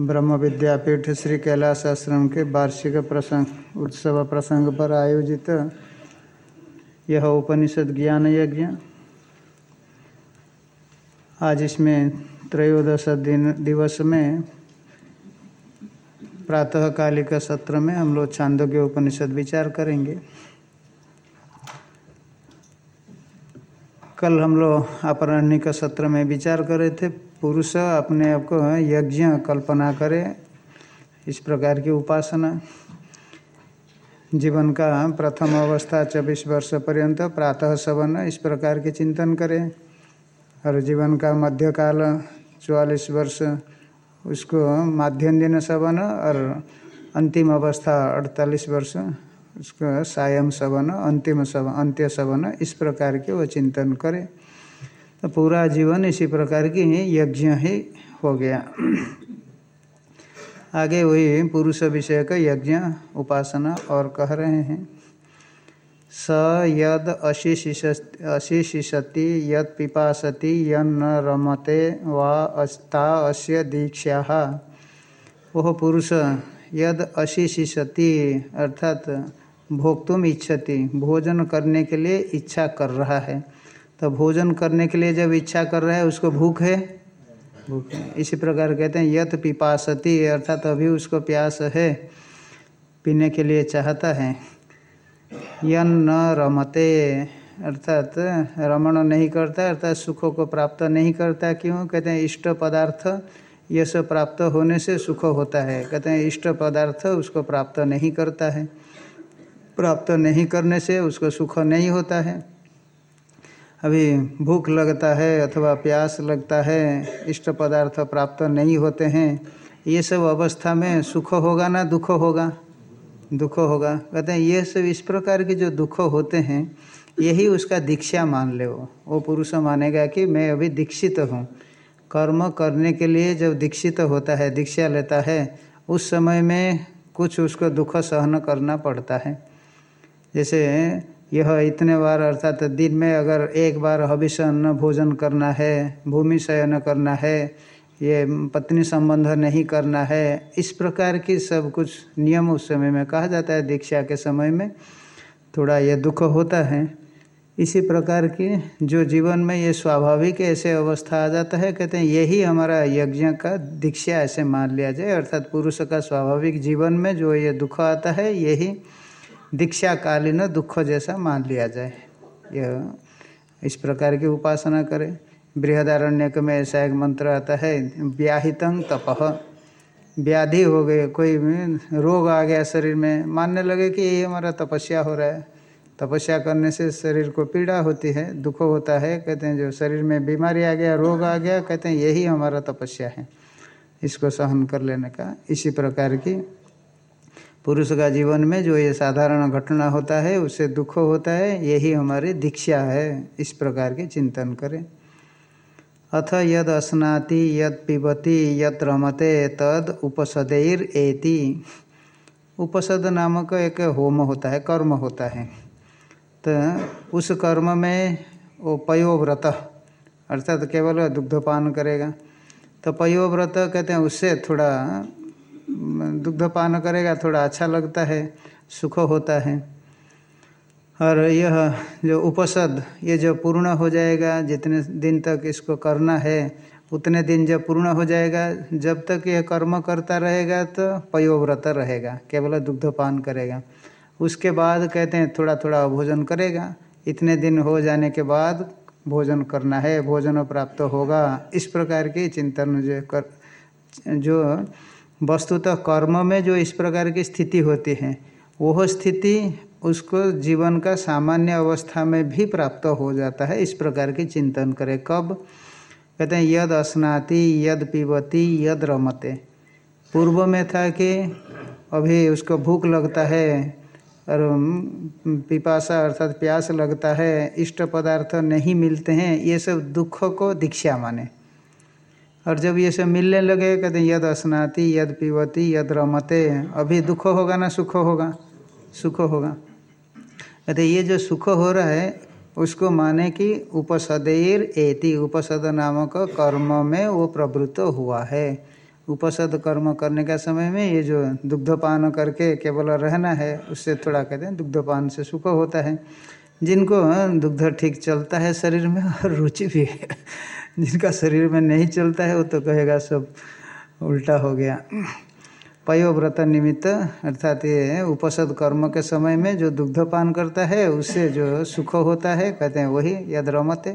ब्रह्म विद्यापीठ श्री कैलाश आश्रम के वार्षिक प्रसंग, उत्सव प्रसंग पर आयोजित यह उपनिषद ज्ञान यज्ञ। आज इसमें त्रयोदश दिन दिवस में प्रातःकालिक सत्र में हम लोग छांदोग्य उपनिषद विचार करेंगे। कल हम लोग अपराह्निक सत्र में विचार कर रहे थे। पुरुष अपने आप को यज्ञ कल्पना करे, इस प्रकार की उपासना। जीवन का प्रथम अवस्था चौबीस वर्ष पर्यंत प्रातः सवन, इस प्रकार के चिंतन करें। और जीवन का मध्यकाल चौवालीस वर्ष उसको माध्यम दिन सवन और अंतिम अवस्था अड़तालीस वर्ष, उसका सायं सवन, अंतिम सवन अंत्य सवन, इस प्रकार के वो चिंतन करे। तो पूरा जीवन इसी प्रकार की ही, यज्ञ ही हो गया। आगे वही पुरुष विषय का यज्ञ, उपासना और कह रहे हैं। स यद अशिशिषति यद पिपासति यन्न रमते वा अस्ता अस्य दीक्षा वह पुरुष, यद अशिशिषति, अर्थात भोक्तुम इच्छति, भोजन करने के लिए इच्छा कर रहा है। तो भोजन करने के लिए जब इच्छा कर रहा है, उसको भूख है? भूख है। इसी प्रकार कहते हैं, यत पिपासति, अर्थात अभी उसको प्यास है, पीने के लिए चाहता है। यन न रमते, अर्थात रमण नहीं करता, अर्थात सुखों को प्राप्त नहीं करता। क्यों? कहते हैं इष्ट पदार्थ, ये सब प्राप्त होने से सुख होता है। कहते हैं इष्ट पदार्थ, उसको प्राप्त नहीं करता है। प्राप्त नहीं करने से उसको सुख नहीं होता है। अभी भूख लगता है अथवा प्यास लगता है, इष्ट पदार्थ प्राप्त नहीं होते हैं। ये सब अवस्था में सुख होगा ना दुख होगा? दुख होगा। कहते हैं, ये सब इस प्रकार के जो दुख होते हैं, यही उसका दीक्षा मान ले वो। वो पुरुष मानेगा कि मैं अभी दीक्षित हूँ। कर्म करने के लिए जब दीक्षित होता है, दीक्षा लेता है, उस समय में कुछ उसको दुख सहन करना पड़ता है। जैसे यह इतने बार, अर्थात दिन में अगर एक बार हविष अन्न भोजन करना है, भूमि शयन करना है ये पत्नी संबंध नहीं करना है। इस प्रकार की सब कुछ नियम उस समय में कहा जाता है, दीक्षा के समय में थोड़ा ये दुख होता है। इसी प्रकार की जो जीवन में ये स्वाभाविक ऐसे अवस्था आ जाता है, कहते हैं, यही हमारा यज्ञ का दीक्षा ऐसे मान लिया जाए, अर्थात पुरुष का स्वाभाविक जीवन में जो ये दुख आता है, यही दीक्षा कालीन दुख जैसा मान लिया जाए। यह इस प्रकार की उपासना करें। बृहदारण्यक में ऐसा एक मंत्र आता है, व्याहितं तपह व्याधि हो गए, कोई रोग आ गया शरीर में, मानने लगे कि यही हमारा तपस्या हो रहा है। तपस्या करने से शरीर को पीड़ा होती है, दुख होता है, कहते हैं जो शरीर में बीमारी आ गया, रोग आ गया, कहते हैं यही हमारा तपस्या है। इसको सहन कर लेने का, इसी प्रकार की पुरुष का जीवन में जो ये साधारण घटना होता है, उससे दुख होता है, यही हमारी दीक्षा है, इस प्रकार के चिंतन करें। अथ यद अस्नाति यद पिबती यद रमते तद उपसदैर एति। उपसद नामक एक होम होता है, कर्म होता है। तो उस कर्म में वो पयोव्रत, अर्थात केवल दुग्धपान करेगा। तो पयोव्रत कहते हैं, उससे थोड़ा दुग्धपान करेगा, थोड़ा अच्छा लगता है, सुख होता है। और यह जो उपसद, ये जो पूर्ण हो जाएगा, जितने दिन तक इसको करना है, उतने दिन जब पूर्ण हो जाएगा, जब तक यह कर्म करता रहेगा तो पयोव्रत रहेगा, केवल दुग्धपान करेगा। उसके बाद कहते हैं थोड़ा थोड़ा भोजन करेगा। इतने दिन हो जाने के बाद भोजन करना है, भोजन प्राप्त होगा। इस प्रकार की चिंतन जो कर, जो वस्तुतः कर्म में जो इस प्रकार की स्थिति होती है, वह स्थिति उसको जीवन का सामान्य अवस्था में भी प्राप्त हो जाता है। इस प्रकार की चिंतन करें। कब? कहते हैं, यद अस्नाति, यद पीबती, यद रमते। पूर्व में था कि अभी उसको भूख लगता है और पिपासा अर्थात प्यास लगता है, इष्ट पदार्थ नहीं मिलते हैं, ये सब दुख को दीक्षा माने। और जब ये सब मिलने लगे, कहते हैं, यद अस्नाति, यद पीवती यद रमते, अभी दुख होगा ना सुख होगा? सुख होगा। कहते ये जो सुख हो रहा है, उसको माने कि उपसदेर एति, उपसद नामक कर्म में वो प्रवृत्त हुआ है। उपसद कर्म करने का समय में ये जो दुग्धपान करके केवल रहना है, उससे थोड़ा कहते हैं, दुग्धपान से सुख होता है। जिनको दुग्ध ठीक चलता है शरीर में, और रुचि भी है, जिनका शरीर में नहीं चलता है, वो तो कहेगा सब उल्टा हो गया। पयोव्रत निमित्त, अर्थात ये उपसद कर्म के समय में जो दुग्धपान करता है, उससे जो सुख होता है, कहते हैं वही यद रमते।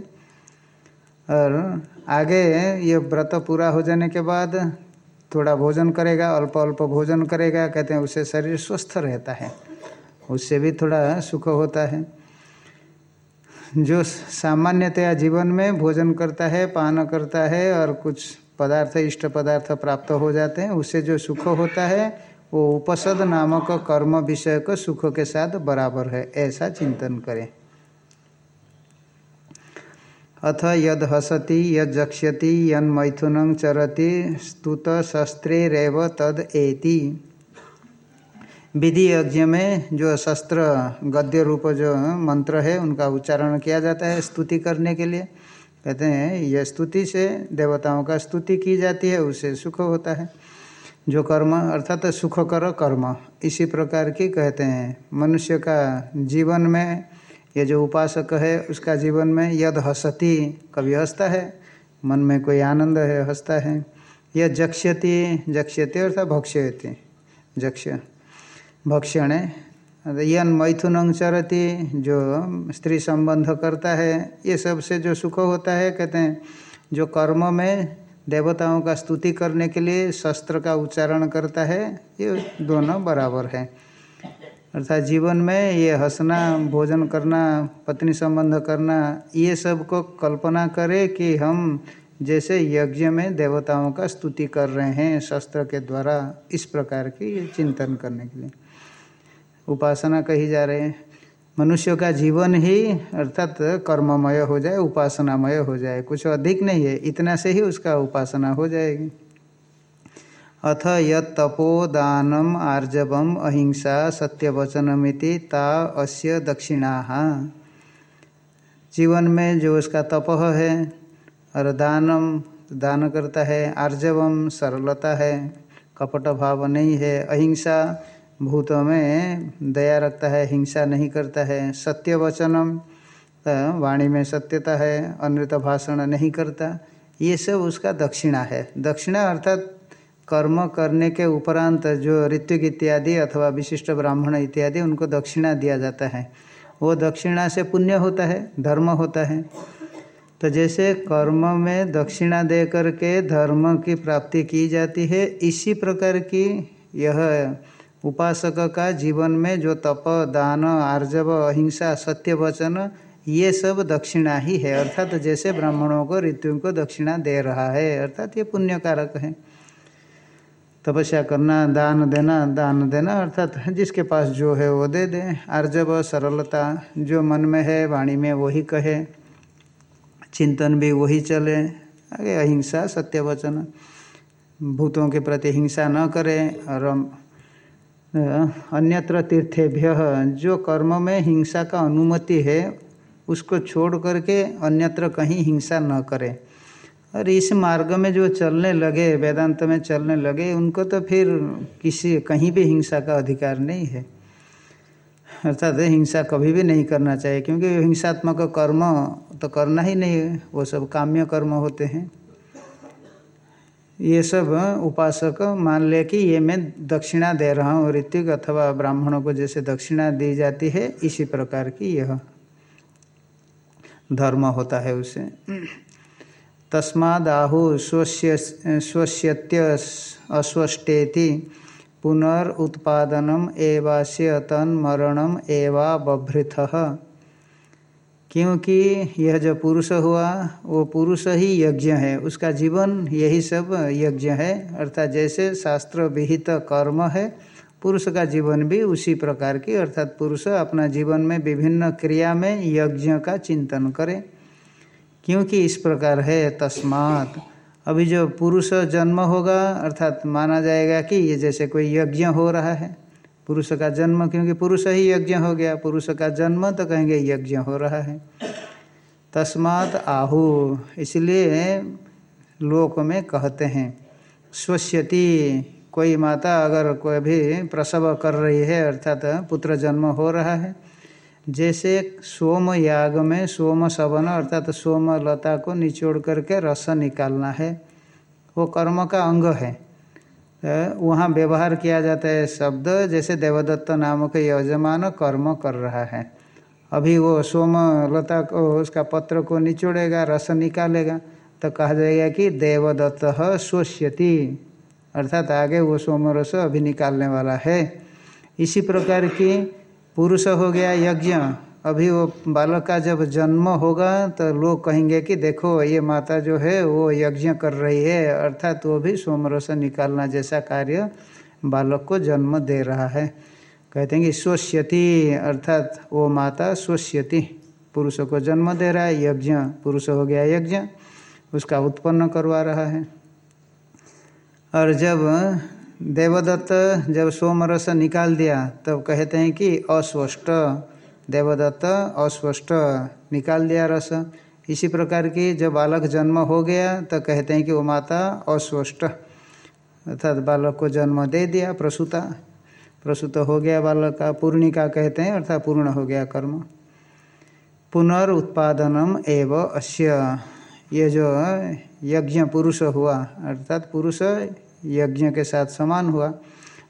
और आगे ये व्रत पूरा हो जाने के बाद थोड़ा भोजन करेगा, अल्प अल्प भोजन करेगा, कहते हैं उससे शरीर स्वस्थ रहता है, उससे भी थोड़ा सुख होता है। जो सामान्यतया जीवन में भोजन करता है, पान करता है और कुछ पदार्थ, इष्ट पदार्थ प्राप्त हो जाते हैं उससे जो सुख होता है, वो उपसद नामक कर्म विषय को सुख के साथ बराबर है, ऐसा चिंतन करें। अथ यद हसति, यद जक्ष्यति, यन मैथुन चरति, स्तुत शस्त्रेरव तद एति। विधि यज्ञ में जो शस्त्र गद्य रूप जो मंत्र है, उनका उच्चारण किया जाता है स्तुति करने के लिए। कहते हैं, यह स्तुति से देवताओं का स्तुति की जाती है, उससे सुख होता है। जो कर्म, अर्थात सुख कर कर्म, इसी प्रकार की कहते हैं। मनुष्य का जीवन में, ये जो उपासक है, उसका जीवन में यद हसती, कभी हंसता है, मन में कोई आनंद है, हंसता है। यह जक्ष्यति जक्ष्यति अर्थात भक्ष्यति, जक्ष्य, भक्षण यन मैथुन चरती, जो स्त्री संबंध करता है, ये सबसे जो सुख होता है, कहते हैं, जो कर्म में देवताओं का स्तुति करने के लिए शस्त्र का उच्चारण करता है, ये दोनों बराबर है। अर्थात जीवन में ये हंसना, भोजन करना, पत्नी संबंध करना, ये सबको कल्पना करे कि हम जैसे यज्ञ में देवताओं का स्तुति कर रहे हैं, शस्त्र के द्वारा, इस प्रकार की चिंतन करने के लिए। उपासना कही जा रहे हैं। मनुष्य का जीवन ही अर्थात कर्ममय हो जाए, उपासनामय हो जाए, कुछ अधिक नहीं है, इतना से ही उसका उपासना हो जाएगी। अथ यत तपोदानम आर्जवम अहिंसा सत्यवचनमिति ता अस्य दक्षिणा। जीवन में जो उसका तप है, और दानम, दान करता है, आर्जवम, सरलता है, कपट भाव नहीं है, अहिंसा भूतों में दया रखता है, हिंसा नहीं करता है सत्य वचनम वाणी में सत्यता है, अनृत भाषण नहीं करता, ये सब उसका दक्षिणा है। दक्षिणा अर्थात कर्म करने के उपरांत जो ऋत्विक इत्यादि अथवा विशिष्ट ब्राह्मण इत्यादि, उनको दक्षिणा दिया जाता है। वो दक्षिणा से पुण्य होता है, धर्म होता है। तो जैसे कर्म में दक्षिणा दे करके धर्म की प्राप्ति की जाती है, इसी प्रकार की यह उपासक का जीवन में जो तप, दान, आर्जव, अहिंसा सत्य वचन ये सब दक्षिणा ही है। अर्थात तो जैसे ब्राह्मणों को ऋतु को दक्षिणा दे रहा है। अर्थात ये पुण्य कारक है। तपस्या करना, दान देना दान देना, अर्थात जिसके पास जो है वो दे दे। आर्जव, सरलता, जो मन में है वाणी में वही कहे। चिंतन भी वही चले। आगे अहिंसा सत्य वचन भूतों के प्रति हिंसा न करें और अन्यत्र तीर्थेभ्य, जो कर्म में हिंसा का अनुमति है, उसको छोड़ करके अन्यत्र कहीं हिंसा न करें। और इस मार्ग में जो चलने लगे, वेदांत में चलने लगे, उनको तो फिर किसी, कहीं भी हिंसा का अधिकार नहीं है। अर्थात हिंसा कभी भी नहीं करना चाहिए, क्योंकि हिंसात्मक कर्म तो करना ही नहीं है वो सब काम्य कर्म होते हैं। ये सब उपासक मान ले कि ये मैं दक्षिणा दे रहा हूँ ऋतिक अथवा ब्राह्मणों को, जैसे दक्षिणा दी जाती है, इसी प्रकार की यह धर्म होता है उसे। तस्मादाहु स्वस्य, स्वस्यत्य अस्वष्टेति पुनरुत्पादनम एवास्य तन्मरणम एवा बभृथ क्योंकि यह जो पुरुष हुआ, वो पुरुष ही यज्ञ है। उसका जीवन यही सब यज्ञ है। अर्थात जैसे शास्त्र विहित कर्म है, पुरुष का जीवन भी उसी प्रकार की। अर्थात पुरुष अपना जीवन में विभिन्न क्रिया में यज्ञ का चिंतन करे। क्योंकि इस प्रकार है तस्मात। अभी जो पुरुष जन्म होगा, अर्थात माना जाएगा कि ये जैसे कोई यज्ञ हो रहा है। पुरुष का जन्म, क्योंकि पुरुष ही यज्ञ हो गया। पुरुष का जन्म तो कहेंगे यज्ञ हो रहा है। तस्मात आहु। इसलिए लोक में कहते हैं स्वस्यति कोई माता अगर कोई भी प्रसव कर रही है, अर्थात पुत्र जन्म हो रहा है, जैसे सोम याग में सोम सवन, अर्थात सोम लता को निचोड़ करके रस निकालना है। वो कर्म का अंग है। वहाँ व्यवहार किया जाता है शब्द, जैसे देवदत्त नामक यजमान कर्म कर रहा है। अभी वो सोम लता को, उसका पत्र को निचोड़ेगा, रस निकालेगा तो कहा जाएगा कि देवदत्त स्वस्यति अर्थात आगे वो सोम रस अभी निकालने वाला है। इसी प्रकार की पुरुष हो गया यज्ञ। अभी वो बालक का जब जन्म होगा तो लोग कहेंगे कि देखो, ये माता जो है, वो यज्ञ कर रही है। अर्थात वो भी सोमरस निकालना जैसा कार्य बालक को जन्म दे रहा है। कहते हैं कि स्वस्यति अर्थात वो माता स्वस्यति पुरुष को जन्म दे रहा है, यज्ञ, पुरुष हो गया यज्ञ, उसका उत्पन्न करवा रहा है। और जब देवदत्त जब सोमरस निकाल दिया, तब कहते हैं कि अस्वष्ट देवदत्त अस्पष्ट, निकाल दिया रस। इसी प्रकार की जब बालक जन्म हो गया तो कहते हैं कि वो माता अस्वस्थ अर्थात बालक को जन्म दे दिया प्रसूता। प्रसूत हो गया बालक का पूर्णिका कहते हैं, अर्थात पूर्ण हो गया कर्म। पुनरुत्पादनम एव अश्य ये जो यज्ञ पुरुष हुआ, अर्थात पुरुष यज्ञ के साथ समान हुआ,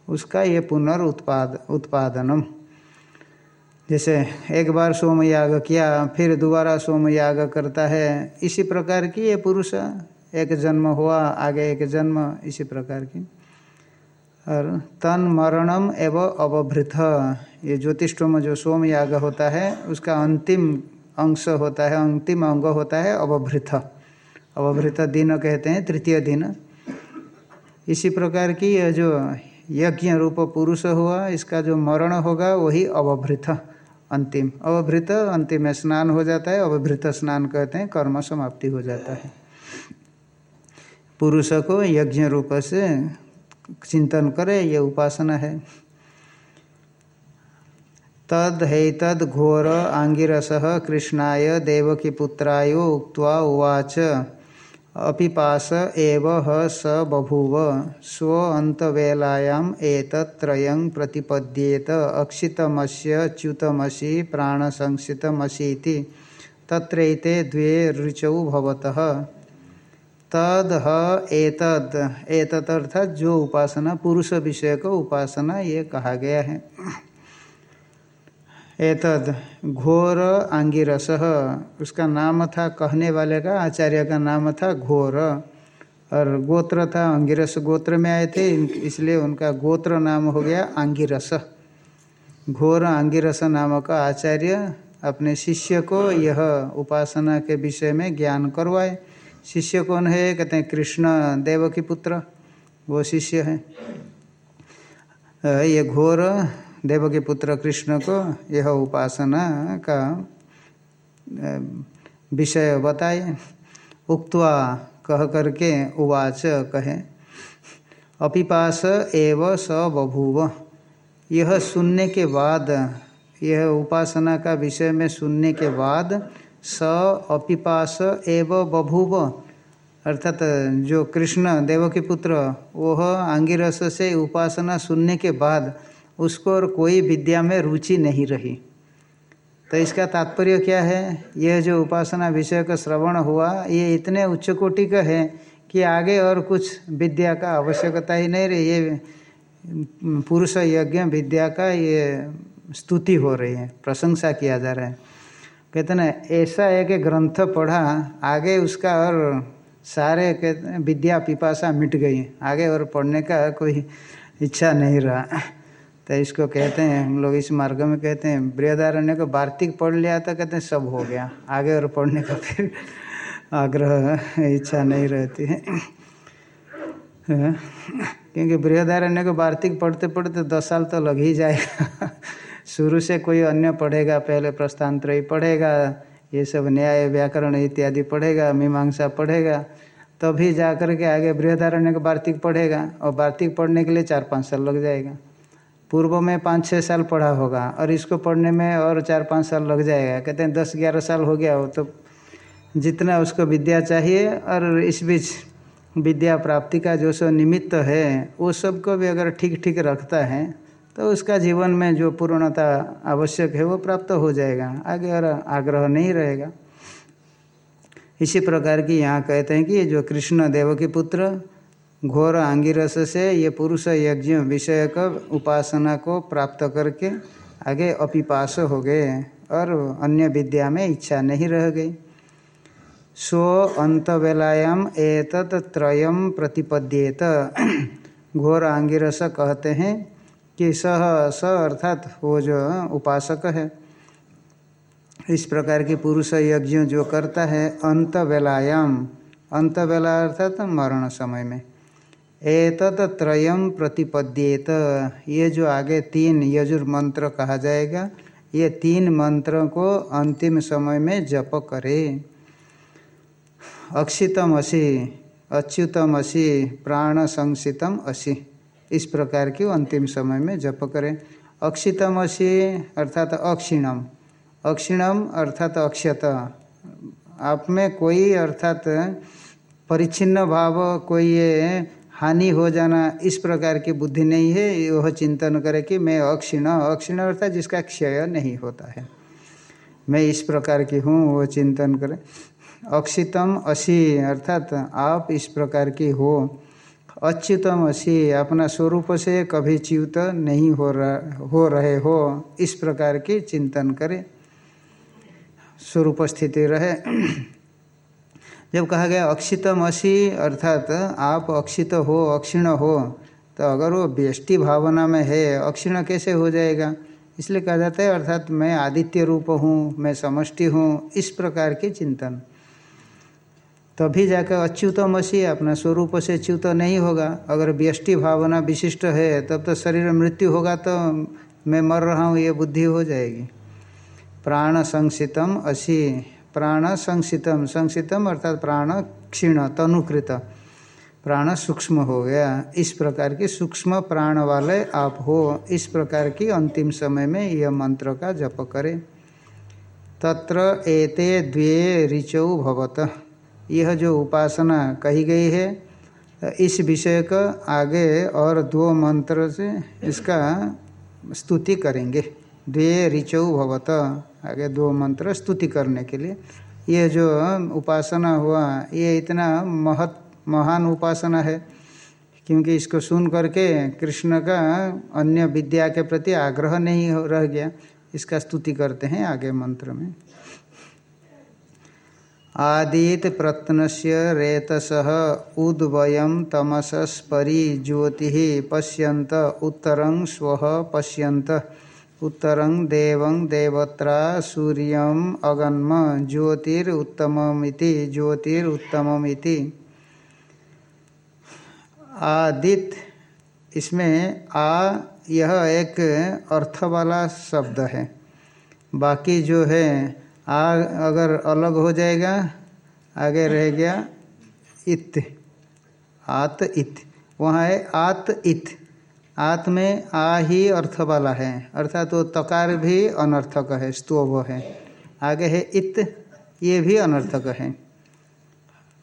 उसका ये पुनरुत्पाद, उत्पादनम। जैसे एक बार सोम याग किया, फिर दोबारा सोम याग करता है। इसी प्रकार की ये पुरुष एक जन्म हुआ, आगे एक जन्म, इसी प्रकार की। और तन मरणम एवं अवभृत। ये ज्योतिषोम जो सोम याग होता है, उसका अंतिम अंश होता है, अंतिम अंग होता है अवभृत। अवभृत दिन कहते हैं, तृतीय दिन। इसी प्रकार की यह जो यज्ञ रूप पुरुष हुआ, इसका जो मरण होगा, वही अवभृत। अंतिम। अवभृत, अंतिम में स्नान हो जाता है, अवभृत स्नान कहते हैं, कर्म समाप्ति हो जाता है। पुरुष को यज्ञ रूप से चिंतन करे, ये उपासना है। तद है, तद घोर, आंगिरस, कृष्णाय, देवकी पुत्राय, उक्त्वा उवाच। अपिपास एव स बभूव। स्व अंतवेलायाम एतत्रयं प्रतिपद्येत। अक्षितमस्य, च्युतमसि, प्राणसंसितमसीति। तत्रैते द्वे ऋचौ भवतः। तद एतद। एतद जो उपासना पुरुष विषय को उपासना ये कहा गया है। एतद घोर आंगिरस। उसका नाम था कहने वाले का, आचार्य का नाम था घोर। और गोत्र था अंगिरस गोत्र में आए थे इसलिए उनका गोत्र नाम हो गया आंगिरस। घोर आंगिरस नामक आचार्य अपने शिष्य को यह उपासना के विषय में ज्ञान करवाए। शिष्य कौन है? कहते हैं कृष्ण देव की पुत्र। वो शिष्य है। ये घोर देव के पुत्र कृष्ण को यह उपासना का विषय बताए। उक्त्वा कह करके उवाच कहे, अपिपास एव स बभूव। यह सुनने के बाद, यह उपासना का विषय में सुनने के बाद, स अपिपास एव बभूव। अर्थात जो कृष्ण देव के पुत्र वह आंगिरस से उपासना सुनने के बाद उसको और कोई विद्या में रुचि नहीं रही। तो इसका तात्पर्य क्या है? यह जो उपासना विषय का श्रवण हुआ, ये इतने उच्च कोटि का है कि आगे और कुछ विद्या का आवश्यकता ही नहीं रही। ये पुरुष यज्ञ विद्या का ये स्तुति हो रही है, प्रशंसा किया जा रहा है। कहते ना, ऐसा एक ग्रंथ पढ़ा, आगे उसका और सारे कहते विद्या पिपासा मिट गई। आगे और पढ़ने का कोई इच्छा नहीं रहा। तो इसको कहते हैं, हम लोग इस मार्ग में कहते हैं, बृहदारण्य को वार्तिक पढ़ लिया तो कहते हैं सब हो गया, आगे और पढ़ने का फिर आग्रह, इच्छा नहीं रहती है। क्योंकि बृहदारण्य को वार्तिक पढ़ते पढ़ते दस साल तो लग ही जाएगा। शुरू से कोई अन्य पढ़ेगा, पहले प्रस्थानत्र ही पढ़ेगा, ये सब न्याय, व्याकरण इत्यादि पढ़ेगा, मीमांसा पढ़ेगा, तभी तो जा कर के आगे बृहदारण्य को वार्तिक पढ़ेगा, और वार्तिक पढ़ने के लिए चार पाँच साल लग जाएगा। पूर्व में पाँच छः साल पढ़ा होगा और इसको पढ़ने में और चार पाँच साल लग जाएगा। कहते हैं दस ग्यारह साल हो गया हो तो जितना उसको विद्या चाहिए और इस बीच विद्या प्राप्ति का जो सो निमित्त है, वो सबको भी अगर ठीक ठीक रखता है तो उसका जीवन में जो पूर्णता आवश्यक है, वो प्राप्त हो जाएगा। आगे और आग्रह नहीं रहेगा। इसी प्रकार की यहाँ कहते हैं कि जो कृष्ण देव के पुत्र घोर आंगिरस से ये पुरुष यज्ञ विषय का उपासना को प्राप्त करके आगे अपिपास हो गए और अन्य विद्या में इच्छा नहीं रह गई। सो अंत वेलायाम एतत त्रयम प्रतिपद्येत। घोर आंगिरस कहते हैं कि सह, स अर्थात वो जो उपासक है। इस प्रकार के पुरुष यज्ञ जो करता है अंत वेलायाम अंत वेला अर्थात मरण समय में। एतत त्रयम प्रतिपद्येत। ये जो आगे तीन यजुर मंत्र कहा जाएगा, ये तीन मंत्रों को अंतिम समय में जप करे। अक्षितम असी अच्युतम असी प्राण संसितम असी इस प्रकार की अंतिम समय में जप करें। अक्षितम असी अर्थात अक्षिणम अक्षिणम अर्थात अक्षत। आप में कोई अर्थात परिच्छिन्न भाव, कोई ये हानि हो जाना इस प्रकार की बुद्धि नहीं है, वह चिंतन करे कि मैं अक्षीण अक्षीण अर्थात जिसका क्षय नहीं होता है। मैं इस प्रकार की हूँ वो चिंतन करे। अक्षितम असी, अर्थात आप इस प्रकार की हो। अच्युतम असी, अपना स्वरूप से कभी च्युत नहीं हो रहा, हो रहे हो, इस प्रकार की चिंतन करे। स्वरूप स्थिति रहे। जब कहा गया अक्षितम असी अर्थात आप अक्षित हो, अक्षिण हो तो अगर वो व्यष्टि भावना में है, अक्षिण कैसे हो जाएगा? इसलिए कहा जाता है, अर्थात मैं आदित्य रूप हूँ, मैं समष्टि हूँ, इस प्रकार के चिंतन। तभी जाकर अच्युतम असी अपना स्वरूप से च्युत नहीं होगा। अगर व्यष्टि भावना विशिष्ट है, तब तो शरीर मृत्यु होगा तो मैं मर रहा हूँ, ये बुद्धि हो जाएगी। प्राण संसितम असी। प्राण संसितम संसितम अर्थात प्राण क्षीण, तनुकृत। प्राण सूक्ष्म हो गया। इस प्रकार की सूक्ष्म प्राण वाले आप हो। इस प्रकार की अंतिम समय में यह मंत्र का जप करें। तत्र एते द्वे ऋचौ भवत। यह जो उपासना कही गई है, इस विषय का आगे और दो मंत्र से इसका स्तुति करेंगे। द्वे ऋचौ भवत। आगे दो मंत्र स्तुति करने के लिए। ये जो उपासना हुआ, ये इतना महत, महान उपासना है, क्योंकि इसको सुन करके कृष्ण का अन्य विद्या के प्रति आग्रह नहीं रह गया। इसका स्तुति करते हैं आगे मंत्र में। आदित प्रत्नस्य रेतस उद्वयम तमसस्परी ज्योति पश्यंत उत्तरं स्व पश्यंत उत्तरं देवं देवत्रा सूर्यम अगन्म, ज्योतिरुत्तममिति ज्योतिरुत्तममिति। आदित, इसमें आ, यह एक अर्थ वाला शब्द है। बाकी जो है, आ अगर अलग हो जाएगा, आगे रह गया, इत। आत इत। वहाँ है आत इत। आत में आ ही अर्थ वाला है, अर्थात वो तकार भी अनर्थक है स्तोभ है। आगे है इत, ये भी अनर्थक है।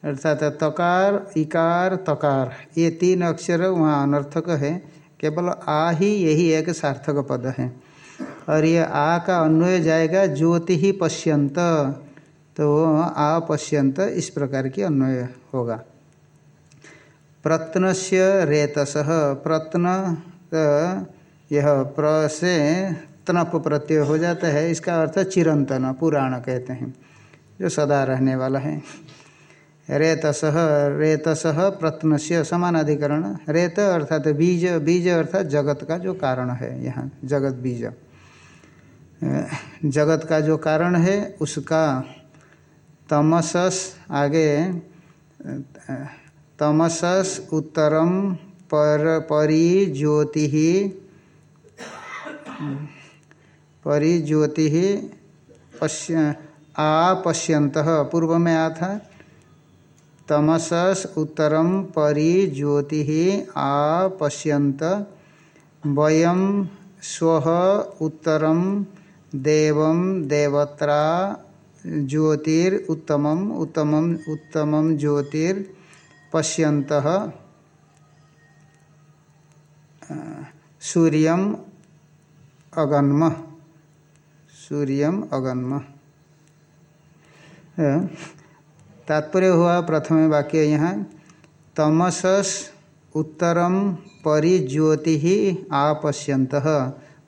अर्थात तकार, इकार, तकार, ये तीन अक्षर वहाँ अनर्थक है। केवल आ ही यही एक सार्थक पद है। और ये आ का अन्वय जाएगा ज्योति ही पश्यंत तो आ पश्यंत इस प्रकार की अन्वय होगा। प्रत्न से रेतस। प्रत्न यह प्र से तनप प्रत्यय हो जाता है। इसका अर्थ चिरंतन, पुराण कहते हैं, जो सदा रहने वाला है। रेतस रेतस प्रत्न से समानाधिकरण। रेत अर्थात बीज बीज अर्थात जगत का जो कारण है यहाँ, जगत बीज। जगत का जो कारण है, उसका तमसस आगे तमसस उत्तरम पर परि ज्योति परि ज्योति पश्य आपश्यंत पूर्व में आ था। तमसस उत्तरम परि ज्योति आपश्यंत वयम स्व उत्तरम देव देवत्रा ज्योतिर उत्तमम उत्तमम उत्तमम ज्योतिर पश्यंत सूर्यम अगन्म सूर्यम अगन्म। तात्पर्य हुआ प्रथम वाक्य यहाँ, तमसस उत्तरम परिज्योति ही आपश्यंत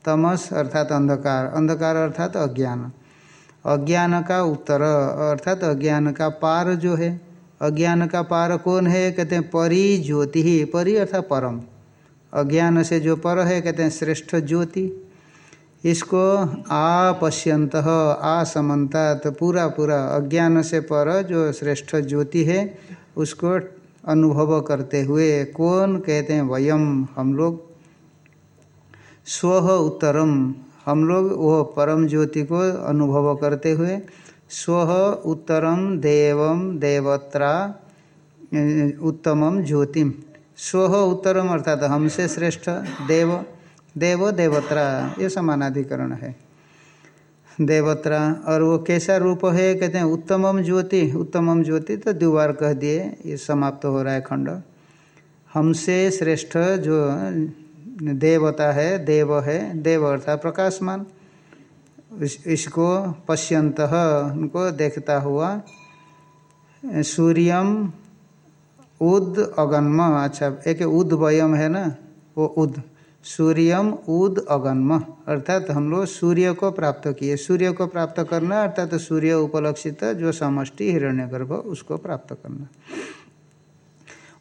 तमस अर्थात अंधकार अंधकार अर्थात अज्ञान। अज्ञान का उत्तर, अर्थात अज्ञान का पार जो है अज्ञान का पार कौन है? कहते हैं, परि ज्योति ही। परि अर्थात परम। अज्ञान से जो पर है, कहते हैं, श्रेष्ठ ज्योति। इसको आ आपश्यंत, आसमंतात पूरा पूरा अज्ञान से पर जो श्रेष्ठ ज्योति है, उसको अनुभव करते हुए कौन कहते हैं, वयम, हम लोग? स्व उत्तरम। हम लोग वो परम ज्योति को अनुभव करते हुए स्व उत्तरम देवम देवत्रा उत्तमम ज्योतिम स्व उत्तरम अर्थात हमसे श्रेष्ठ देव देव, देवत्रा, ये समानाधिकरण है। देवत्रा, और वो कैसा रूप है, कहते हैं उत्तमम ज्योति उत्तमम ज्योति तो द्विवार कह दिए, ये समाप्त हो रहा है खंड। हमसे श्रेष्ठ जो, देवता है, देव है, देव अर्थात प्रकाशमान। इस, इसको पश्यंत उनको देखता हुआ सूर्यम उद अगन्म अच्छा एक उद वयम है ना वो उद सूर्यम उद अगन्म अर्थात हम लोग सूर्य को प्राप्त किए। सूर्य को प्राप्त करना अर्थात सूर्य उपलक्षित जो समष्टि हिरण्यगर्भ उसको प्राप्त करना।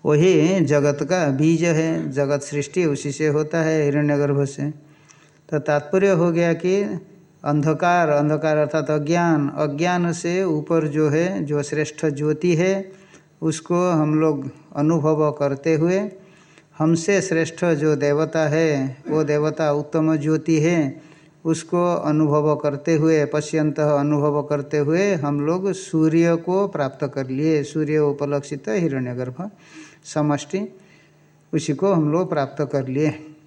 वही जगत का बीज है जगत सृष्टि उसी से होता है हिरण्यगर्भ से। तो तात्पर्य हो गया कि अंधकार अंधकार अर्थात अज्ञान। अज्ञान से ऊपर जो है, जो श्रेष्ठ ज्योति है, उसको हम लोग अनुभव करते हुए, हमसे श्रेष्ठ जो देवता है, वो देवता उत्तम ज्योति है, उसको अनुभव करते हुए, पश्यंत अनुभव करते हुए हम लोग सूर्य को प्राप्त कर लिए। सूर्य उपलक्षित हिरण्यगर्भ समष्टि, उसी को हम लोग प्राप्त कर लिए।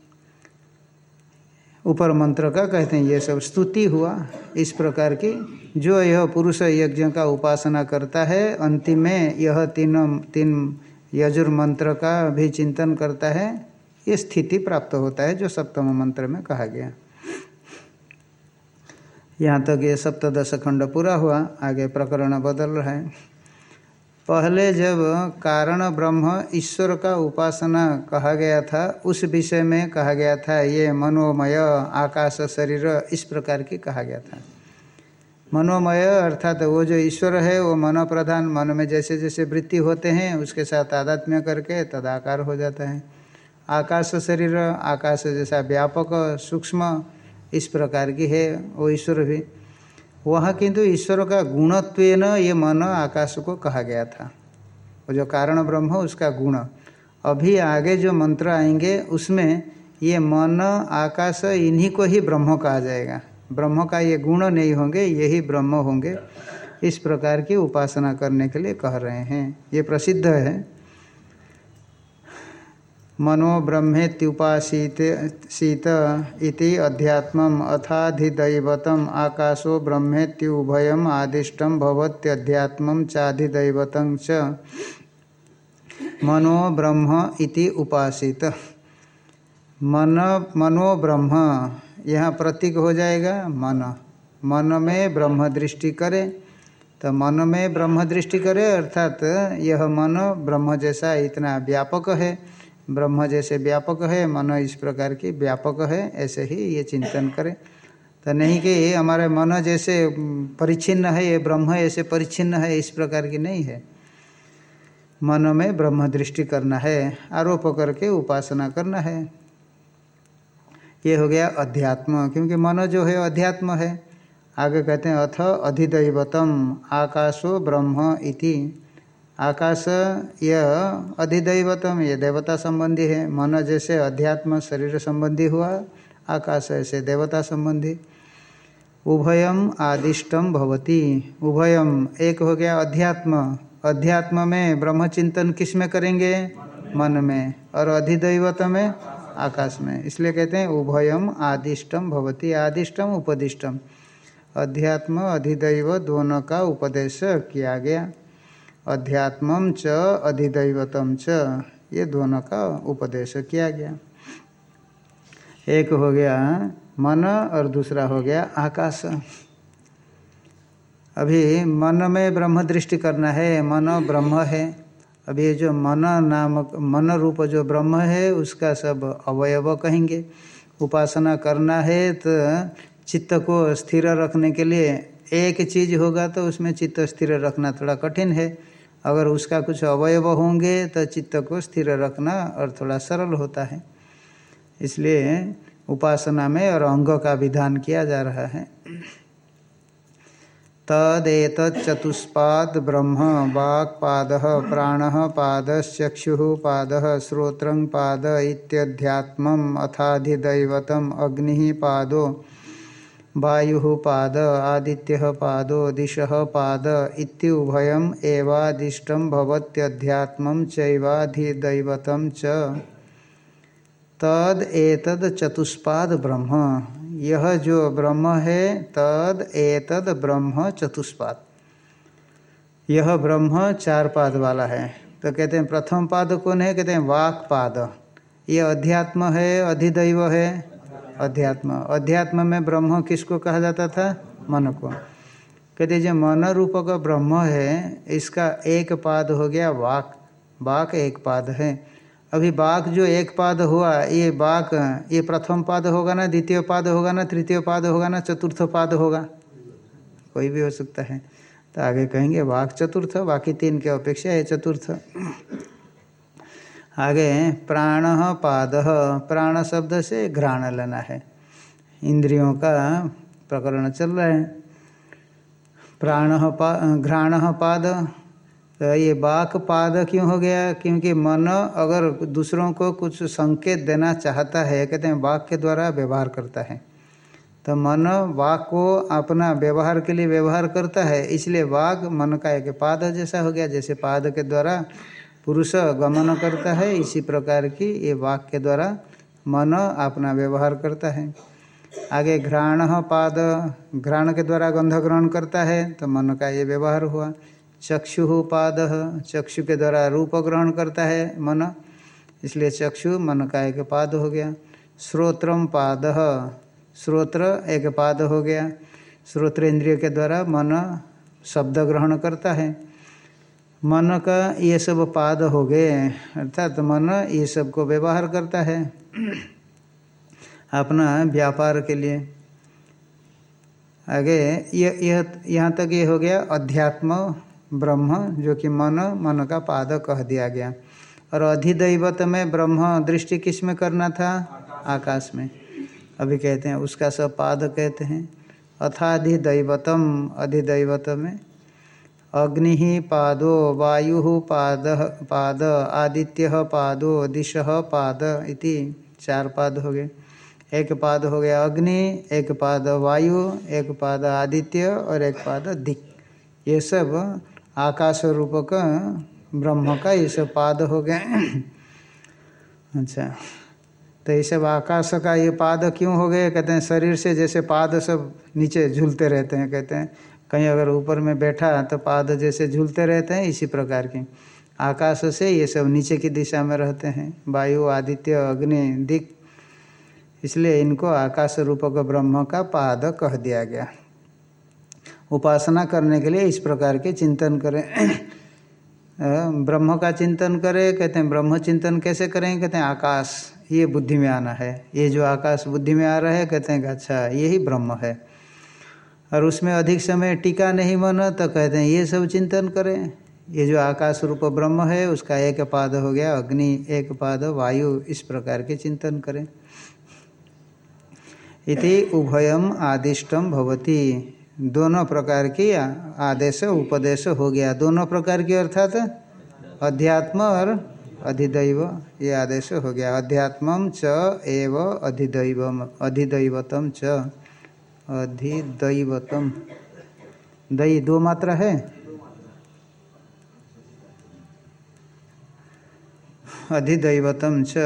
ऊपर मंत्र का कहते हैं, ये सब स्तुति हुआ। इस प्रकार की जो यह पुरुष यज्ञ का उपासना करता है, अंतिम में यह तीनों, तीन यजुर मंत्र का भी चिंतन करता है, ये स्थिति प्राप्त होता है, जो सप्तम मंत्र में कहा गया। यहाँ तक तो ये सप्तदश खंड पूरा हुआ, आगे प्रकरण बदल रहा है। पहले जब कारण ब्रह्म ईश्वर का उपासना कहा गया था, उस विषय में कहा गया था, ये मनोमय आकाश शरीर, इस प्रकार की कहा गया था। मनोमय अर्थात वो जो ईश्वर है, वो मनो प्रधान मन में जैसे जैसे वृत्ति होते हैं, उसके साथ आध्यात्म्य करके तदाकार हो जाता है। आकाश शरीर, आकाश जैसा व्यापक, सूक्ष्म, इस प्रकार की है, वो ईश्वर भी। वहाँ किंतु ईश्वर का गुणत्व न ये मन आकाश को कहा गया था। वो जो कारण ब्रह्म, उसका गुण। अभी आगे जो मंत्र आएँगे, उसमें ये मन, आकाश, इन्हीं को ही ब्रह्म कहा जाएगा। ब्रह्म का ये गुण नहीं होंगे, यही ब्रह्म होंगे। इस प्रकार की उपासना करने के लिए कह रहे हैं। ये प्रसिद्ध है। मनो ब्रह्मेत्युपासीत सीत इति अध्यात्म अथाधिदैवतम आकाशो ब्रह्मेत्युभयम आदिष्टम भवत्यध्यात्म चाधिदैवतं च मनो ब्रह्म इति उपासित। मन मनो ब्रह्म यहाँ प्रतीक हो जाएगा मन। मन में ब्रह्म दृष्टि करे तो मन में ब्रह्म दृष्टि करे, अर्थात यह मन ब्रह्म जैसा इतना व्यापक है। ब्रह्म जैसे व्यापक है, मन इस प्रकार की व्यापक है, ऐसे ही ये चिंतन करें। तो नहीं कि हमारे मन जैसे परिच्छिन्न है, ये ब्रह्म ऐसे परिच्छिन्न है, इस प्रकार की नहीं है। मन में ब्रह्म दृष्टि करना है, आरोप करके उपासना करना है। ये हो गया अध्यात्म, क्योंकि मन जो है, अध्यात्म है। आगे कहते हैं, अथ अधिदैवतम आकाशो ब्रह्म इति। आकाश यह अधिदैवतम, ये देवता संबंधी है। मन जैसे अध्यात्म, शरीर संबंधी हुआ, आकाश ऐसे देवता संबंधी। उभयम आदिष्टम भवती। उभयम, एक हो गया अध्यात्म। अध्यात्म में ब्रह्मचिंतन किसमें करेंगे? मन में। और अधिदैवत में आकाश में। इसलिए कहते हैं उभयम आदिष्टम भवती। आदिष्टम, उपदिष्टम। अध्यात्म, अधिदैव, दोनों का उपदेश किया गया। अध्यात्मम च अधिदैवतम च, ये दोनों का उपदेश किया गया। एक हो गया मन और दूसरा हो गया आकाश। अभी मन में ब्रह्म दृष्टि करना है, मन ब्रह्म है। अभी जो मन नामक, मन रूप जो ब्रह्म है, उसका सब अवयव कहेंगे। उपासना करना है तो चित्त को स्थिर रखने के लिए एक चीज़ होगा तो उसमें चित्त स्थिर रखना थोड़ा कठिन है। अगर उसका कुछ अवयव होंगे तो चित्त को स्थिर रखना और थोड़ा सरल होता है। इसलिए उपासना में और अंग का विधान किया जा रहा है। तदेत चतुष्पाद ब्रह्म वाक्पाद प्राण पादश्चक्षु पाद श्रोत्र पाद इत्यध्यात्म अथाधिदैवत अग्नि पादो वायु पाद, आदित्य पादो, दिश पाद इत्युभयम एवादिष्टम भवत्यध्यात्म चैवाधिदैवतम च। तद एतद चतुष्पाद ब्रह्म। यह जो ब्रह्म है, तद एतद ब्रह्म चतुष्पाद। यह ब्रह्म चार पाद वाला है। तो कहते हैं, प्रथम पाद कौन है? कहते हैं वाक पाद ये अध्यात्म है, अधिदैव है। अध्यात्म। अध्यात्म में ब्रह्म किसको कहा जाता था? मन को। कहते जो मन रूप का ब्रह्म है, इसका एक पाद हो गया वाक। वाक एक पाद है। अभी बाघ जो एक पाद हुआ, ये बाघ ये प्रथम पाद होगा ना, द्वितीय पाद होगा ना, तृतीय पाद होगा ना, चतुर्थ पाद होगा? कोई भी हो सकता है। तो आगे कहेंगे, वाक चतुर्थ, बाकी तीन के अपेक्षा है चतुर्थ। आगे प्राण पाद। प्राण शब्द से घ्राण लेना है। इंद्रियों का प्रकरण चल रहा है। प्राण पा, घ्राण पाद। तो ये बाक पाद क्यों हो गया? क्योंकि मन अगर दूसरों को कुछ संकेत देना चाहता है, कहते हैं, वाक के द्वारा व्यवहार करता है। तो मन वाक को अपना व्यवहार के लिए व्यवहार करता है। इसलिए वाक मन का एक पाद जैसा हो गया, जैसे पाद के द्वारा पुरुष गमन करता है, इसी प्रकार की ये वाक के द्वारा मन अपना व्यवहार करता है। आगे घ्राण पाद, घ्राण के द्वारा गंध ग्रहण करता है तो मन का ये व्यवहार हुआ। चक्षु पाद, चक्षु के द्वारा रूप ग्रहण करता है मन, इसलिए चक्षु मन का एक पाद हो गया। श्रोत्रम पाद, श्रोत्र एक पाद हो गया। श्रोत्र इंद्रिय के द्वारा मन शब्द ग्रहण करता है। मन का ये सब पाद हो गए, अर्थात तो मन ये सबको व्यवहार करता है। अपना व्यापार के लिए। आगे यह, यहाँ तक ये हो गया, अध्यात्म ब्रह्म, जो कि मन मन का पाद कह दिया गया। और अधिदैवत में ब्रह्म दृष्टि किसमें करना था? आकाश में। अभी कहते हैं, उसका सब पाद कहते हैं। अथाधिदैवतम, अधिदैवत में अग्नि पादो वायु पाद पाद आदित्य पादो दिश पाद इति चार पाद हो गए। एक पाद हो गया अग्नि, एक पाद वायु, एक पाद आदित्य और एक पाद दिक ये सब आकाश रूप का ब्रह्म का ये सब पाद हो गए। अच्छा तो ये सब आकाश का ये पाद क्यों हो गए? कहते हैं, शरीर से जैसे पाद सब नीचे झूलते रहते हैं, कहते हैं। कहीं अगर ऊपर में बैठा तो पाद जैसे झूलते रहते हैं, इसी प्रकार की। आकाश से ये सब नीचे की दिशा में रहते हैं। वायु, आदित्य, अग्नि, दिक। इसलिए इनको आकाश रूपक ब्रह्म का पाद कह दिया गया। उपासना करने के लिए इस प्रकार के चिंतन करें। ब्रह्म का चिंतन करें, कहते हैं, ब्रह्म चिंतन कैसे करें? कहते हैं, आकाश, ये बुद्धि में आना है। ये जो आकाश बुद्धि में आ रहा है, कहते हैं अच्छा यही ब्रह्म है। और उसमें अधिक समय टीका नहीं मन तो कहते हैं, ये सब चिंतन करें। ये जो आकाश रूप ब्रह्म है, उसका एक पाद हो गया, अग्नि एक पाद, वायु इस प्रकार के चिंतन करें। इति उभयम आदिष्टम भवती। दोनों प्रकार की आदेश, उपदेश हो गया। दोनों प्रकार की अर्थात अध्यात्म और अधिदैव, ये आदेश हो गया। अध्यात्म च एव अधिदैव अधिदैवतम च। अधिदैवतम। दई दो मात्रा है? अधिदैवतम च।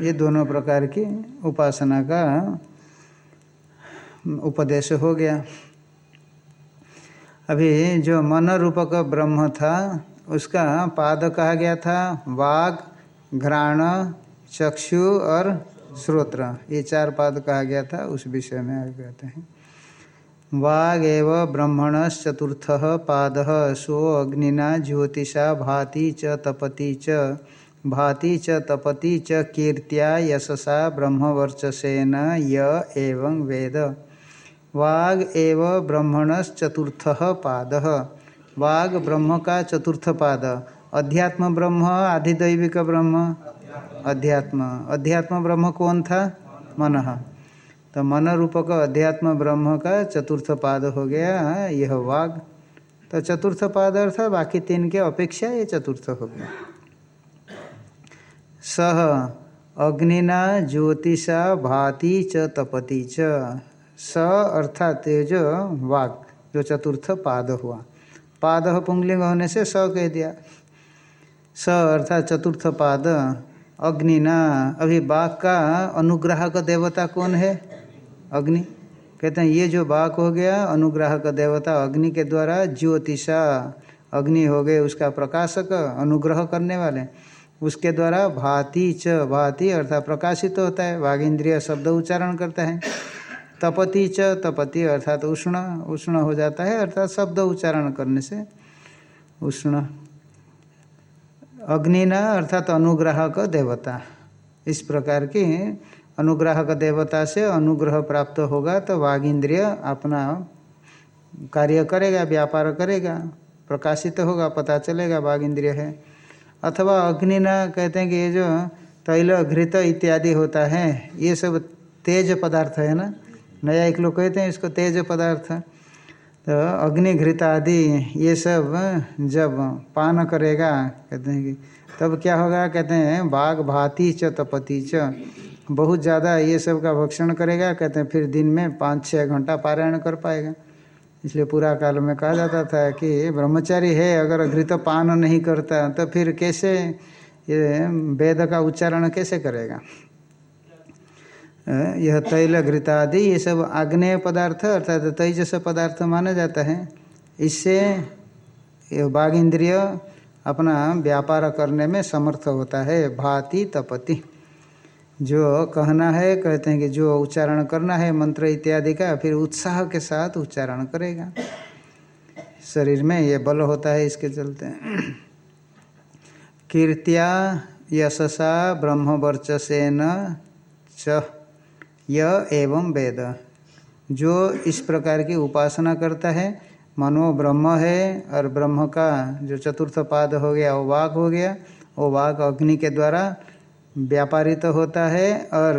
ये दोनों प्रकार की उपासना का उपदेश हो गया। अभी जो मन रूपक ब्रह्म था, उसका पाद कहा गया था, वाग, घ्राण, चक्षु और श्रोत्र, ये चार पाद कहा गया था, उस विषय में आगे कहते हैं। वाग एव ब्रह्मणश्चतुर्थ पाद सो अग्निना ज्योतिषा भाति च तपति च। भाति च तपति च कीर्त्या यशसा ब्रह्मवर्चसेन य एवं वेद। वाग एव ब्रह्मणश्चतुर्थ पाद। वाग ब्रह्म का चतुर्थ पाद। अध्यात्म ब्रह्म, आधिदैविक ब्रह्म। अध्यात्म। अध्यात्म ब्रह्म कौन था? मन। तो मन रूपक अध्यात्म ब्रह्म का चतुर्थ पाद हो गया यह वाग। तो चतुर्थ पाद अर्थात बाकी तीन के अपेक्षा ये चतुर्थ हो गया। सह अग्निना, ज्योतिषा, भाति च, तपति च। स अर्थात जो वाग, जो चतुर्थ पाद हुआ। पाद पुंगलिंग होने से स कह दिया। स अर्थात चतुर्थ पाद अग्निना अभी बाघ का अनुग्राहक देवता कौन है? अग्नि। कहते हैं, ये जो बाघ हो गया, अनुग्राहक देवता अग्नि के द्वारा ज्योतिषा। अग्नि हो गए उसका प्रकाशक, अनुग्रह करने वाले। उसके द्वारा भाति च, भाति अर्थात प्रकाशित तो होता है। बाघ इंद्रिय शब्द उच्चारण करता है। तपति च, तपति अर्थात उष्ण उष्ण हो जाता है अर्थात शब्द उच्चारण करने से। उष्ण। अग्निना अर्थात अनुग्राहक देवता। इस प्रकार की अनुग्राहक देवता से अनुग्रह प्राप्त होगा तो वाघ इंद्रिय अपना कार्य करेगा, व्यापार करेगा, प्रकाशित तो होगा, पता चलेगा वाघ इंद्रिय है। अथवा अग्निना कहते हैं कि ये जो तैल, घृत इत्यादि होता है, ये सब तेज पदार्थ है ना? नया एक लोग कहते हैं इसको तेज पदार्थ। तो अग्नि घृत आदि ये सब जब पान करेगा, कहते हैं कि तब क्या होगा? कहते हैं, बाघ भाती च तपति च। बहुत ज़्यादा ये सब का भक्षण करेगा, कहते हैं, फिर दिन में पाँच छः घंटा पारायण कर पाएगा। इसलिए पूरा काल में कहा जाता था कि ब्रह्मचारी है, अगर घृत पान नहीं करता तो फिर कैसे ये वेद का उच्चारण कैसे करेगा? यह तैल घृतादि ये सब आग्नेय पदार्थ, अर्थात तेजस पदार्थ माना जाता है। इससे यह बाघ इंद्रिय अपना व्यापार करने में समर्थ होता है। भाति तपति। जो कहना है, कहते हैं कि जो उच्चारण करना है, मंत्र इत्यादि का, फिर उत्साह के साथ उच्चारण करेगा। शरीर में ये बल होता है इसके चलते। कीर्तिया यशसा ब्रह्मवर्चसेन च। य एवं वेद। जो इस प्रकार की उपासना करता है, मनो ब्रह्म है, और ब्रह्म का जो चतुर्थ पाद हो गया, वो वाघ हो गया, वो वाघ अग्नि के द्वारा व्यापारित तो होता है और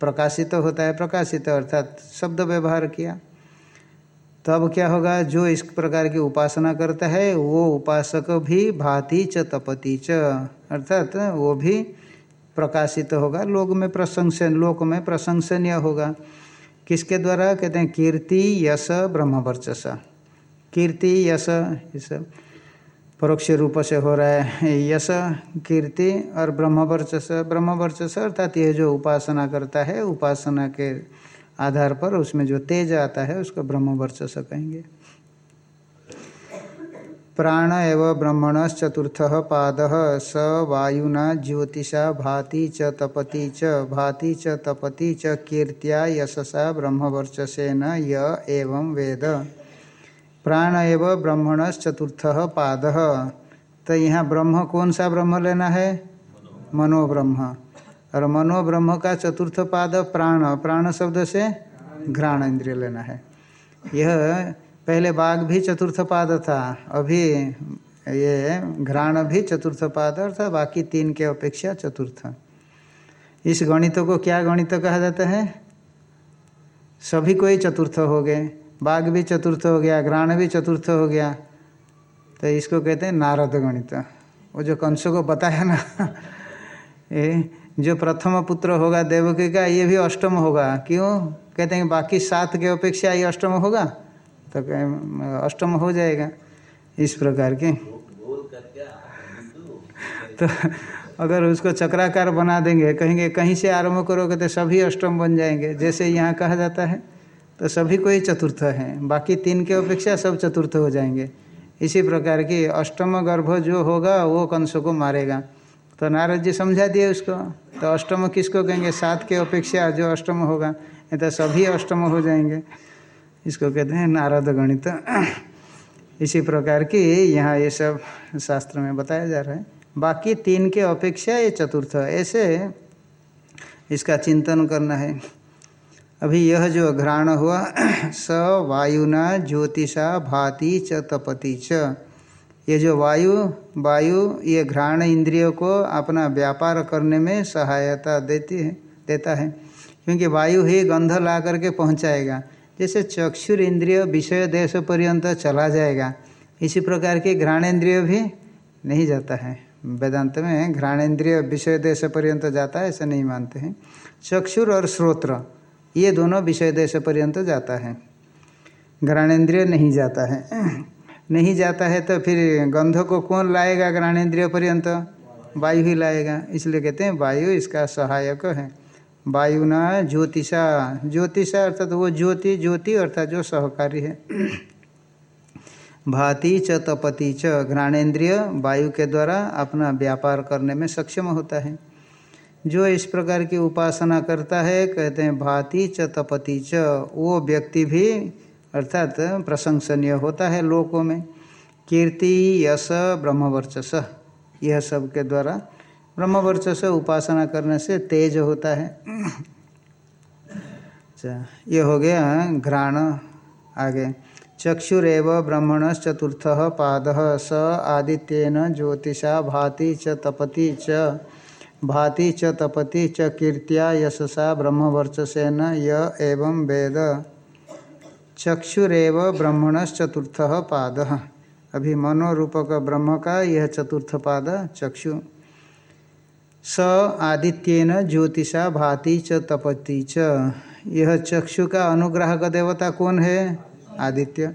प्रकाशित तो होता है, प्रकाशित तो अर्थात शब्द व्यवहार किया। तब क्या होगा, जो इस प्रकार की उपासना करता है, वो उपासक भी भाति च तपति च, अर्थात वो भी प्रकाशित होगा। लोक में प्रशंसन, लोक में प्रशंसनीय होगा। किसके द्वारा? कहते हैं, कीर्ति, यश ब्रह्मवर्चस कीर्ति, यश, ये सब परोक्ष रूप से हो रहा है। यश, कीर्ति और ब्रह्मवर्चस ब्रह्मवर्चस अर्थात यह जो उपासना करता है, उपासना के आधार पर उसमें जो तेज आता है, उसको ब्रह्मवर्चस कहेंगे। प्राण एव ब्रह्मण चतुर्थ पाद स वायुना ज्योतिषा भाति च तपति च, भाति च तपति च कीर्त्या यशसा ब्रह्मवर्चसेन य एवं वेद। प्राण एव ब्रह्मण चतुर्थ पाद। तो यहाँ ब्रह्म कौन सा ब्रह्म लेना है? मनोब्रह्म। और मनोब्रह्म का चतुर्थ पाद प्राण प्राण शब्द से घ्राण इंद्रिय लेना है। यह पहले बाघ भी चतुर्थ पाद था, अभी ये घ्राण भी चतुर्थ पाद अर्थात बाकी तीन के अपेक्षा चतुर्थ। इस गणित को क्या गणित कहा जाता है? सभी को ही चतुर्थ हो गए, बाघ भी चतुर्थ हो गया, घ्राण भी चतुर्थ हो गया। तो इसको कहते हैं नारद गणित। वो जो कंसों को बताया ना, ये जो प्रथम पुत्र होगा देवकी का, ये भी अष्टम होगा। क्यों? कहते हैं बाकी सात के अपेक्षा ये अष्टम होगा? तो अष्टम हो जाएगा इस प्रकार के। तो अगर उसको चक्राकार बना देंगे, कहेंगे, कहीं से आरंभ करोगे तो सभी अष्टम बन जाएँगे। जैसे यहाँ कहा जाता है तो सभी को ही चतुर्थ है। बाकी तीन के अपेक्षा सब चतुर्थ हो जाएँगे। इसी प्रकार की अष्टम गर्भ जो होगा, वो कंस को मारेगा। तो नारद जी समझा दिए उसको। तो अष्टम किसको कहेंगे? सात के अपेक्षा जो अष्टम होगा ये तो सभी अष्टम हो जाएँगे। इसको कहते हैं नारद गणित। इसी प्रकार की यहाँ ये सब शास्त्र में बताया जा रहा है। बाकी तीन के अपेक्षा ये चतुर्थ। ऐसे इसका चिंतन करना है। अभी यह जो घ्राण हुआ, स वायुना ज्योतिषा भाति च तपति च। ये जो वायु वायु, ये घ्राण इंद्रियों को अपना व्यापार करने में सहायता देती है, देता है। क्योंकि वायु ही गंध ला करके पहुंचाएगा। जैसे चक्षुर इंद्रिय विषय देश पर्यंत चला जाएगा। इसी प्रकार के घ्राणेन्द्रिय भी नहीं जाता है। वेदांत में घ्राणेन्द्रिय विषय देश पर्यंत जाता है, ऐसा नहीं मानते हैं। चक्षुर और श्रोत्र, ये दोनों विषय देश पर्यंत जाता है। घ्राणेन्द्रिय नहीं जाता है। नहीं जाता है तो फिर गंध को कौन लाएगा घ्राणेन्द्रिय पर्यंत? वायु ही लाएगा। इसलिए कहते हैं, वायु इसका सहायक है। वायुना ज्योतिषा ज्योतिषा अर्थात वो ज्योति ज्योति अर्थात जो सहकारी है। भाति च तपति च घ्राणेन्द्रिय वायु के द्वारा अपना व्यापार करने में सक्षम होता है। जो इस प्रकार की उपासना करता है, कहते हैं भाति च तपति च, वो व्यक्ति भी अर्थात प्रशंसनीय होता है लोकों में। कीर्ति, यश ब्रह्मवर्चस यह सब के द्वारा ब्रह्मवर्चस उपासना करने से तेज होता है। अच्छा ये हो गया घ्राण आगे। चक्षुरव ब्रह्मण चतुर्थ पाद स आदित्यन ज्योतिषा भाति च तपति च। भाति च तपति च कीर्त्या यशसा ब्रह्मवर्चसेन य एवं वेद। चक्षुरव ब्रह्मण चतुर्थ पाद। अभी मनोरूपक ब्रह्म का यह चतुर्थ पाद चक्षु। स आदित्यन ज्योतिषा भाति च तपति च। यह चक्षु का अनुग्रह का देवता कौन है? आदित्य।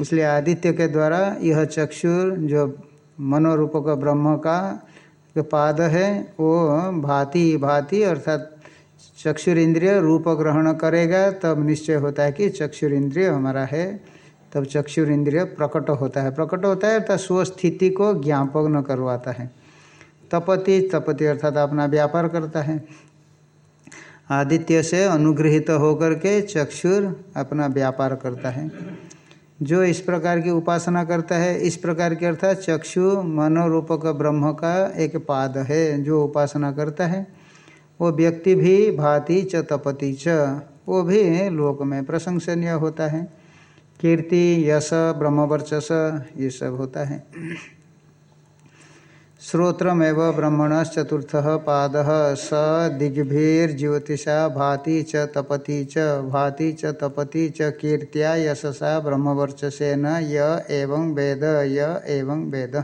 इसलिए आदित्य के द्वारा यह चक्षुर जो मनोरूपक ब्रह्म का जो पाद है, वो भांति भांति अर्थात चक्षुर इंद्रिय रूप ग्रहण करेगा, तब निश्चय होता है कि चक्षुर इंद्रिय हमारा है। तब चक्षुर इंद्रिय प्रकट होता है। प्रकट होता है अर्थात स्वस्थिति को ज्ञापन करवाता है। तपति तपति अर्थात अपना व्यापार करता है। आदित्य से अनुग्रहित होकर के चक्षुर अपना व्यापार करता है। जो इस प्रकार की उपासना करता है, इस प्रकार के अर्थात चक्षु मनोरूपक ब्रह्म का एक पाद है, जो उपासना करता है। वो व्यक्ति भी भाति च, तपति च, वो भी लोक में प्रशंसनीय होता है। कीर्ति, यश ब्रह्मवर्चस ये सब होता है। श्रोत्रमेव ब्रह्मणश्चतुर्थ पाद स दिग्भिर्ज्योतिषा भाति च तपति च, भाति च तपति च कीर्त्या यशसा ब्रह्मवर्चसेन य एवं वेद, य एवं वेद।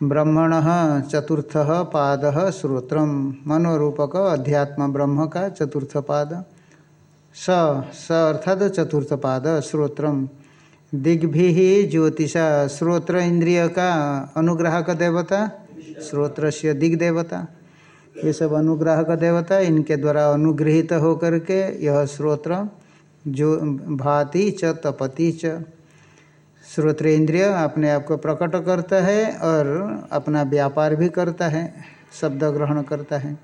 ब्रह्मण चतुर्थ पाद श्रोत्र मनोरूपक अध्यात्म ब्रह्म का चतुर्थ पाद। स स अर्थात चतुर्थ पाद, श्रोत्रम। दिग्भि ज्योतिषा श्रोत्र इंद्रिय का अनुग्राहक देवता श्रोत्र से दिग्देवता, ये सब अनुग्राहक देवता इनके द्वारा अनुग्रहित होकर के यह श्रोत्र जो भाति च, तपति च, श्रोत्र इंद्रिय अपने आप को प्रकट करता है और अपना व्यापार भी करता है, शब्द ग्रहण करता है।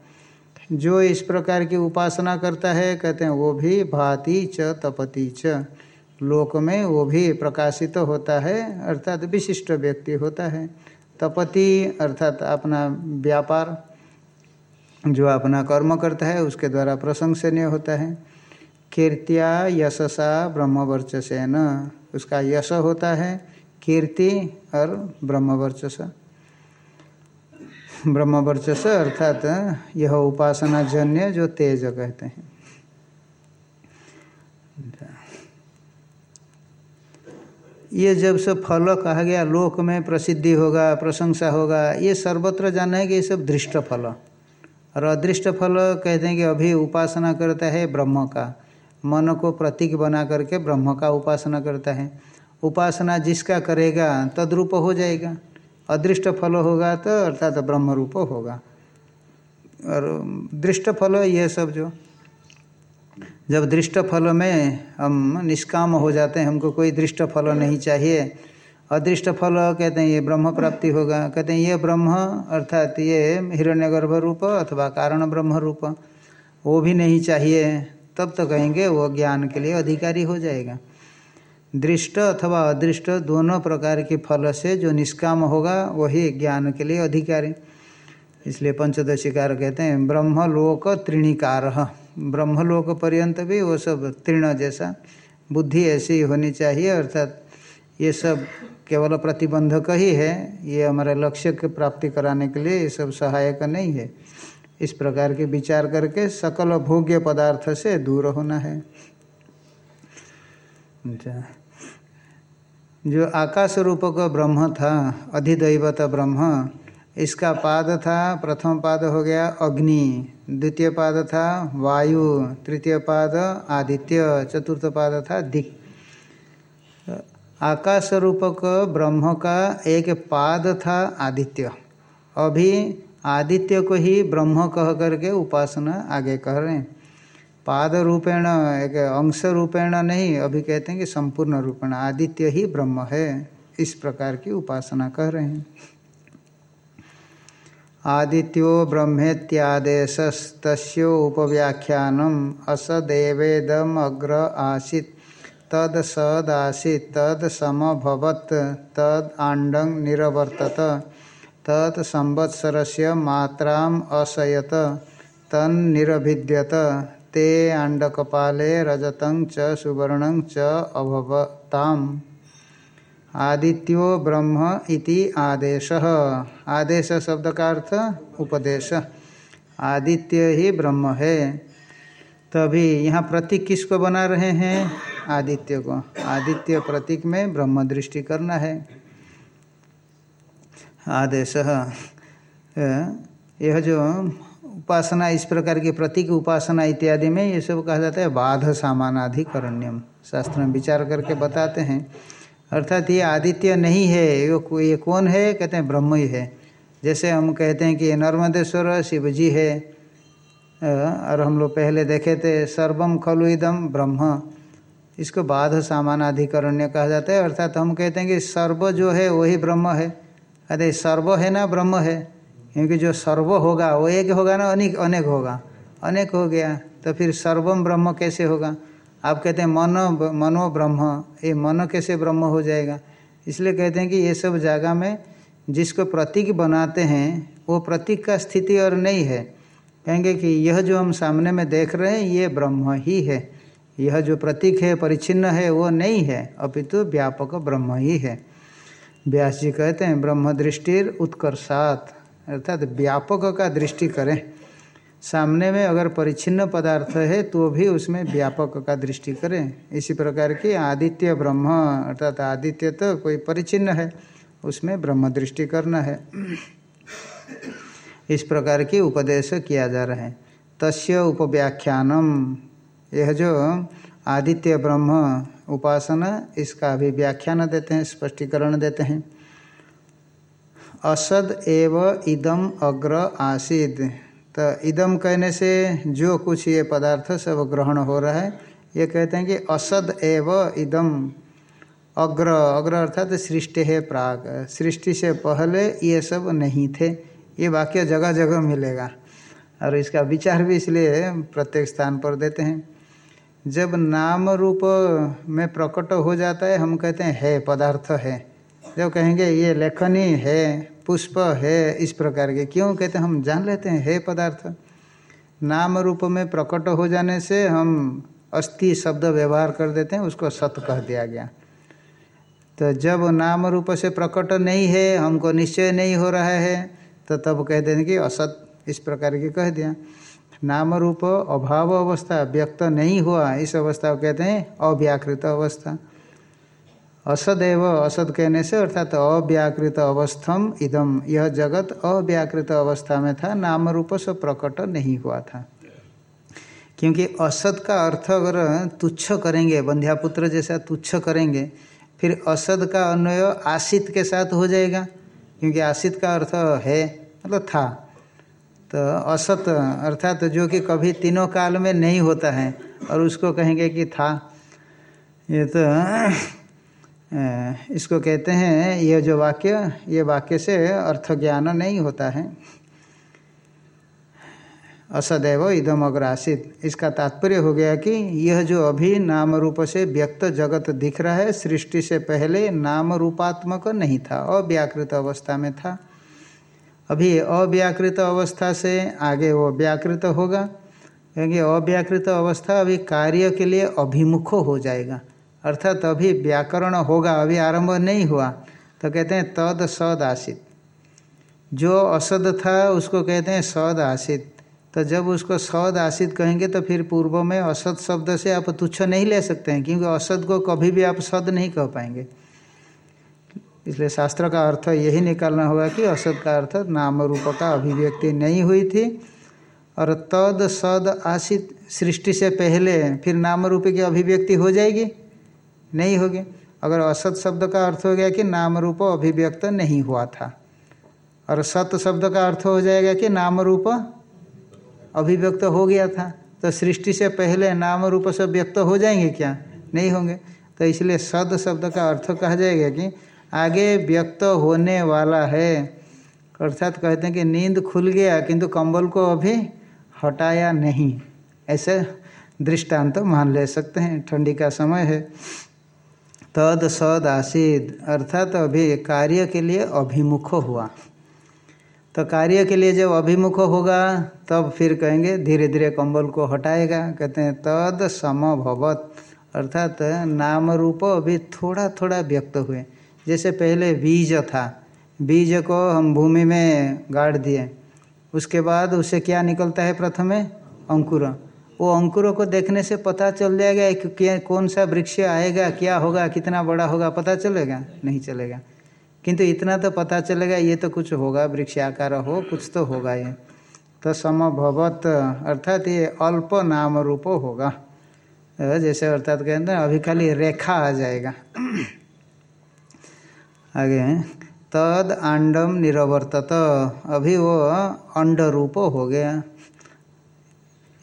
जो इस प्रकार की उपासना करता है, कहते हैं वो भी भाति च, तपति च। लोक में वो भी प्रकाशित तो होता है, अर्थात विशिष्ट व्यक्ति होता है। तपति, अर्थात अपना व्यापार, जो अपना कर्म करता है, उसके द्वारा प्रशंसनीय होता है। कीर्तिया यशसा ब्रह्मवर्चसेन, उसका यश होता है, कीर्ति और ब्रह्मवर्चस। ब्रह्मवर्चस, अर्थात यह उपासना जन्य जो तेज कहते हैं। ये जब सब फल कहा गया, लोक में प्रसिद्धि होगा, प्रशंसा होगा, ये सर्वत्र जानना है कि ये सब दृष्ट फल। और अदृष्ट फल कहते हैं कि अभी उपासना करता है ब्रह्म का। मन को प्रतीक बना करके ब्रह्म का उपासना करता है। उपासना जिसका करेगा, तद्रूप हो जाएगा। अदृष्ट फल होगा तो अर्थात ब्रह्म रूप होगा। और दृष्ट फल ये सब जो जब दृष्ट फल में हम निष्काम हो जाते हैं, हमको कोई दृष्ट फल नहीं चाहिए। अदृष्ट फल कहते हैं, ये ब्रह्म प्राप्ति होगा। कहते हैं, ये ब्रह्म, अर्थात ये हिरण्यगर्भ रूप अथवा कारण ब्रह्म रूप, वो भी नहीं चाहिए। तब तो कहेंगे, वो ज्ञान के लिए अधिकारी हो जाएगा। दृष्ट अथवा अदृष्ट दोनों प्रकार के फल से जो निष्काम होगा, वही ज्ञान के लिए अधिकारी। इसलिए पंचदशिकार कहते हैं, ब्रह्म ब्रह्मलोक त्रिणिकार। ब्रह्मलोक पर्यंत भी वो सब तीर्ण जैसा बुद्धि ऐसी होनी चाहिए, अर्थात ये सब केवल प्रतिबंधक ही है, ये हमारे लक्ष्य के प्राप्ति कराने के लिए ये सब सहायक नहीं है। इस प्रकार के विचार करके सकल भोग्य पदार्थ से दूर होना है। अच्छा। जो आकाश रूप का ब्रह्म था, अधिदैवत ब्रह्म इसका पाद था, प्रथम पाद हो गया अग्नि, द्वितीय पाद था वायु, तृतीय पाद आदित्य, चतुर्थ पाद था दिक। आकाश रूपक ब्रह्म का एक पाद था आदित्य। अभी आदित्य को ही ब्रह्म कह करके उपासना आगे कह रहे हैं। पाद रूपेण, एक अंश रूपेण नहीं, अभी कहते हैं कि संपूर्ण रूपेण, आदित्य ही ब्रह्म है, इस प्रकार की उपासना कह रहे हैं। आदित्यो ब्रह्मेत्यादेशस्तस्योपव्याख्यानम असदेवेदम अग्र आसीत। तद सद आसीत तद तद आंडंग निरवर्तत तत् संवत्सर मात्राम असयत, तन ते आंडकपाले रजतं च सुवर्णं च अभवताम। आदित्यो ब्रह्म इति आदेश। आदेश शब्द का अर्थ उपदेश। आदित्य ही ब्रह्म है। तभी यहाँ प्रतीक किसको बना रहे हैं? आदित्य को। आदित्य प्रतीक में ब्रह्म दृष्टि करना है। आदेश। यह जो उपासना, इस प्रकार की प्रतीक उपासना इत्यादि में ये सब कहा जाता है बाध सामानाधिकरण्यम शास्त्र में विचार करके बताते हैं। अर्थात ये आदित्य नहीं है, ये ये कौन है? कहते हैं ब्रह्म ही है। जैसे हम कहते हैं कि ये नर्मदेश्वर शिव जी है और हम लोग पहले देखे थे, सर्वम खलु इदम ब्रह्म। इसको बाध सामानाधिकरण्य कहा जाता है, अर्थात हम कहते हैं कि सर्व जो है वही ब्रह्म है। अरे, सर्व है ना, ब्रह्म है। क्योंकि जो सर्व होगा, वो एक होगा ना, अनेक अनेक होगा। अनेक हो गया तो फिर सर्वम ब्रह्म कैसे होगा? आप कहते हैं मनो मनो ब्रह्म ये मन कैसे ब्रह्म हो जाएगा? इसलिए कहते हैं कि ये सब जगह में जिसको प्रतीक बनाते हैं, वो प्रतीक का स्थिति और नहीं है। कहेंगे कि यह जो हम सामने में देख रहे हैं, ये ब्रह्म ही है। यह जो प्रतीक है, परिचिन्न है, वो नहीं है। अपितु व्यापक ब्रह्म ही है। व्यास जी कहते हैं, ब्रह्म दृष्टि उत्कर्षात। अर्थात व्यापक का दृष्टि करें। सामने में अगर परिच्छिन्न पदार्थ है तो भी उसमें व्यापक का दृष्टि करें। इसी प्रकार की आदित्य ब्रह्म, अर्थात आदित्य तो कोई परिचिन्न है, उसमें ब्रह्म दृष्टि करना है। इस प्रकार की उपदेश किया जा रहा है। तस्य उपव्याख्यानम। यह जो आदित्य ब्रह्म उपासना, इसका भी व्याख्यान देते हैं, स्पष्टीकरण देते हैं। असद एव इदम अग्र आसिद। तो इदम कहने से जो कुछ ये पदार्थ सब ग्रहण हो रहा है, ये कहते हैं कि असद एव इदम। अग्र अग्र अर्थात सृष्टि है प्राग। सृष्टि से पहले ये सब नहीं थे। ये वाक्य जगह जगह मिलेगा। और इसका विचार भी इसलिए प्रत्येक स्थान पर देते हैं। जब नाम रूप में प्रकट हो जाता है, हम कहते हैं, है पदार्थ है। जब कहेंगे, ये लेखनी है। पुष्प है इस प्रकार के। क्यों? कहते हैं, हम जान लेते हैं, है पदार्थ। नाम रूप में प्रकट हो जाने से हम अस्थि शब्द व्यवहार कर देते हैं, उसको सत कह दिया गया। तो जब नाम रूप से प्रकट नहीं है, हमको निश्चय नहीं हो रहा है तो तब कह दें कि असत इस प्रकार की कह दिया। नाम रूप अभाव अवस्था, व्यक्त नहीं हुआ, इस अवस्था को कहते हैं अव्याकृत अवस्था। असदैव असद कहने से अर्थात अव्याकृत अवस्थम इदम। यह जगत अव्याकृत अवस्था में था नाम रूप से प्रकट नहीं हुआ था। क्योंकि असद का अर्थ अगर तुच्छ करेंगे, बंध्यापुत्र जैसा तुच्छ करेंगे, फिर असद का अन्वय आशित के साथ हो जाएगा। क्योंकि आसित का अर्थ है मतलब था। तो असत अर्थात तो जो कि कभी तीनों काल में नहीं होता है, और उसको कहेंगे कि था। ये तो इसको कहते हैं, ये जो वाक्य, ये वाक्य से अर्थ ज्ञान नहीं होता है। असदैव इदम अग्रासित इसका तात्पर्य हो गया कि यह जो अभी नाम रूप से व्यक्त जगत दिख रहा है, सृष्टि से पहले नाम रूपात्मक नहीं था, अव्याकृत अवस्था में था। अभी अव्याकृत अवस्था से आगे वो व्याकृत होगा, क्योंकि अव्याकृत अवस्था अभी कार्य के लिए अभिमुख हो जाएगा। अर्थात अभी व्याकरण होगा, अभी आरंभ नहीं हुआ। तो कहते हैं, तद सद आसित जो असद था, उसको कहते हैं सद आसित तो जब उसको सद आसित कहेंगे तो फिर पूर्व में असद शब्द से आप तुच्छ नहीं ले सकते हैं, क्योंकि असद को कभी भी आप सद नहीं कह पाएँगे। इसलिए शास्त्र का अर्थ यही निकालना होगा कि असद का अर्थ नाम रूप का अभिव्यक्ति नहीं हुई थी, और तद सद आसित सृष्टि से पहले फिर नाम रूप की अभिव्यक्ति हो जाएगी। नहीं होगी। अगर असत शब्द का अर्थ हो गया कि नाम रूप अभिव्यक्त नहीं हुआ था। और सत शब्द का अर्थ हो जाएगा कि नाम रूप अभिव्यक्त हो गया था। तो सृष्टि से पहले नाम रूप से व्यक्त हो जाएँगे क्या? नहीं होंगे। तो इसलिए सद शब्द का अर्थ कहा जाएगा कि आगे व्यक्त होने वाला है। अर्थात कहते हैं कि नींद खुल गया, किंतु कंबल को अभी हटाया नहीं। ऐसे दृष्टांत तो मान ले सकते हैं। ठंडी का समय है। तद सद आसिद अर्थात अभी, कार्य के लिए अभिमुख हुआ। तो कार्य के लिए जब अभिमुख होगा, तब फिर कहेंगे धीरे धीरे कंबल को हटाएगा। कहते हैं, तद समभवत, अर्थात नाम रूप अभी थोड़ा थोड़ा व्यक्त हुए। जैसे पहले बीज था, बीज को हम भूमि में गाड़ दिए। उसके बाद उससे क्या निकलता है प्रथमे अंकुर। वो अंकुरों को देखने से पता चल जाएगा कि कौन सा वृक्ष आएगा, क्या होगा, कितना बड़ा होगा, पता चलेगा? नहीं चलेगा। किंतु इतना तो पता चलेगा, ये तो कुछ होगा, वृक्ष आकार हो, कुछ तो होगा ये। तो समभवत, अर्थात ये अल्प नाम रूप होगा। जैसे अर्थात कहते हैं, अभी खाली रेखा आ जाएगा। आगे तद आंडम निरवर्तत। अभी वो अंड रूप हो गया।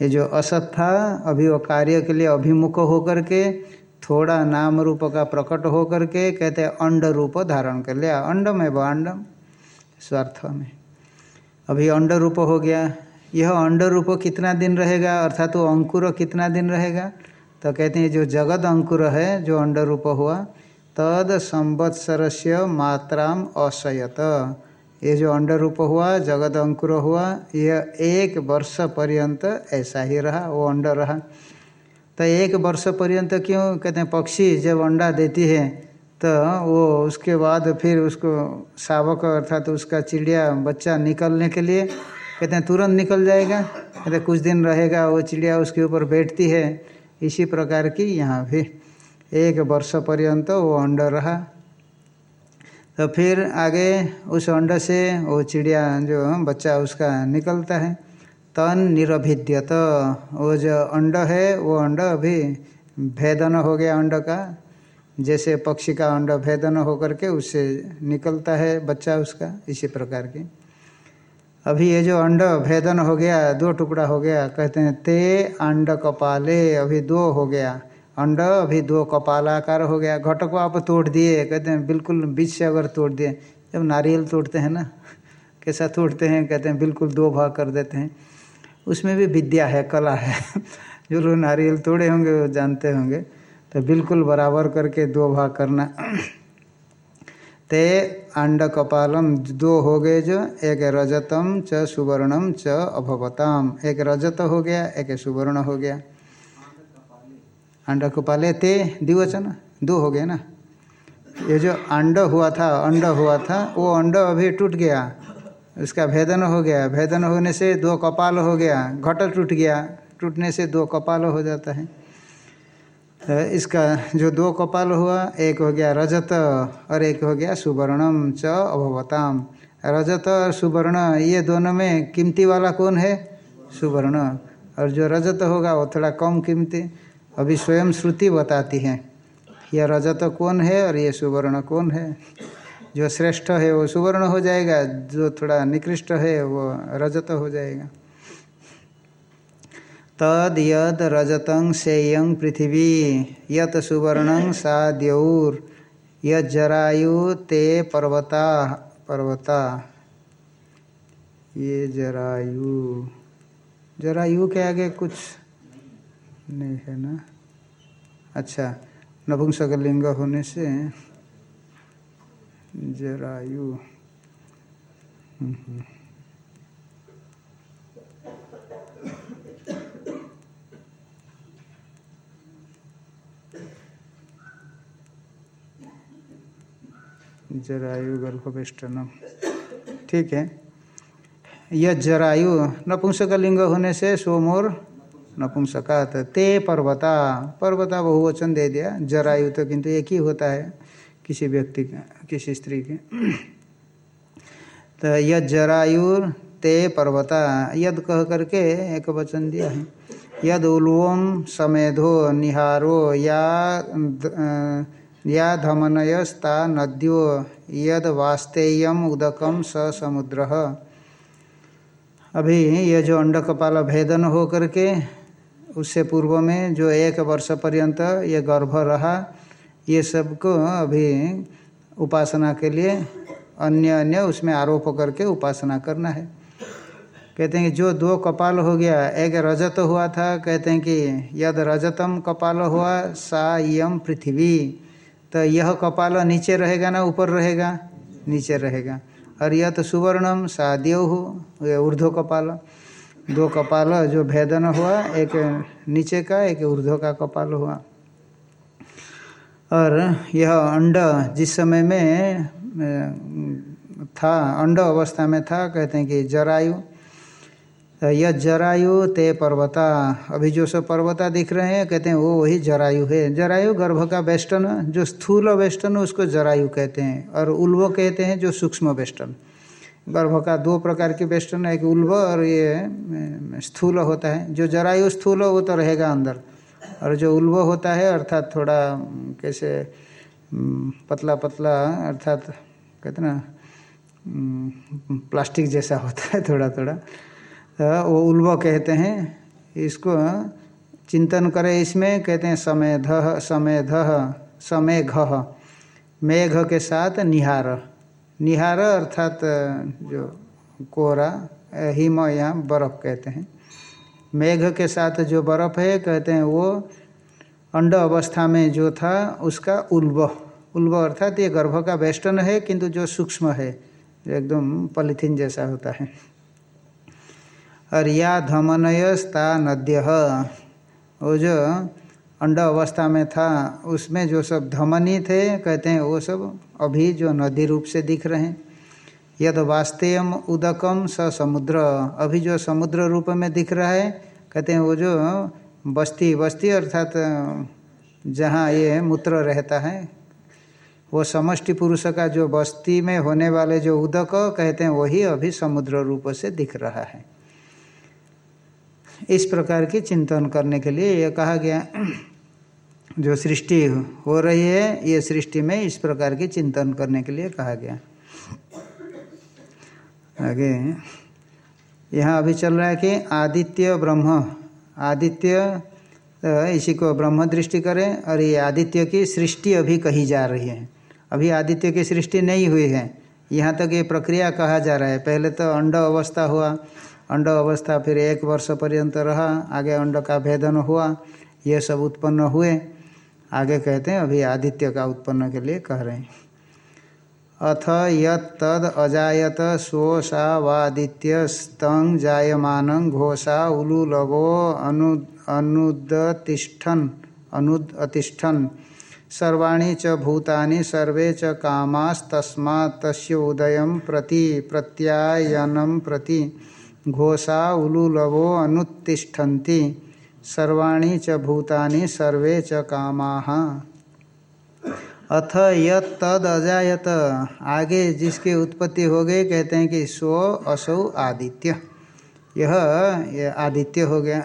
ये जो असत था, अभी वो कार्य के लिए अभिमुख होकर के, थोड़ा नाम रूप का प्रकट हो करके कहते हैं अंड रूप धारण कर लिया। अंडम है अंडम स्वार्थ में। अभी अंड रूप हो गया। यह अंड रूप कितना दिन रहेगा? अर्थात वो अंकुर कितना दिन रहेगा? तो कहते हैं जो जगत अंकुर है, जो अंड रूप हुआ, तद संवत्सर से मात्रा असयत। ये जो अंड रूप हुआ, जगत अंकुर हुआ, यह एक वर्ष पर्यंत ऐसा ही रहा, वो अंड रहा। तो एक वर्ष पर्यंत क्यों? कहते हैं, पक्षी जब अंडा देती है तो वो उसके बाद फिर उसको शावक अर्थात तो उसका चिड़िया, बच्चा निकलने के लिए, कहते हैं, तुरंत निकल जाएगा। कहते कुछ दिन रहेगा, वो चिड़िया उसके ऊपर बैठती है। इसी प्रकार की यहाँ भी एक वर्ष पर्यंत वो अंड रहा। तो फिर आगे उस अंड से वो चिड़िया जो बच्चा उसका निकलता है, तन निरभिद्यत। वो जो अंड है, वो अंड अभी भेदन हो गया अंड का। जैसे पक्षी का अंड भेदन होकर के उससे निकलता है बच्चा उसका, इसी प्रकार की। अभी ये जो अंड भेदन हो गया, दो टुकड़ा हो गया, कहते हैं, ते अंड कपाले अभी दो हो गया। अंड, अभी दो कपालाकार हो गया। घट को आप तोड़ दिए, कहते हैं, बिल्कुल बीच से अगर तोड़ दिए, जब नारियल तोड़ते हैं ना, कैसा तोड़ते हैं, कहते हैं, बिल्कुल दो भाग कर देते हैं। उसमें भी विद्या है, कला है। जो लोग नारियल तोड़े होंगे, वो जानते होंगे। तो बिल्कुल बराबर करके दो भाग करना। ते अंड कपालम, दो हो गए जो, एक रजतम, च सुवर्णम, च अभवताम। एक रजत हो गया, एक सुवर्ण हो गया। अंड को कपाले ते दिवचन, दो हो गए ना। ये जो अंड हुआ था, अंड हुआ था, वो अंड अभी टूट गया। उसका भेदन हो गया। भेदन होने से दो कपाल हो गया। घट टूट गया। टूटने से दो कपाल हो जाता है। तो इसका जो दो कपाल हुआ, एक हो गया रजत और एक हो गया सुवर्णम च अभवताम। रजत और सुवर्ण, ये दोनों में कीमती वाला कौन है? सुवर्ण। और जो रजत होगा, वो थोड़ा कम कीमती। अभी स्वयं श्रुति बताती है, यह रजत कौन है और ये सुवर्ण कौन है? जो श्रेष्ठ है वो सुवर्ण हो जाएगा, जो थोड़ा निकृष्ट है वो रजत हो जाएगा. तद यद रजतं सेयं पृथिवी, यत सुवर्णं सा द्यौर यजरायु ते पर्वता पर्वता। ये जरायु। जरायु के आगे कुछ नहीं है ना? अच्छा नपुंसक लिंग होने से जरायु। जरायु गर्भवेष्टनम ठीक है। यह जरायु नपुंसक लिंग होने से सोमोर नपुंसकात ते पर्वता पर्वता बहुवचन दे दिया, जरायु तो किंतु एक ही होता है, किसी व्यक्ति का, किसी स्त्री के। तो यद जरायु ते पर्वता, यद कह करके एक वचन दिया है। यद उल्वम समेधो निहारो, या या धमनयस्ता नद्यो, यद वास्तेय उदकम स समुद्र। अभी ये जो अंडकपाल भेदन हो करके उससे पूर्व में जो एक वर्ष पर्यंत ये गर्भ रहा, ये सबको अभी उपासना के लिए अन्य अन्य उसमें आरोप करके उपासना करना है। कहते हैं कि जो दो कपाल हो गया, एक रजत हुआ था, कहते हैं कि यद रजतम कपाल हुआ, सा यम पृथ्वी। तो यह कपाल नीचे रहेगा ना, ऊपर रहेगा? नीचे रहेगा। और यह तो सुवर्णम देव हो ऊर्ध्व कपाल। दो कपाल जो भेदन हुआ, एक नीचे का, एक ऊर्ध्व का कपाल हुआ। और यह अंड जिस समय में था, अंड अवस्था में था, कहते हैं कि जरायु। यह जरायु ते पर्वता, अभी जो सब पर्वता दिख रहे हैं, कहते हैं वो वही जरायु है। जरायु गर्भ का वेस्टन जो स्थूल वेस्टन उसको जरायु कहते हैं, और उल्व कहते हैं जो सूक्ष्म वेस्टन गर्भ का दो प्रकार के वेस्टन एक उल्व और ये स्थूल होता है। जो जरायु स्थूल वो तो रहेगा अंदर। और जो उल्भ होता है, अर्थात थोड़ा कैसे पतला पतला, अर्थात, कहते ना प्लास्टिक जैसा होता है थोड़ा थोड़ा तो वो उल्व कहते हैं। इसको चिंतन करें इसमें, कहते हैं समेध समेध, समेघ, मेघ के साथ निहार। निहार अर्थात जो कोहरा हिम या बर्फ़ कहते हैं। मेघ के साथ जो बर्फ़ है, कहते हैं वो अंड अवस्था में जो था, उसका उल्व उल्व अर्थात ये गर्भ का वेस्टर्न है, किंतु जो सूक्ष्म है एकदम पॉलीथीन जैसा होता है। और या धमनयस्ता नद्य। वो जो अंड अवस्था में था, उसमें जो सब धमनी थे, कहते हैं वो सब अभी जो नदी रूप से दिख रहे हैं। यद वास्तेयम उदकम स समुद्र। अभी जो समुद्र रूप में दिख रहा है, कहते हैं वो जो बस्ती बस्ती अर्थात, जहाँ ये मूत्र रहता है, वो समष्टि पुरुष का जो बस्ती में होने वाले जो उदक, कहते हैं वही अभी समुद्र रूप से दिख रहा है। इस प्रकार की चिंतन करने के लिए यह कहा गया। जो सृष्टि हो रही है, ये सृष्टि में इस प्रकार के चिंतन करने के लिए कहा गया। आगे, यहाँ अभी चल रहा है कि आदित्य ब्रह्म, आदित्य तो इसी को ब्रह्म दृष्टि करें, और ये आदित्य की सृष्टि अभी कही जा रही है। अभी आदित्य की सृष्टि नहीं हुई है। यहाँ तक ये प्रक्रिया कहा जा रहा है। पहले तो अंड अवस्था हुआ। अंड अवस्था फिर एक वर्ष पर्यंत रहा। आगे अंड का भेदन हुआ। ये सब उत्पन्न हुए। आगे कहते हैं, अभी आदित्य का उत्पन्न के लिए कह रहे हैं। अथ यद अजायत सा वादित्य स्तंग जायमान घोषा उलुलवो अनु, अनुदतिष्ठन अनुद अतिष्ठन सर्वाणी च भूतानि, सर्वे च कामास्तस्मा तस्य उदय प्रति प्रत्यायनम प्रति घोषा उलुलवो अनुत्तिष्ठन्ति। सर्वाणी च भूतानि सर्वे च कामा। अथ यत तद अजायत। आगे जिसकी उत्पत्ति हो गई, कहते हैं कि स्व, असौ, आदित्य। यह आदित्य हो गया।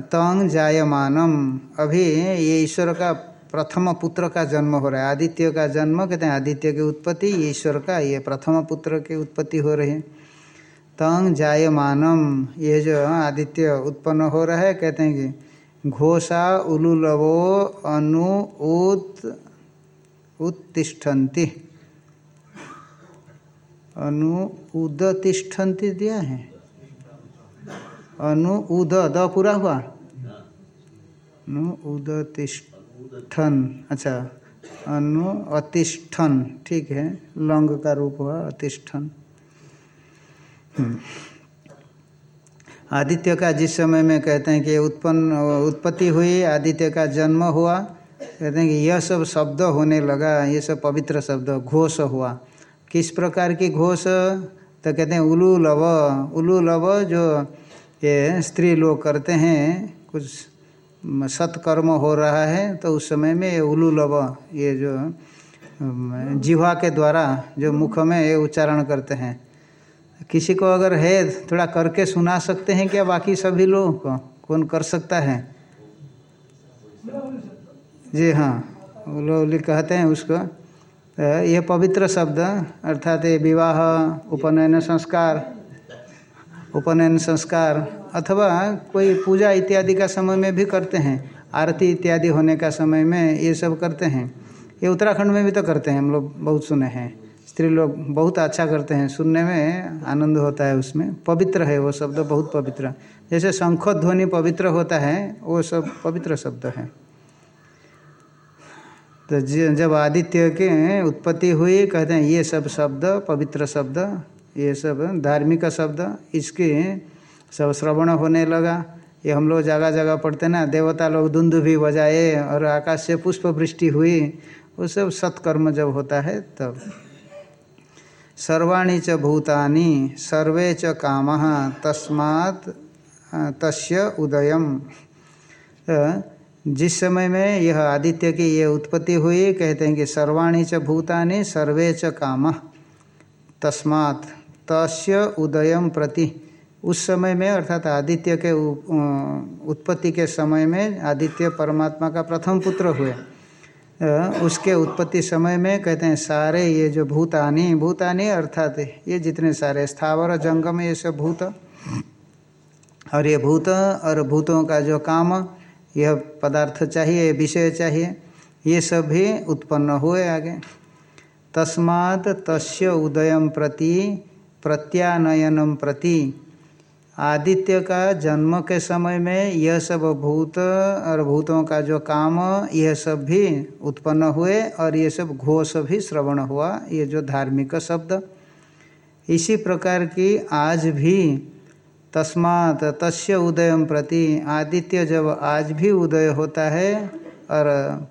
तंग जायमानम। अभी ये ईश्वर का प्रथम पुत्र का जन्म हो रहा है। आदित्य का जन्म कहते हैं आदित्य की उत्पत्ति ईश्वर का ये प्रथम पुत्र की उत्पत्ति हो रही है। तंग जायमानम ये जो आदित्य उत्पन्न हो रहा है कहते हैं कि घोषा उलुलवो अनु उत उत्तिष्ठन्ति। अनु उदतिष्ठन्ति दिया है। अनु उद द पूरा हुआ? अनु उदतिष्ठन अच्छा अनु अतिष्ठन, ठीक है, लंग का रूप हुआ, अतिष्ठन। हम्म। आदित्य का जिस समय में कहते हैं कि उत्पन्न, उत्पत्ति हुई, आदित्य का जन्म हुआ, कहते हैं कि यह सब शब्द होने लगा, ये सब पवित्र शब्द, घोष हुआ। किस प्रकार की घोष? तो कहते हैं उलू लव उलू लव जो ये स्त्री लोग करते हैं, कुछ सत्कर्म हो रहा है तो उस समय में ये उलू लव, ये जो जिह्वा के द्वारा जो मुख में ये उच्चारण करते हैं। किसी को अगर है, थोड़ा करके सुना सकते हैं क्या बाकी सभी लोगों? को कौन कर सकता है? जी हाँ उलोली कहते हैं उसको। यह पवित्र शब्द, अर्थात ये विवाह, उपनयन, संस्कार उपनयन संस्कार अथवा कोई पूजा इत्यादि का समय में भी करते हैं। आरती इत्यादि होने का समय में ये सब करते हैं। ये उत्तराखंड में भी तो करते हैं, हम लोग बहुत सुने हैं। स्त्री लोग बहुत अच्छा करते हैं, सुनने में आनंद होता है उसमें। पवित्र है वो शब्द, बहुत पवित्र। जैसे शंख ध्वनि पवित्र होता है, वो सब पवित्र शब्द है। तो जब आदित्य के उत्पत्ति हुई, कहते हैं ये सब शब्द पवित्र शब्द ये सब धार्मिक शब्द, इसके सब श्रवण होने लगा। ये हम लोग जगह जगह पढ़ते ना, देवता लोग धुंध भी बजाए और आकाश से पुष्प वृष्टि हुई। वो सब सत्कर्म जब होता है तब। सर्वाणी च भूतानि, सर्वे च काम, तस्मात् तस्य उदयम। जिस समय में यह आदित्य की ये उत्पत्ति हुई, कहते हैं कि सर्वाणी च भूतानि, सर्वे च काम, तस्मात्। तस्य उदयम प्रति। उस समय में, अर्थात आदित्य के उत्पत्ति के समय में, आदित्य परमात्मा का प्रथम पुत्र हुए। उसके उत्पत्ति समय में कहते हैं, सारे ये जो भूतानी भूतानी अर्थात ये जितने सारे स्थावर, जंगम, ये सब भूत। और ये भूत और भूतों का जो काम, यह पदार्थ चाहिए, विषय चाहिए, ये सब भी उत्पन्न हुए आगे। तस्मात् तस्य उदयम प्रति प्रत्यानयनम प्रति। आदित्य का जन्म के समय में यह सब भूत और भूतों का जो काम, यह सब भी उत्पन्न हुए और ये सब घोष भी श्रवण हुआ, ये जो धार्मिक शब्द। इसी प्रकार की आज भी तस्मात तस्य उदय प्रति आदित्य जब आज भी उदय होता है और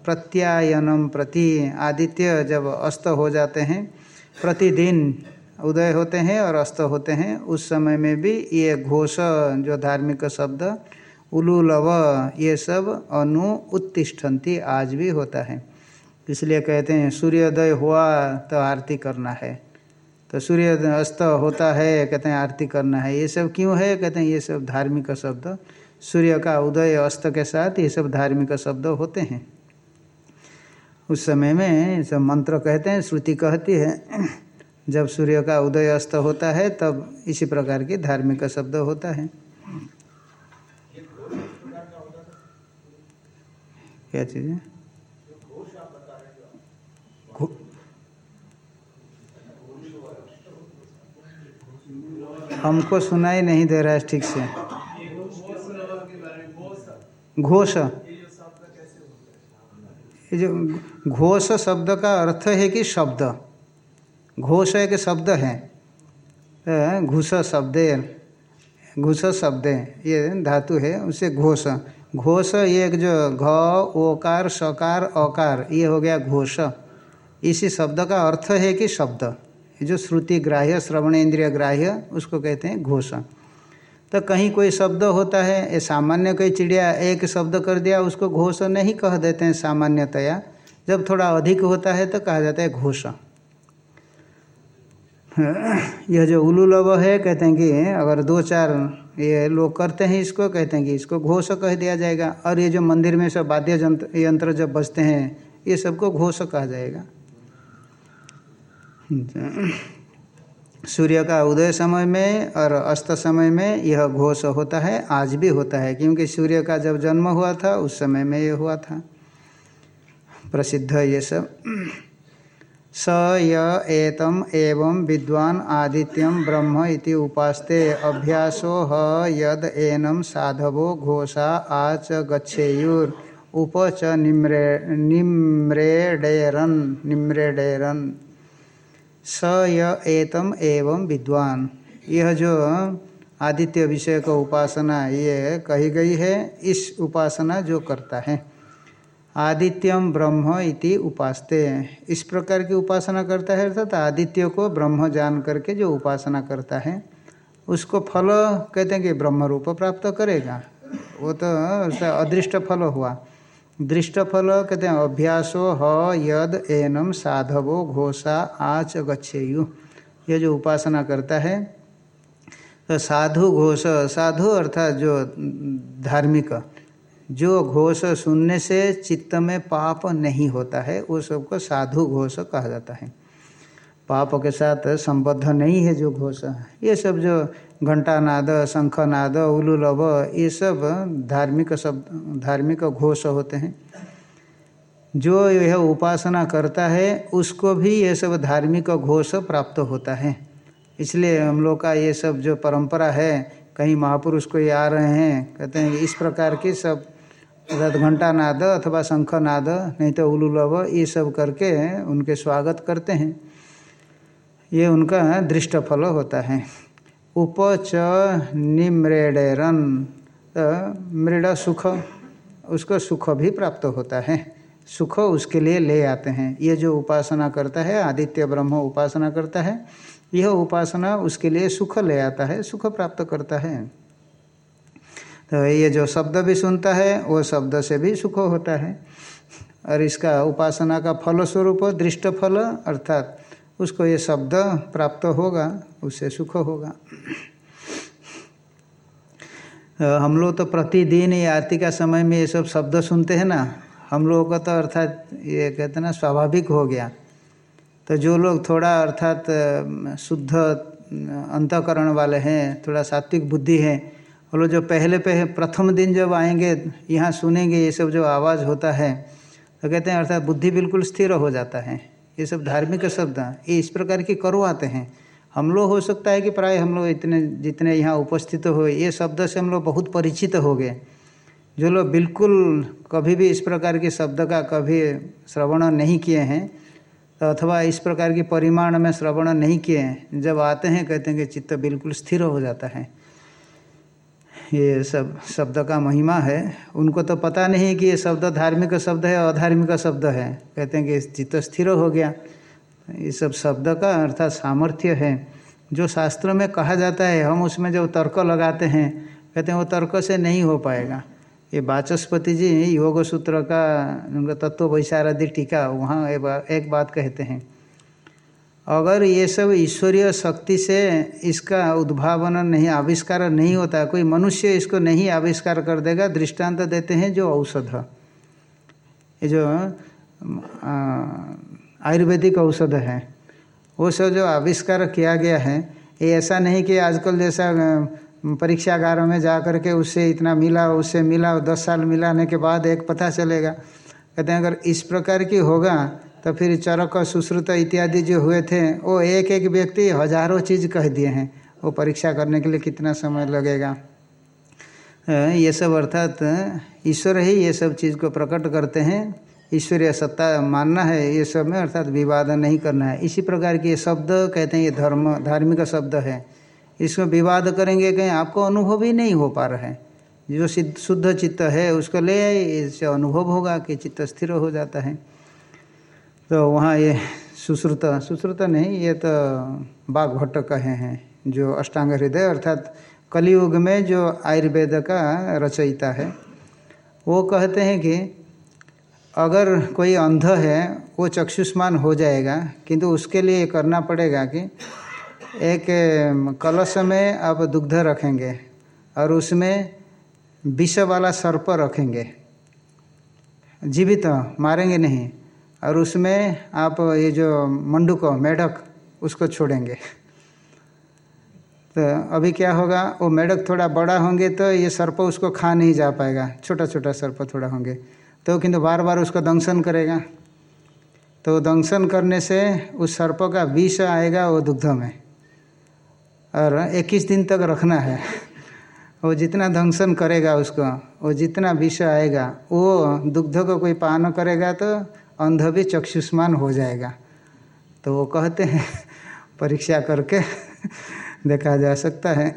प्रत्यायनम प्रति आदित्य जब अस्त हो जाते हैं, प्रतिदिन उदय होते हैं और अस्त होते हैं। उस समय में भी ये घोष, जो धार्मिक शब्द, उलूलव, ये सब अनु उत्तिष्ठन्ति, आज भी होता है। इसलिए कहते हैं, सूर्योदय हुआ तो आरती करना है। तो सूर्य अस्त होता है, कहते हैं, आरती करना है। ये सब क्यों है? कहते हैं, ये सब धार्मिक शब्द। सूर्य का उदय, अस्त के साथ ये सब धार्मिक शब्द होते हैं। उस समय में सब मंत्र कहते हैं, श्रुति कहती है जब सूर्य का उदय अस्त होता है तब इसी प्रकार की धार्मिक शब्द होता है। क्या चीज़ है? हमको सुनाई नहीं दे रहा है ठीक से। घोष। ये जो घोष शब्द का अर्थ है कि शब्द। घोष एक शब्द है। घुस शब्द घुस शब्द, ये धातु है, उसे घोष। घोष ये एक जो घ, ओकार, सकार, अकार, ये हो गया घोष। इसी शब्द का अर्थ है कि शब्द। जो श्रुति ग्राह्य श्रवण इंद्रिय ग्राह्य, उसको कहते हैं घोष। तो कहीं कोई शब्द होता है, ये सामान्य कोई चिड़िया एक शब्द कर दिया, उसको घोष नहीं कह देते हैं सामान्यतया। जब थोड़ा अधिक होता है तो कहा जाता है घोष। यह जो उलूलव है, कहते हैं कि अगर दो चार ये लोग करते हैं इसको, कहते हैं कि इसको घोष कह दिया जाएगा। और ये जो मंदिर में सब वाद्य यंत्र जब बजते हैं, ये सबको घोष कहा जाएगा। सूर्य का उदय समय में और अस्त समय में यह घोष होता है, आज भी होता है, क्योंकि सूर्य का जब जन्म हुआ था, उस समय में यह हुआ था। प्रसिद्ध ये सब। स य एतम एवं विद्वान आदित्यम ब्रह्म इति उपास्ते। अभ्यासो ह यद एनम साधवो घोषा आच गच्छेयुर। उपच निम्रे, निम्रेडेरन निम्रेडेरन। स य एतम एवं विद्वान। यह जो आदित्य विषय का उपासना ये कही गई है, इस उपासना जो करता है। आदित्यम ब्रह्म इति उपासते। इस प्रकार की उपासना करता है अर्थात आदित्य को ब्रह्म जान करके जो उपासना करता है, उसको फल कहते हैं कि ब्रह्म रूप प्राप्त करेगा। वो तो अदृष्ट फल हुआ। दृष्ट फल कहते हैं अभ्यासो ह यद एनम साधवो घोषा आच गच्छेयु। ये जो उपासना करता है तो साधु घोष, साधु अर्थात जो धार्मिक जो घोष सुनने से चित्त में पाप नहीं होता है, वो सबको साधु घोष कहा जाता है। पाप के साथ संबद्ध नहीं है जो घोष। ये सब जो घंटा नाद शंख नाद उलुलभ, ये सब धार्मिक शब्द, धार्मिक घोष होते हैं। जो यह उपासना करता है, उसको भी ये सब धार्मिक घोष प्राप्त होता है। इसलिए हम लोग का ये सब जो परंपरा है, कहीं महापुरुष कोई आ रहे हैं, कहते हैं इस प्रकार की सब अर्थात घंटा नाद अथवा शंख नाद, नहीं तो उलुलभ ये सब करके उनके स्वागत करते हैं। ये उनका दृष्ट फल होता है। उप च निम्रेडेरन मृड सुख, उसको सुख भी प्राप्त होता है। सुख उसके लिए ले आते हैं। ये जो उपासना करता है, आदित्य ब्रह्म उपासना करता है, यह उपासना उसके लिए सुख ले आता है, सुख प्राप्त करता है। तो ये जो शब्द भी सुनता है, वो शब्द से भी सुख होता है। और इसका उपासना का फल स्वरूप दृष्ट फल अर्थात उसको ये शब्द प्राप्त होगा, उससे सुख होगा। हम लोग तो प्रतिदिन ये आरती का समय में ये सब शब्द सुनते हैं ना, हम लोगों का तो अर्थात ये कहते हैं ना, स्वाभाविक हो गया। तो जो लोग थोड़ा अर्थात शुद्ध अंतकरण वाले हैं, थोड़ा सात्विक बुद्धि है वो लोग जो पहले पहले प्रथम दिन जब आएँगे, यहाँ सुनेंगे, ये सब जो आवाज़ होता है तो कहते हैं, अर्थात बुद्धि बिल्कुल स्थिर हो जाता है। ये सब धार्मिक शब्द ये इस प्रकार की करवाते हैं। हम लोग, हो सकता है कि प्राय हम लोग इतने, जितने यहाँ उपस्थित हो, ये शब्द से हम लोग बहुत परिचित हो गए। जो लोग बिल्कुल कभी भी इस प्रकार के शब्द का कभी श्रवण नहीं किए हैं तो अथवा इस प्रकार की परिमाण में श्रवण नहीं किए हैं, जब आते हैं, कहते हैं कि चित्त बिल्कुल स्थिर हो जाता है। ये सब शब्द का महिमा है। उनको तो पता नहीं कि ये शब्द धार्मिक शब्द है, अधार्मिक शब्द है। कहते हैं कि चित्त स्थिर हो गया। ये सब शब्द का अर्थात सामर्थ्य है। जो शास्त्र में कहा जाता है, हम उसमें जब तर्क लगाते हैं, कहते हैं वो तर्क से नहीं हो पाएगा। ये वाचस्पति जी योग सूत्र का, उनका तत्व वैशारदी टीका, वहाँ एक बात कहते हैं। अगर ये सब ईश्वरीय शक्ति से इसका उद्भावन नहीं, आविष्कार नहीं होता, कोई मनुष्य इसको नहीं आविष्कार कर देगा, दृष्टांत देते हैं जो औषध। ये जो आयुर्वेदिक औषध है, वो सब जो आविष्कार किया गया है, ये ऐसा नहीं कि आजकल जैसा परीक्षागारों में जा कर के उससे इतना मिला, उससे मिला, दस साल मिलाने के बाद एक पता चलेगा। कहते हैं अगर इस प्रकार की होगा तो फिर चरक, सुश्रुत इत्यादि जो हुए थे, वो एक एक व्यक्ति हज़ारों चीज़ कह दिए हैं। वो परीक्षा करने के लिए कितना समय लगेगा? ये सब अर्थात ईश्वर ही ये सब चीज़ को प्रकट करते हैं। ईश्वरीय सत्ता मानना है, ये सब में अर्थात विवाद नहीं करना है। इसी प्रकार के ये शब्द कहते हैं, ये धर्म, धार्मिक शब्द है। इसमें विवाद करेंगे कहीं, आपको अनुभव ही नहीं हो पा रहा है। जो शुद्ध चित्त है, उसको ले आए इससे अनुभव होगा कि चित्त स्थिर हो जाता है। तो वहाँ ये सुश्रुत सुश्रुत नहीं, ये तो बाघ भट्ट कहे हैं, जो अष्टांग हृदय, अर्थात कलयुग में जो आयुर्वेद का रचयिता है, वो कहते हैं कि अगर कोई अंध है, वो चक्षुष्मान हो जाएगा, किंतु उसके लिए करना पड़ेगा कि एक कलश में आप दुग्ध रखेंगे और उसमें विष वाला सर्प रखेंगे। जीवित मारेंगे नहीं। और उसमें आप ये जो मंडूक, मेढक, उसको छोड़ेंगे। तो अभी क्या होगा, वो मेढक थोड़ा बड़ा होंगे तो ये सर्प उसको खा नहीं जा पाएगा। छोटा छोटा सर्प थोड़ा होंगे। तो किंतु बार बार उसको दंशन करेगा। तो दंशन करने से उस सर्प का विष आएगा वो दुग्ध में। और 21 दिन तक रखना है। वो जितना दंशन करेगा उसको, वो जितना विष आएगा, वो दुग्ध को कोई पान करेगा तो अंध भी चक्षुष्मान हो जाएगा। तो वो कहते हैं, परीक्षा करके देखा जा सकता है।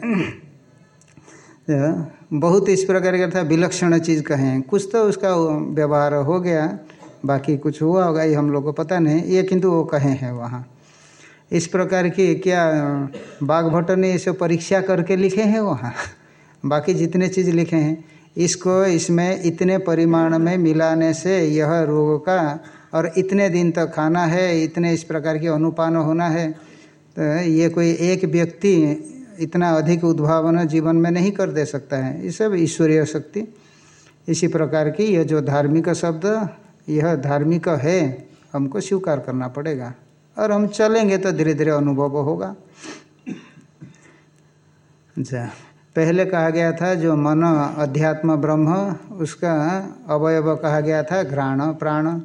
बहुत इस प्रकार का था, विलक्षण चीज़ कहें कुछ तो उसका व्यवहार हो गया, बाकी कुछ हुआ होगा, ये हम लोग को पता नहीं। ये किंतु वो कहे हैं वहाँ। इस प्रकार की क्या, बाघ भट्ट ने इसे परीक्षा करके लिखे हैं वहाँ? बाकी जितने चीज़ लिखे हैं, इसको इसमें इतने परिमाण में मिलाने से यह रोग का और इतने दिन तक तो खाना है, इतने इस प्रकार की अनुपान होना है तो ये कोई एक व्यक्ति इतना अधिक उद्भावन जीवन में नहीं कर दे सकता है। ये सब ईश्वरीय शक्ति। इसी प्रकार की यह जो धार्मिक शब्द, यह धार्मिक है, हमको स्वीकार करना पड़ेगा। और हम चलेंगे तो धीरे धीरे अनुभव होगा। अच्छा पहले कहा गया था जो मन अध्यात्म ब्रह्म, उसका अवयव कहा गया था घ्राण, प्राण।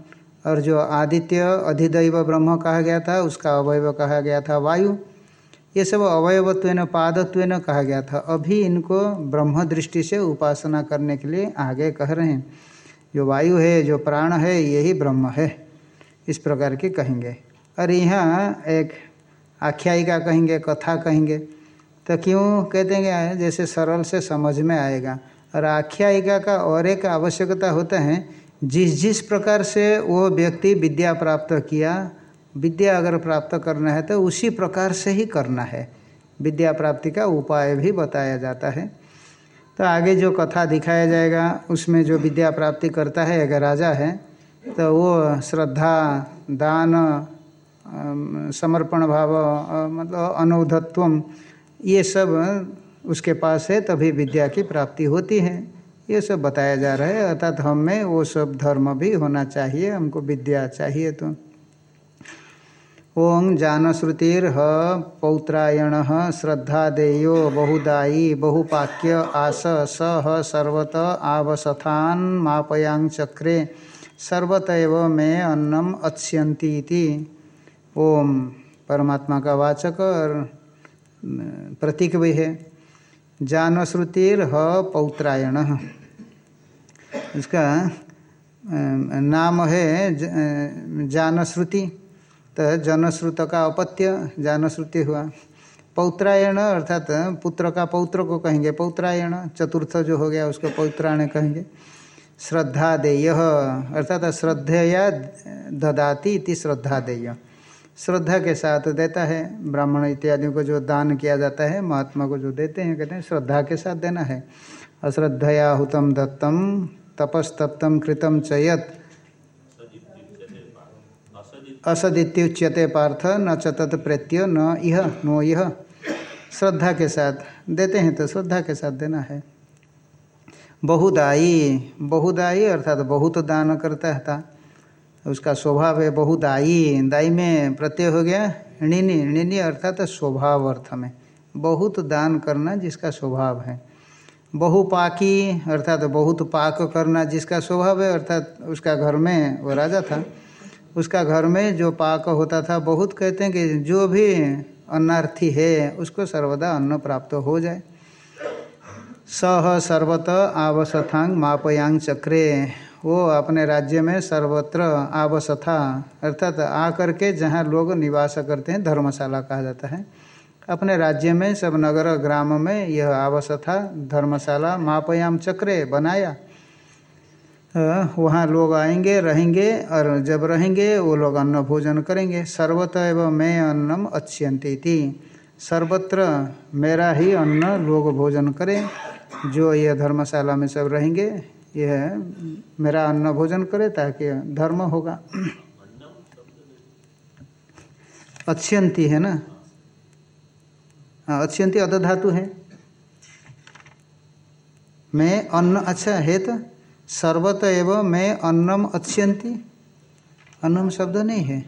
और जो आदित्य, अधिदैव, ब्रह्म कहा गया था, उसका अवयव कहा गया था, वायु। ये सब अवयवत्व पादत्व कहा गया था। अभी इनको ब्रह्म दृष्टि से उपासना करने के लिए आगे कह रहे हैं। जो वायु है, जो प्राण है, यही ब्रह्म है। इस प्रकार के कहेंगे। और यहाँ एक आख्यायिका कहेंगे, कथा कहेंगे। तो क्यों कहते हैं जैसे सरल से समझ में आएगा। और आख्यायिका का और एक आवश्यकता होता है जिस जिस प्रकार से वो व्यक्ति विद्या प्राप्त किया, विद्या अगर प्राप्त करना है तो उसी प्रकार से ही करना है। विद्या प्राप्ति का उपाय भी बताया जाता है। तो आगे जो कथा दिखाया जाएगा, उसमें जो विद्या प्राप्ति करता है अगर राजा है तो वो श्रद्धा, दान समर्पण भाव मतलब अनौधत्व ये सब उसके पास है, तभी विद्या की प्राप्ति होती है। ये सब बताया जा रहा है। अर्थात हम वो सब धर्म भी होना चाहिए, हमको विद्या चाहिए तो। ओं जानश्रुतिर पौत्रायण श्रद्धादेयो बहुदायी बहुपाक्य आस स सर्वत आवसथान मापयांग चक्रे सर्वत एव में अन्नम अच्छन्ती ओम परमात्मा का वाचक और प्रतीक भी है। जानश्रुतिर पौत्रायण। इसका नाम है जानश्रुति। तो जनश्रुत का अपत्य, जानश्रुति हुआ। पौत्रायण, अर्थात पुत्र का पौत्र को कहेंगे। पौत्रायण, चतुर्थ जो हो गया, उसको पौत्रायण कहेंगे। श्रद्धा देय अर्थात श्रद्धेया ददाती इति श्रद्धा देय श्रद्धा के साथ देता है। ब्राह्मण इत्यादि को जो दान किया जाता है, महात्मा को जो देते हैं, कहते हैं, श्रद्धा के साथ देना है। अश्रद्धया हुतम दत्तम तपस्तप्तम कृतम चयत असदित्युच्यते पार्थ, न चतत प्रत्यय, न यह नो यह श्रद्धा के साथ देते हैं तो श्रद्धा के साथ देना है। बहुदायी बहुदायी अर्थात बहुत दान करता था। उसका स्वभाव है बहुदायी। दाई में प्रत्यय हो गया ऋणी ऋणी अर्थात स्वभाव अर्थ में। बहुत दान करना जिसका स्वभाव है। बहुपाकी, अर्थात तो बहुत पाक करना जिसका स्वभाव है, अर्थात उसका घर में, वो राजा था, उसका घर में जो पाक होता था, बहुत कहते हैं कि जो भी अन्नार्थी है, उसको सर्वदा अन्न प्राप्त हो जाए। सह सर्वत आवसथांग मापयांग चक्रे, वो अपने राज्य में सर्वत्र आवसथा, अर्थात आ करके जहाँ लोग निवास करते हैं, धर्मशाला कहा जाता है। अपने राज्य में, सब नगर ग्राम में यह आवास था। धर्मशाला मापयाम चक्रे बनाया। वहाँ लोग आएँगे, रहेंगे और जब रहेंगे, वो लोग अन्न भोजन करेंगे। सर्वत एवं मैं अन्नम अच्छी सर्वत्र मेरा ही अन्न लोग भोजन करें। जो यह धर्मशाला में सब रहेंगे, यह मेरा अन्न भोजन करे ताकि धर्म होगा। अच्छी है ना? हाँ अच्छी अध धातु है। मैं अन्न अच्छा है तो सर्वत एवं मैं अन्नम अच्छी अन्नम शब्द नहीं है।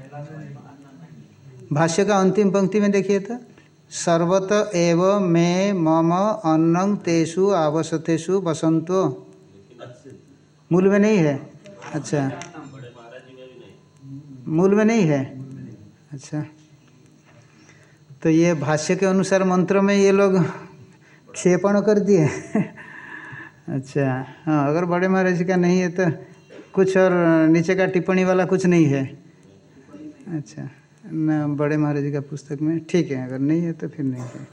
भाष्य का अंतिम पंक्ति में देखिए तो सर्वत एव मैं, मम, अन्नं, तेषु, आवसतेषु बसंतो मूल में नहीं है। अच्छा। मूल में नहीं है। अच्छा। तो ये भाष्य के अनुसार मंत्र में ये लोग क्षेपण कर दिए। अच्छा हाँ अगर बड़े महाराज का नहीं है तो कुछ और नीचे का टिप्पणी वाला कुछ नहीं है। अच्छा न, बड़े महाराज का पुस्तक में ठीक है, अगर नहीं है तो फिर नहीं है।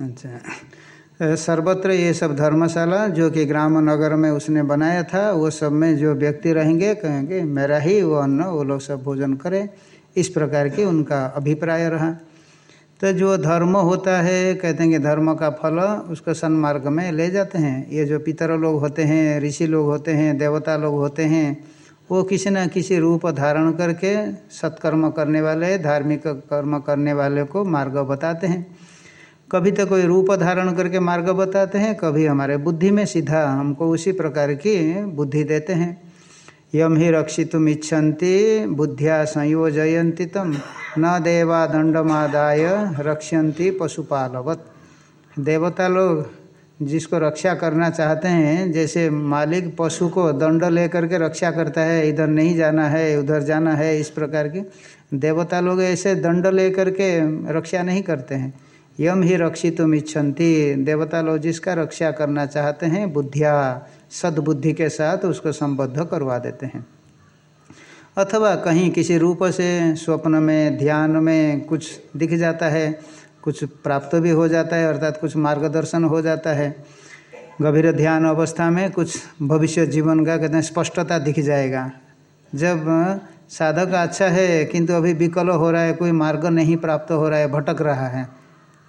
अच्छा सर्वत्र ये सब धर्मशाला जो कि ग्राम नगर में उसने बनाया था, वो सब में जो व्यक्ति रहेंगे, कहेंगे, मेरा ही वो अन्न, वो लोग सब भोजन करें। इस प्रकार की उनका अभिप्राय रहा। तो जो धर्म होता है, कहते हैं कि धर्म का फल उसको सन्मार्ग में ले जाते हैं। ये जो पितर लोग होते हैं, ऋषि लोग होते हैं, देवता लोग होते हैं, वो किसी न किसी रूप धारण करके सत्कर्म करने वाले, धार्मिक कर्म करने वाले को मार्ग बताते हैं। कभी तो कोई रूप धारण करके मार्ग बताते हैं, कभी हमारे बुद्धि में सीधा हमको उसी प्रकार की बुद्धि देते हैं। यम ही रक्षितुम इच्छन्ति, बुद्धिया संयोजयंती तम, न देवा दंडमादाय रक्षन्ति पशुपालवत। देवता लोग जिसको रक्षा करना चाहते हैं, जैसे मालिक पशु को दंड लेकर के रक्षा करता है, इधर नहीं जाना है, उधर जाना है, इस प्रकार की, देवता लोग ऐसे दंड लेकर के रक्षा नहीं करते हैं। यम ही रक्षितुम इच्छन्ति। देवता लोग जिसका रक्षा करना चाहते हैं, बुद्धिया, सद्बुद्धि के साथ उसको संबद्ध करवा देते हैं। अथवा कहीं किसी रूप से, स्वप्न में, ध्यान में कुछ दिख जाता है, कुछ प्राप्त भी हो जाता है, अर्थात कुछ मार्गदर्शन हो जाता है। गंभीर ध्यान अवस्था में कुछ भविष्य जीवन का कहते हैं स्पष्टता दिख जाएगा। जब साधक अच्छा है, किंतु अभी विकल हो रहा है, कोई मार्ग नहीं प्राप्त हो रहा है, भटक रहा है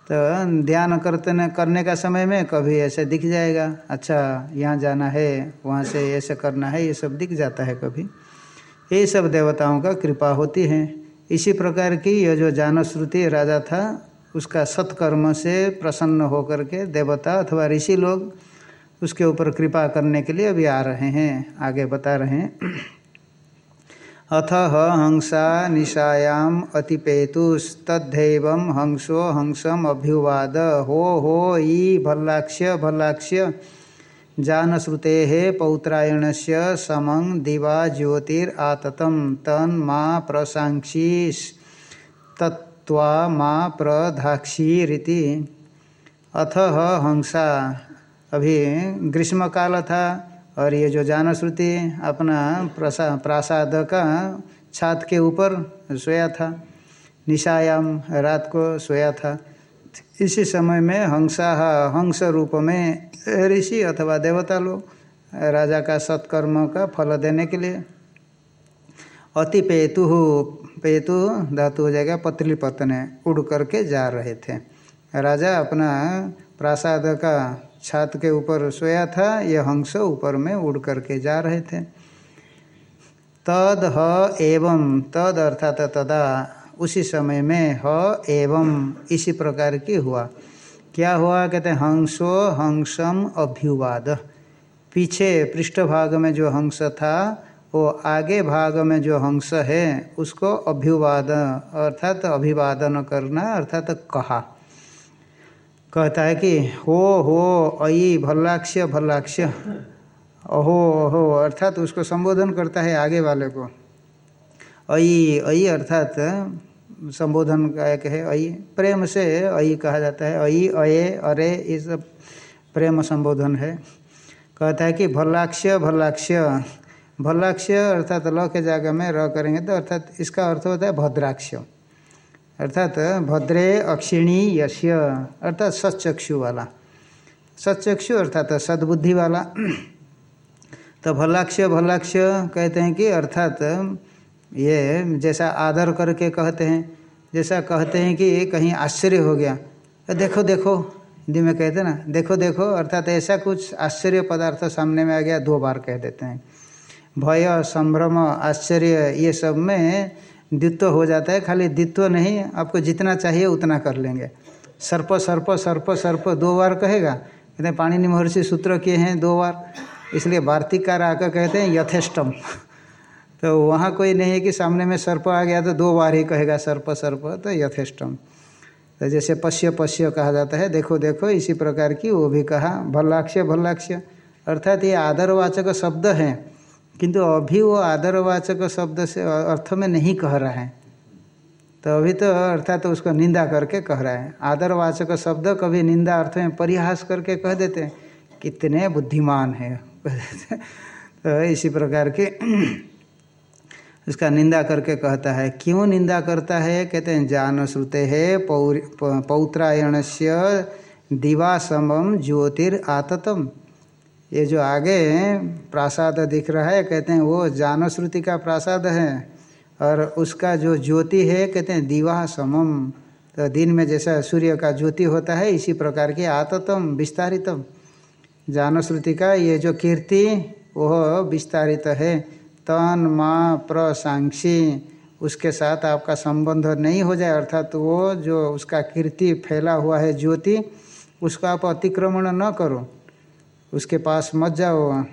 तो ध्यान करते करने का समय में कभी ऐसे दिख जाएगा अच्छा यहाँ जाना है, वहाँ से ऐसे करना है, ये सब दिख जाता है कभी। ये सब देवताओं का कृपा होती है। इसी प्रकार की यह जो जान श्रुति राजा था, उसका सत्कर्म से प्रसन्न होकर के देवता अथवा ऋषि लोग उसके ऊपर कृपा करने के लिए अभी आ रहे हैं, आगे बता रहे हैं। अथ हंसा निशायाम अतिपेतुस्तव हंसो हंसम अभ्युवाद हो हो, ई, भल्लाक्ष्य भल्लाक्ष्य। जानश्रुते पौत्रायण से समं दिवा ज्योतिराततम। तन माँ तत्वा माँ प्रधाक्षी रीति अथ हंसा। अभी ग्रीष्म काल था और ये जो जान श्रुति अपना प्रसा प्रासाद का छात के ऊपर सोया था, निशायाम रात को सोया था, इसी समय में हंसा, हंस रूप में ऋषि अथवा देवता लोग राजा का सत्कर्म का फल देने के लिए अति पेतु पेतु धातु हो जाएगा पतली पतने उड़ करके जा रहे थे। राजा अपना प्रासाद का छात के ऊपर सोया था, ये हंस ऊपर में उड़ करके जा रहे थे। तद ह एवं, तद अर्थात तदा, उसी समय में ह एवं, इसी प्रकार की हुआ। क्या हुआ? कहते हैं, हंसो हंसम अभ्युवाद। पीछे पृष्ठभाग में जो हंस था, वो आगे भाग में जो हंस है, उसको अभ्युवाद अर्थात अभिवादन करना अर्थात कहा। कहता है कि हो हो अई भल्लाक्ष्य भल्लाक्ष्य। अहो अहो, अर्थात उसको संबोधन करता है आगे वाले को। अई अई अर्थात संबोधन का एक है अई प्रेम से अई कहा जाता है। अई अये, अरे, ये सब प्रेम संबोधन है। कहता है कि भल्लाक्ष्य भल्लाक्ष्य। भल्लाक्ष्य अर्थात ल के जगह में र करेंगे तो अर्थात इसका अर्थ होता है भद्राक्ष्य। अर्थात भद्रे अक्षिणी यश्य अर्थात सच्चक्षु वाला सच्चक्षु अर्थात सद्बुद्धि वाला तो भल्लाक्ष्य भल्लाक्ष्य कहते हैं कि अर्थात ये जैसा आदर करके कहते हैं, जैसा कहते हैं कि कहीं आश्चर्य हो गया। देखो देखो, हिंदी में कहते ना, देखो देखो, अर्थात ऐसा कुछ आश्चर्य पदार्थ सामने में आ गया, दो बार कह देते हैं। भय, संभ्रम, आश्चर्य, ये सब में द्वित्व हो जाता है, खाली द्वित्व नहीं, आपको जितना चाहिए उतना कर लेंगे। सर्प सर्प सर्प सर्प, दो बार कहेगा कहते हैं पाणिनि महर्षि सूत्र किए हैं दो बार, इसलिए वार्तिकार आकर कहते हैं यथेष्टम। तो वहाँ कोई नहीं है कि सामने में सर्प आ गया तो दो बार ही कहेगा सर्प सर्प तो यथेष्टम। तो जैसे पश्य पश्य कहा जाता है, देखो देखो, इसी प्रकार की वो भी कहा, भल्लाक्ष्य भल्लाक्ष्य। अर्थात ये आदरवाचक शब्द है। किंतु अभी वो आदरवाचक शब्द से अर्थ में नहीं कह रहा है। तो अभी तो अर्थात तो उसको निंदा करके कह रहा है। आदरवाचक शब्द कभी निंदा अर्थ में परिहास करके कह देते हैं, कितने बुद्धिमान है। तो इसी प्रकार के उसका निंदा करके कहता है, क्यों निंदा करता है? कहते हैं, जान श्रुते है पौत्रायण से दिवासमम ज्योतिर आततम ये जो आगे प्रासाद दिख रहा है, कहते हैं, वो जानश्रुति का प्रासाद है। और उसका जो ज्योति है, कहते हैं, दिवा समम। तो दिन में जैसा सूर्य का ज्योति होता है, इसी प्रकार की आततम, विस्तारितम। जानश्रुति का ये जो कीर्ति वह विस्तारित है। तन, माँ प्रसांक्षी उसके साथ आपका संबंध नहीं हो जाए, अर्थात तो वो जो उसका कीर्ति फैला हुआ है, ज्योति, उसका आप अतिक्रमण न करो। उसके पास मत जाओ।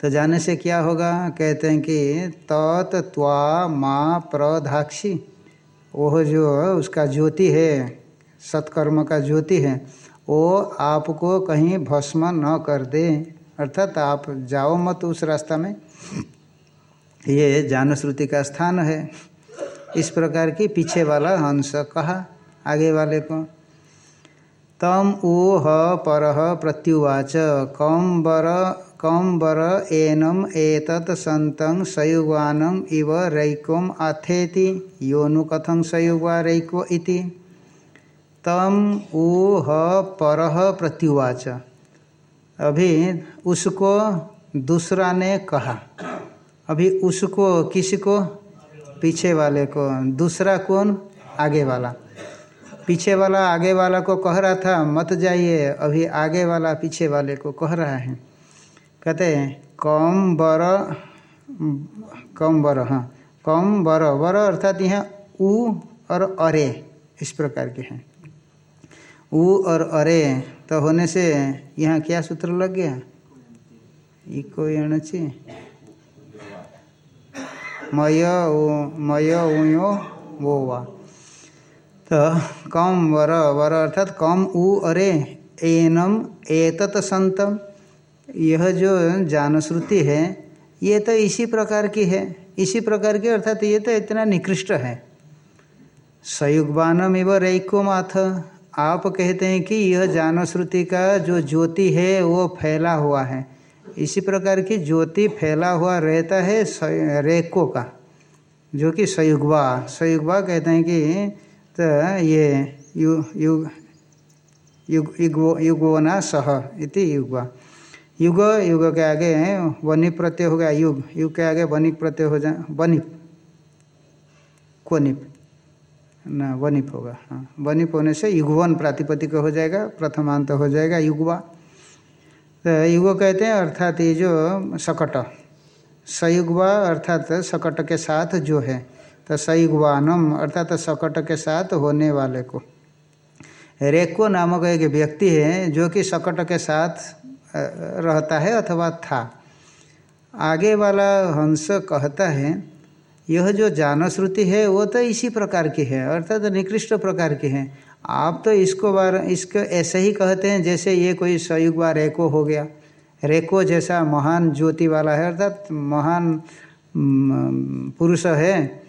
तो जाने से क्या होगा? कहते हैं कि तत् त्वा माँ प्रधाक्षी। वह जो, उसका ज्योति है, सत्कर्म का ज्योति है, वो आपको कहीं भस्म न कर दे। अर्थात आप जाओ मत उस रास्ता में। ये जान श्रुति का स्थान है। इस प्रकार की पीछे वाला हंस कहा। आगे वाले को तम ऊ ह पर प्रत्युवाच। कम बर कम बर एनम एतत् संतं सयुवानम इव रैकोम आथेति योनु कथं सयुवा रैको इति। तम ऊ ह पर प्रत्युवाच। अभी उसको दूसरा ने कहा। अभी उसको किसी को? पीछे वाले को। दूसरा कौन? आगे वाला। पीछे वाला आगे वाला को कह रहा था, मत जाइए, अभी आगे वाला पीछे वाले को कह रहा है। कहते हैं, कम बर कम बर हाँ कम बर बर अर्थात यहाँ उ और अरे, इस प्रकार के हैं। उ और अरे तो होने से यहाँ क्या सूत्र लग गया? इको एणचि मय मय उयो वो वा। तो कम वर वर अर्थात कम उ अरे एनम एतत संतम यह जो जानश्रुति है, ये तो इसी प्रकार की है। इसी प्रकार की अर्थात ये तो इतना निकृष्ट है। सयुगबानम रैको माथ। आप कहते हैं कि यह जानश्रुति का जो ज्योति है, वो फैला हुआ है। इसी प्रकार की ज्योति फैला हुआ रहता है रेको का, जो कि सयुगवा। सयुगवा कहते हैं कि तो ये युग युग युगो सह इति युगवा। युग युग के आगे वनि प्रत्यय हो गया युग युग के आगे वनिक प्रत्यय हो जाए वनिप। क्वनिप। ना, वनिप होगा हाँ। वनिप होने से युगवन प्रातिपतिक हो जाएगा प्रथमांत हो जाएगा युगवा। तो युग कहते हैं, अर्थात ये जो सकट। सयुगवा अर्थात सकट के साथ जो है। तो सयुगवानम अर्थात सकट के साथ होने वाले को। रेको नामक एक व्यक्ति है जो कि सकट के साथ रहता है अथवा था। आगे वाला हंस कहता है, यह जो जानश्रुति है, वो तो इसी प्रकार की है, अर्थात तो निकृष्ट प्रकार की है। आप तो इसको बार, इसको ऐसे ही कहते हैं जैसे ये कोई संयुग बार रेको हो गया। रेको जैसा महान ज्योति वाला है, अर्थात महान पुरुष है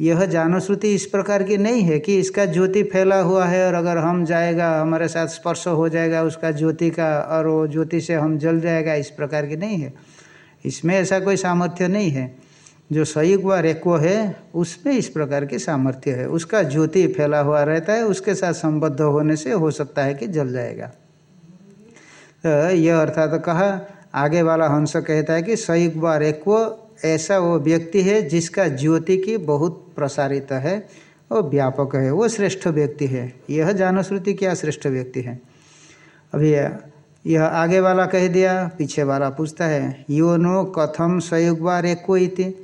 यह जानश्रुति इस प्रकार की नहीं है कि इसका ज्योति फैला हुआ है और अगर हम जाएगा, हमारे साथ स्पर्श हो जाएगा उसका ज्योति का और वो ज्योति से हम जल जाएगा, इस प्रकार की नहीं है। इसमें ऐसा कोई सामर्थ्य नहीं है। जो संयुग व रेको है, उसमें इस प्रकार की सामर्थ्य है। उसका ज्योति फैला हुआ रहता है, उसके साथ संबद्ध होने से हो सकता है कि जल जाएगा। तो यह अर्थात तो कहा, आगे वाला हंस कहता है कि संयुग व रेको ऐसा वो व्यक्ति है जिसका ज्योति की बहुत प्रसारित है वो व्यापक है। वो श्रेष्ठ व्यक्ति है। यह जानश्रुति क्या श्रेष्ठ व्यक्ति है? अभी यह आगे वाला कह दिया, पीछे वाला पूछता है, यो नो कथम संयुग व रेको इति?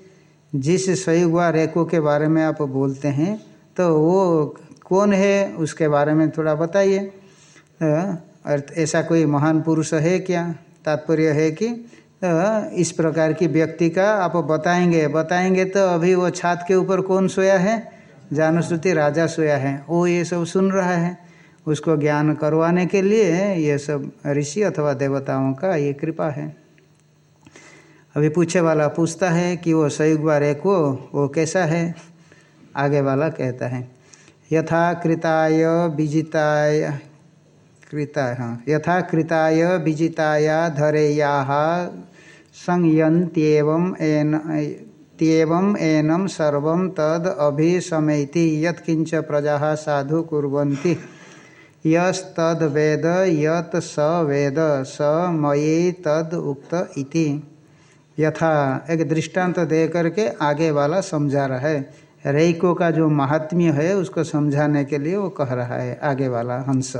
जिस संयुग व रेको के बारे में आप बोलते हैं तो वो कौन है, उसके बारे में थोड़ा बताइए। अर्थ, ऐसा कोई महान पुरुष है क्या? तात्पर्य है कि इस प्रकार की व्यक्ति का आप बताएँगे बताएँगे तो अभी वो छात के ऊपर कौन सोया है? जानुश्रुति राजा सोया है। वो ये सब सुन रहा है। उसको ज्ञान करवाने के लिए ये सब ऋषि अथवा देवताओं का ये कृपा है। अभी पूछे वाला पूछता है कि वो संयुग एक वो वो कैसा है? आगे वाला कहता है, यथा कृताय विजिताय कृता हाँ यथा कृताय विजिताया धरेया संयंत्येवं एन त्येवम एनम सर्व तद अभिसमयति यत्किंच प्रजा साधु यस्तद वेद यत स वेद, स मये तद उक्त इति। यथा, एक दृष्टांत दे करके आगे वाला समझा रहा है। रेको का जो महात्म्य है, उसको समझाने के लिए वो कह रहा है, आगे वाला हंस।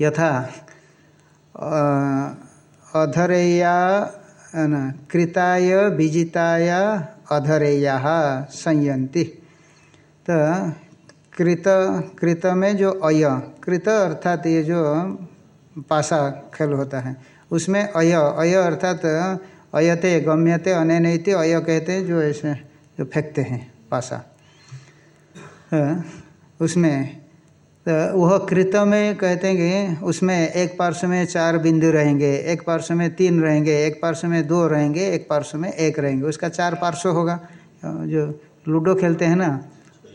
यथा अधरेया कृताय, विजिताया, अधरेया संयंती तो कृत कृत में जो अय, कृत अर्थात ये जो पासा खेल होता है, उसमें अय अय अर्थात अयते, गम्यते, अनैनते, अय कहते हैं, जो ऐसे, जो फेंकते हैं पासा। उसमें तो वह कृत में कहते हैं कि उसमें एक पार्श्व में चार बिंदु रहेंगे, एक पार्श्व में तीन रहेंगे, एक पार्श्व में दो रहेंगे, एक पार्श्व में एक रहेंगे। उसका चार पार्श्व होगा। जो लूडो खेलते हैं ना,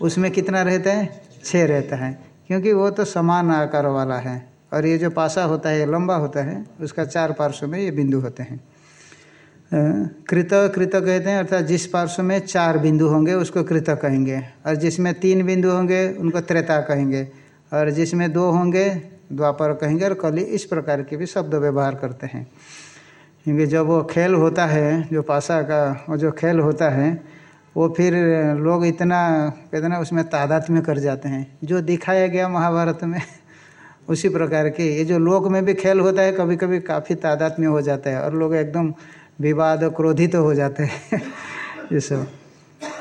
उसमें कितना रहता है? छः रहता है। क्योंकि वो तो समान आकार वाला है। और ये जो पासा होता है, ये लंबा होता है, उसका चार पार्श्व में ये बिंदु होते हैं। कृत कृत कहते हैं, अर्थात जिस पार्श्व में चार बिंदु होंगे, उसको कृत कहेंगे। और जिसमें तीन बिंदु होंगे, उनको त्रेता कहेंगे। और जिसमें दो होंगे, द्वापर कहेंगे और कली इस प्रकार के भी शब्द व्यवहार करते हैं। क्योंकि जब वो खेल होता है, जो पासा का, वो जो खेल होता है, वो फिर लोग इतना, कहते ना, उसमें तादाद में कर जाते हैं। जो दिखाया गया महाभारत में, उसी प्रकार के, ये जो लोक में भी खेल होता है कभी कभी काफ़ी तादाद में हो जाता है और लोग एकदम विवाद क्रोधित तो हो जाते हैं। ये सब।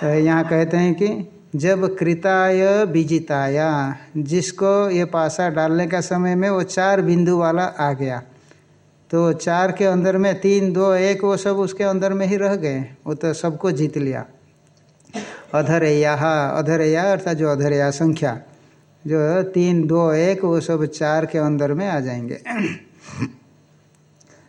तो यहाँ कहते हैं कि जब कृताय विजिताया जिसको ये पासा डालने का समय में वो चार बिंदु वाला आ गया। तो चार के अंदर में तीन, दो, एक, वो सब उसके अंदर में ही रह गए। वो तो सबको जीत लिया। अधरया अधरया अर्थात जो अधरया संख्या, जो तीन, दो, एक, वो सब चार के अंदर में आ जाएँगे।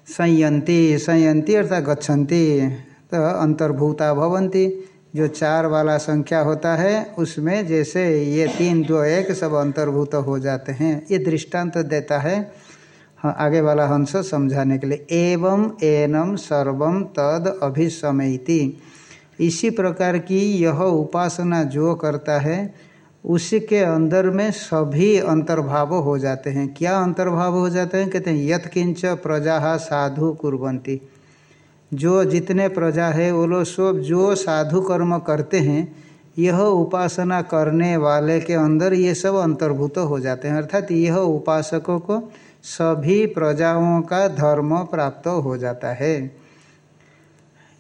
संयंती संयंती अर्थात गच्छन्ति तो अंतर्भूता भवंती। जो चार वाला संख्या होता है, उसमें जैसे ये तीन, दो, एक सब अंतर्भूत हो जाते हैं। ये दृष्टांत तो देता है आगे वाला हंस समझाने के लिए। एवं एनम सर्वम तद अभिसमयति इसी प्रकार की यह उपासना जो करता है, उसके अंदर में सभी अंतर्भाव हो जाते हैं। क्या अंतर्भाव हो जाते हैं? कहते हैं, यत्किंच प्रजा साधु कुरंती जो जितने प्रजा है, वो लोग सब जो साधु कर्म करते हैं, यह उपासना करने वाले के अंदर ये सब अंतर्भूत हो जाते हैं। अर्थात यह उपासकों को सभी प्रजाओं का धर्म प्राप्त हो जाता है।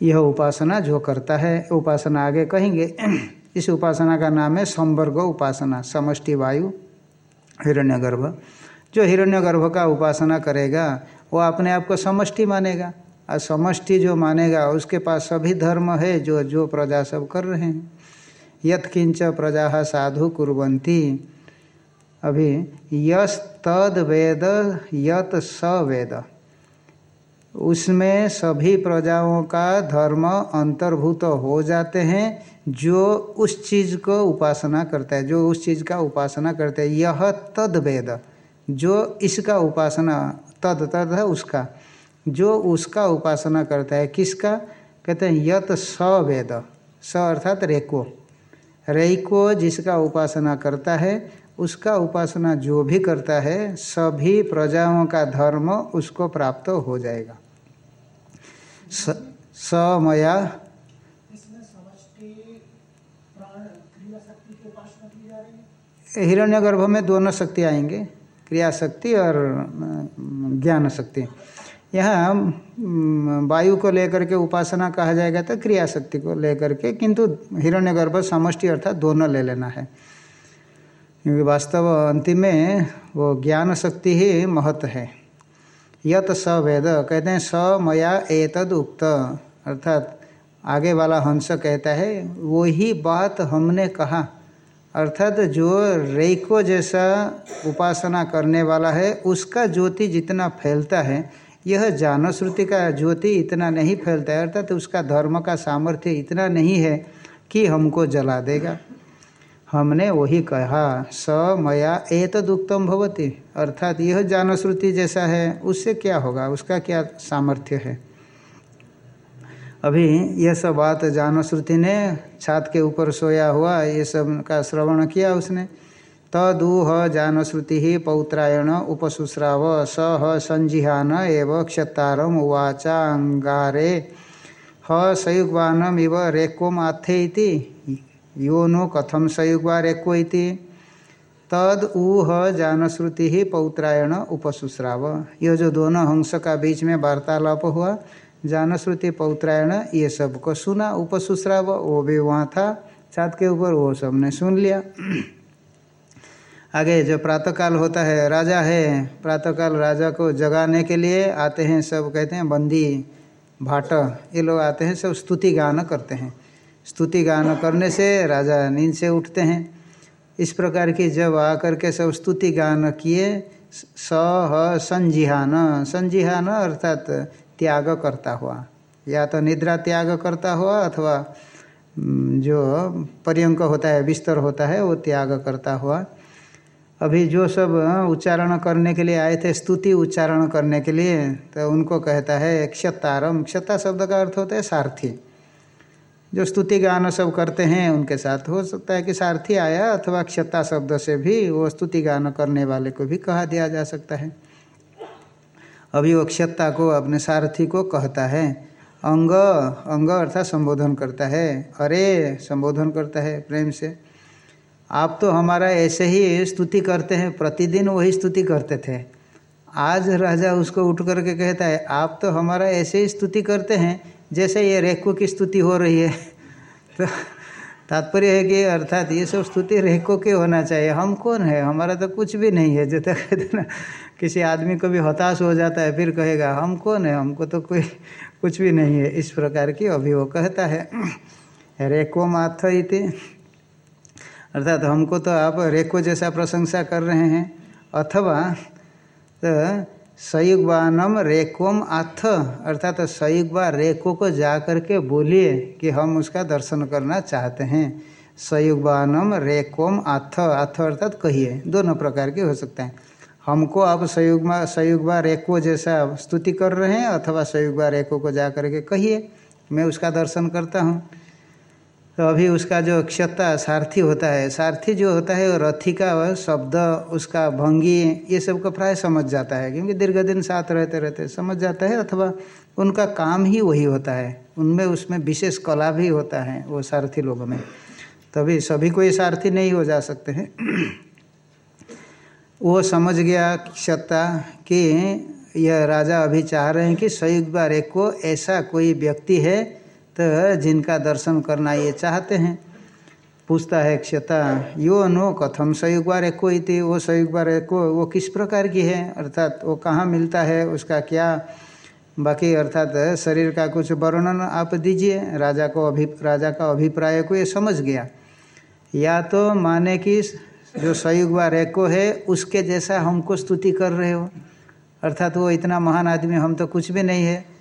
यह उपासना जो करता है, उपासना आगे कहेंगे। इस उपासना का नाम है संवर्ग उपासना, समष्टि वायु हिरण्यगर्भ जो हिरण्यगर्भ का उपासना करेगा, वो अपने आप को समष्टि मानेगा। और समष्टि जो मानेगा, उसके पास सभी धर्म है जो जो प्रजा सब कर रहे हैं। यत किंच प्रजा साधु कुरंती अभी यस तद वेद, यत स वेद। उसमें सभी प्रजाओं का धर्म अंतर्भूत हो जाते हैं, जो उस चीज़ को उपासना करता है, जो उस चीज़ का उपासना करता है। यह तद वेद, जो इसका उपासना, तद तद है उसका। जो उसका उपासना करता है, किसका? कहते हैं, यत स वेद। स अर्थात रेको। रेको जिसका उपासना करता है, उसका उपासना जो भी करता है, सभी प्रजाओं का धर्म उसको प्राप्त हो जाएगा। स मया हिरण्यगर्भ में दोनों शक्ति आएँगे क्रिया शक्ति और ज्ञान शक्ति यहाँ वायु को लेकर के उपासना कहा जाएगा तो क्रिया शक्ति को लेकर के, किंतु हिरण्यगर्भ समष्टि अर्थात दोनों ले लेना है। क्योंकि वास्तव अंतिम में वो ज्ञान शक्ति ही महत्व है। यत स वेद, कहते हैं, स मया एतद उक्त। अर्थात आगे वाला हंस कहता है वो ही बात हमने कहा। अर्थात जो रेको जैसा उपासना करने वाला है, उसका ज्योति जितना फैलता है यह जान श्रुति का ज्योति इतना नहीं फैलता है, अर्थात तो उसका धर्म का सामर्थ्य इतना नहीं है कि हमको जला देगा। हमने वही कहा, स मया एतद उत्तम भवती। अर्थात यह जान श्रुति जैसा है, उससे क्या होगा? उसका क्या सामर्थ्य है? अभी यह सब बात जान श्रुति ने छात के ऊपर सोया हुआ, ये सब का श्रवण किया उसने। तदूह जानश्रुति पौत्रायण उपशुश्राव स संजिहान एव क्षतारम उवाचा अंगारे। ह सयुग्वानम इव रेकोम आथे यो नो कथम संयुगवा रेको तद ऊह जान श्रुति ही पौत्रायण उपसुश्राव यह जो दोनों हंस का बीच में वार्तालाप हुआ, जानश्रुति, पौत्रायण, ये सबको सुना उपसुश्राव वो भी वहाँ था, छात के ऊपर वो सबने सुन लिया। आगे जो प्रातःकाल होता है, राजा है, प्रातःकाल राजा को जगाने के लिए आते हैं सब, कहते हैं बंदी, भाट, ये लोग आते हैं, सब स्तुति गान करते हैं। स्तुति गान करने से राजा नींद से उठते हैं। इस प्रकार की जब आकर के सब स्तुति गान किए, स ह, संजिहान संजिहान अर्थात त्याग करता हुआ, या तो निद्रा त्याग करता हुआ अथवा जो पर्यंक होता है, बिस्तर होता है, वो त्याग करता हुआ अभी जो सब उच्चारण करने के लिए आए थे, स्तुति उच्चारण करने के लिए तो उनको कहता है क्षतारम क्षता शब्द का अर्थ होता है सारथी। जो स्तुति गान सब करते हैं, उनके साथ हो सकता है कि सारथी आया, अथवा क्षता शब्द से भी वो स्तुति गान करने वाले को भी कहा दिया जा सकता है। अभी वो क्षता को अपने सारथी को कहता है, अंग अंग अर्थात संबोधन करता है, अरे, संबोधन करता है प्रेम से। आप तो हमारा ऐसे ही स्तुति करते हैं, प्रतिदिन वही स्तुति करते थे। आज राजा उसको उठ करके कहता है, आप तो हमारा ऐसे ही स्तुति करते हैं जैसे ये रेको की स्तुति हो रही है। तो तात्पर्य है कि अर्थात ये सब स्तुति रेको के होना चाहिए। हम कौन है? हमारा तो कुछ भी नहीं है। जो तक ना, किसी आदमी को भी हताश हो जाता है, फिर कहेगा, हम कौन है? हमको तो कोई कुछ भी नहीं है। इस प्रकार की अभी वो कहता है रेको माथ इति। अर्थात तो हमको तो आप रेको जैसा प्रशंसा कर रहे हैं। अथवा तो सयुग्वानम रेकोम आथ अर्थात तो सयुग्वा रेको को जा कर के बोलिए कि हम उसका दर्शन करना चाहते हैं। सयुग्वानम रेकोम आथ आथ अर्थात कहिए, दोनों प्रकार के हो सकते हैं। हमको आप सयुग्मा, सयुग्वा रेको जैसा स्तुति कर रहे हैं अथवा सयुग्वा रेको को जा कर के कहिए, मैं उसका दर्शन करता हूँ। तो अभी उसका जो क्षता सारथी होता है, सारथी जो होता है वो रथी का शब्द, उसका भंगी, ये सबको प्राय समझ जाता है, क्योंकि दीर्घ दिन साथ रहते रहते समझ जाता है, अथवा उनका काम ही वही होता है। उनमें उसमें विशेष कला भी होता है, वो सारथी लोगों में। तभी सभी को ये सारथी नहीं हो जा सकते हैं। वो समझ गया क्षता कि यह राजा अभी चाह रहे हैं कि संयुक्त बार एक को ऐसा कोई व्यक्ति है तो जिनका दर्शन करना ये चाहते हैं। पूछता है क्षता यो नो कथम संयुगवार एक थी वो संयुगवार एक को, वो किस प्रकार की है? अर्थात वो कहाँ मिलता है? उसका क्या बाकी, अर्थात शरीर का कुछ वर्णन आप दीजिए। राजा को अभि, राजा का अभिप्राय को ये समझ गया। या तो माने कि जो संयुगवा रेको है, उसके जैसा हमको स्तुति कर रहे हो। अर्थात वो इतना महान आदमी हम तो कुछ भी नहीं है।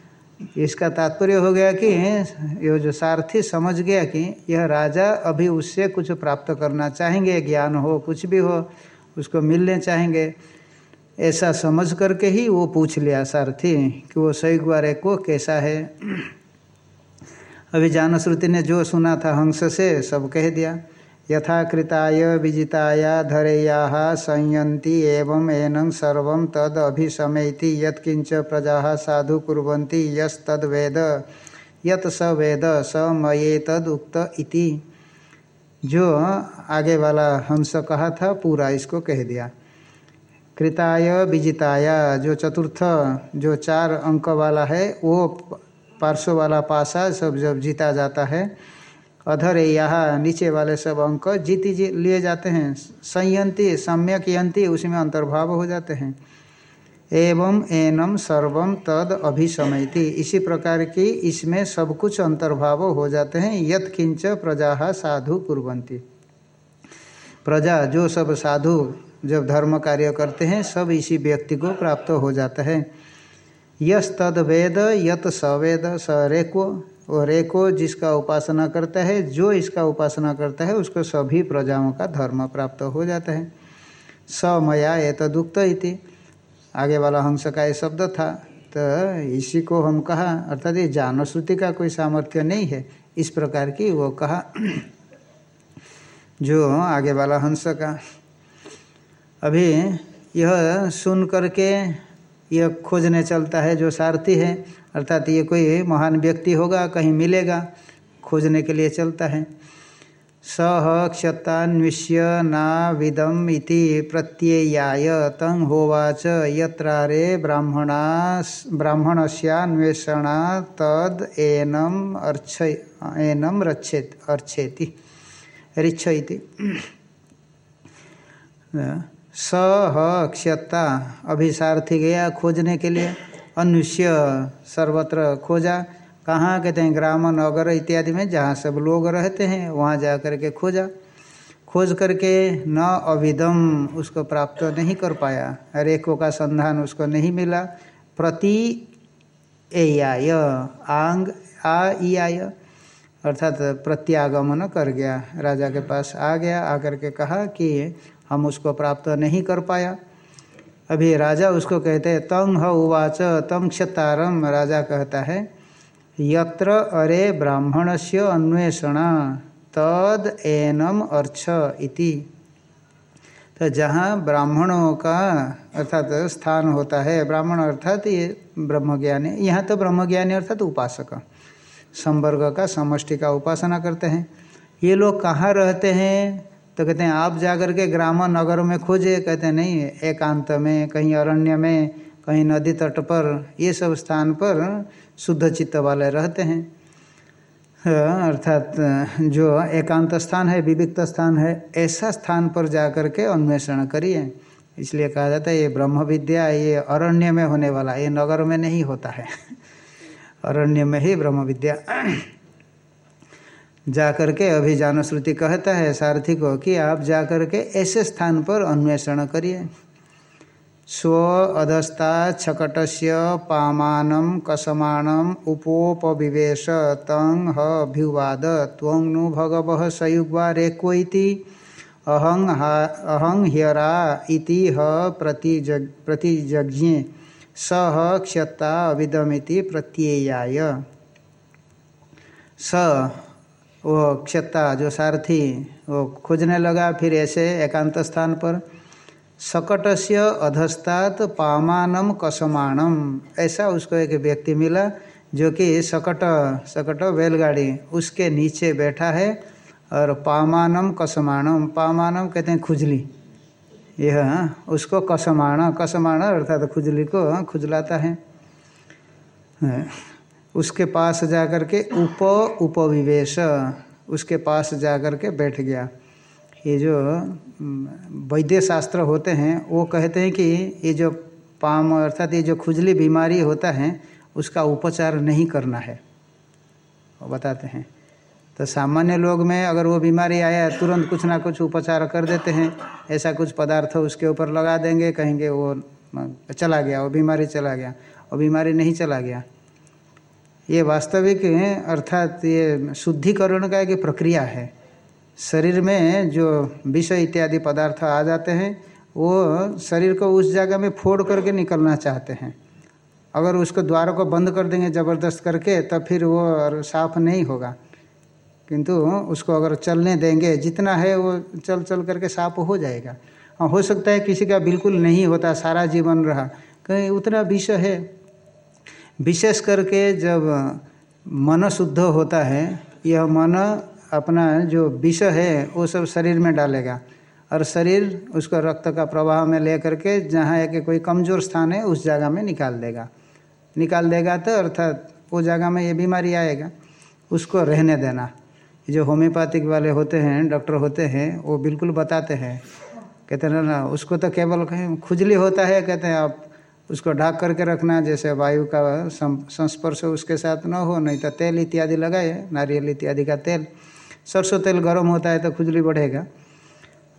इसका तात्पर्य हो गया कि ये जो सारथी समझ गया कि यह राजा अभी उससे कुछ प्राप्त करना चाहेंगे, ज्ञान हो, कुछ भी हो, उसको मिलने चाहेंगे। ऐसा समझ करके ही वो पूछ लिया सारथी कि वो सही ग्वारे को कैसा है। अभी जानश्रुति ने जो सुना था हंस से, सब कह दिया। यथाकृताय विजिताया धरेया संयंती एवं एनं सर्व तद अभिशमयति यत्किंच प्रजा साधु कुर्वन्ति यस्तद्वेद। यत स वेद, स मयेतद उक्त इति। जो आगे वाला हंस कहा था, पूरा इसको कह दिया। कृताय विजिताया, जो चतुर्थ, जो चार अंक वाला है, वो पार्श्व वाला पासा सब जब जीता जाता है अधर यहाँ नीचे वाले सब अंक जीती जी लिए जाते हैं। संयंती, सम्यक यंती, उसमें अंतर्भाव हो जाते हैं। एवं एनम सर्वम तद अभिसमयति इसी प्रकार की इसमें सब कुछ अंतर्भाव हो जाते हैं। यत किंच प्रजा साधु कुरंती प्रजा, जो सब साधु जब धर्म कार्य करते हैं, सब इसी व्यक्ति को प्राप्त हो जाता है। यस तद वेद यत सवेद, स रेको वो रेको जिसका उपासना करता है, जो इसका उपासना करता है, उसको सभी प्रजाओं का धर्म प्राप्त हो जाता है। स मया ये तदुक्त इति। आगे वाला हंस का ये शब्द था तो इसी को हम कहा, अर्थात ये जान श्रुति का कोई सामर्थ्य नहीं है। इस प्रकार की वो कहा, जो आगे वाला हंस का, अभी यह सुन करके यह खोजने चलता है, जो सारथी है अर्थात ये कोई महान व्यक्ति होगा, कहीं मिलेगा, खोजने के लिए चलता है। सह क्षतान्विष्य ना विदम इति प्रत्ययाय तंग होवाच यत्रारे ब्राह्मणा ब्राह्मणस्यान्वेषणा तद एनम अर्च एनम रक्षेत, अर्चेति रिच्छ इति सह क्षता अभिसारथी गया खोजने के लिए। अनुष्य सर्वत्र खोजा। कहाँ कहते हैं ग्राम, नगर इत्यादि में जहाँ सब लोग रहते हैं, वहाँ जा कर के खोजा। खोज करके न अविदम उसको प्राप्त नहीं कर पाया। रेखों का संधान उसको नहीं मिला। प्रति एयाय, आंग आ आय अर्थात प्रत्यागमन कर गया। राजा के पास आ गया, आकर के कहा कि हम उसको प्राप्त नहीं कर पाया। अभी राजा उसको कहते हैं तंग ह उवाच, तम क्षतारम राजा कहता है। यत्र अरे ब्राह्मण से अन्वेषण, तद एनम अर्थ इति। तो जहाँ ब्राह्मणों का अर्थात स्थान होता है, ब्राह्मण अर्थात ये ब्रह्मज्ञानी, यहाँ तो ब्रह्मज्ञानी अर्थात उपासक, संवर्ग का, समष्टि का उपासना करते हैं। ये लोग कहाँ रहते हैं? तो कहते हैं, आप जाकर के ग्राम नगर में खोजे, कहते हैं, नहीं, एकांत में, कहीं अरण्य में, कहीं नदी तट पर, ये सब स्थान पर शुद्ध चित्त वाले रहते हैं। अर्थात, जो एकांत स्थान है, विविक्त स्थान है, ऐसा स्थान पर जाकर के अन्वेषण करिए। इसलिए कहा जाता है, ये ब्रह्म विद्या, ये अरण्य में होने वाला, ये नगर में नहीं होता है। अरण्य में ही ब्रह्म विद्या। जा करके अभिजान श्रुति कहता है सारथी को कि आप जा करके ऐसे स्थान पर अन्वेषण करिए। स्व अधस्ता छकट से पामान कसमाणम उपोपविवेश तंग हभ्युवाद त्वं नु भगव सयुग्वा रेक्वती अहं अहं ह्यरा इति ह प्रतिजग प्रतिजज्ञे। सह क्षता अविदमिति प्रत्ययाय। स वो क्षता, जो सारथी, वो खोजने लगा, फिर ऐसे एकांत स्थान पर सकट से अधस्तात पामानम कसमाणम ऐसा उसको एक व्यक्ति मिला, जो कि सकट सकट बैलगाड़ी, उसके नीचे बैठा है, और पामानम कसमाणम पामानम कहते हैं खुजली। यह, उसको कसमाण कसमाण अर्थात खुजली को खुजलाता है। उसके पास जाकर के उप उपविवेश, उसके पास जाकर के बैठ गया। ये जो वैद्य शास्त्र होते हैं, वो कहते हैं कि ये जो पाम अर्थात ये जो खुजली बीमारी होता है, उसका उपचार नहीं करना है। वो बताते हैं। तो सामान्य लोग में अगर वो बीमारी आया, तुरंत कुछ ना कुछ उपचार कर देते हैं। ऐसा कुछ पदार्थ उसके ऊपर लगा देंगे, कहेंगे वो, चला गया, वो बीमारी चला गया। वो बीमारी नहीं चला गया। ये वास्तविक अर्थात ये शुद्धिकरण का एक प्रक्रिया है। शरीर में जो विष इत्यादि पदार्थ आ जाते हैं, वो शरीर को उस जगह में फोड़ करके निकलना चाहते हैं। अगर उसको द्वार को बंद कर देंगे ज़बरदस्त करके, तब फिर वो साफ़ नहीं होगा। किंतु उसको अगर चलने देंगे, जितना है वो चल चल करके साफ़ हो जाएगा। हाँ हो सकता है किसी का बिल्कुल नहीं होता, सारा जीवन रहा। कहीं उतना विष है विशेष करके जब मन शुद्ध होता है, यह मन अपना जो विष है, वो सब शरीर में डालेगा। और शरीर उसको रक्त का प्रवाह में ले करके जहाँ एक कोई कमज़ोर स्थान है, उस जगह में निकाल देगा। निकाल देगा तो अर्थात वो जगह में ये बीमारी आएगा, उसको रहने देना। जो होम्योपैथिक वाले होते हैं, डॉक्टर होते हैं, वो बिल्कुल बताते हैं। कहते हैं ना, उसको तो केवल कहें खुजली होता है, कहते हैं, आप उसको ढाक करके रखना जैसे वायु का संस्पर्श उसके साथ न हो, नहीं तो तेल इत्यादि लगाए, नारियल इत्यादि का तेल। सरसों तेल गर्म होता है तो खुजली बढ़ेगा।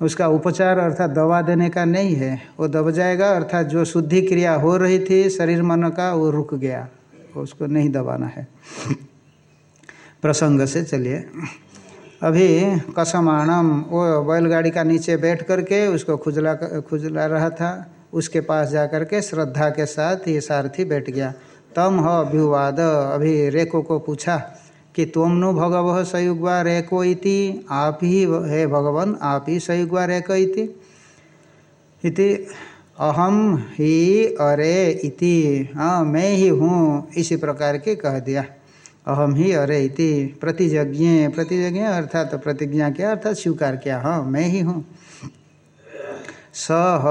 उसका उपचार अर्थात दवा देने का नहीं है, वो दब जाएगा, अर्थात जो शुद्धि क्रिया हो रही थी, शरीर मन का, वो रुक गया। उसको नहीं दबाना है। प्रसंग से चलिए। अभी कसमाणम, वो बैलगाड़ी का नीचे बैठ करके उसको खुजला खुजला रहा था। उसके पास जा कर के श्रद्धा के साथ ये सारथी बैठ गया। तम ह अभ्युवाद अभी रेको को पूछा कि तुम नु भगव सयुग्वा रेको इति? आप ही हे भगवान, आप ही सयुग्वा रेको इति? इति अहम ही अरे इति। हाँ मैं ही हूँ, इसी प्रकार के कह दिया। अहम ही अरे इति। प्रतिज्ञ प्रतिज्ञ अर्थात तो प्रतिज्ञा क्या? अर्थात स्वीकार किया। हाँ मैं ही हूँ। सह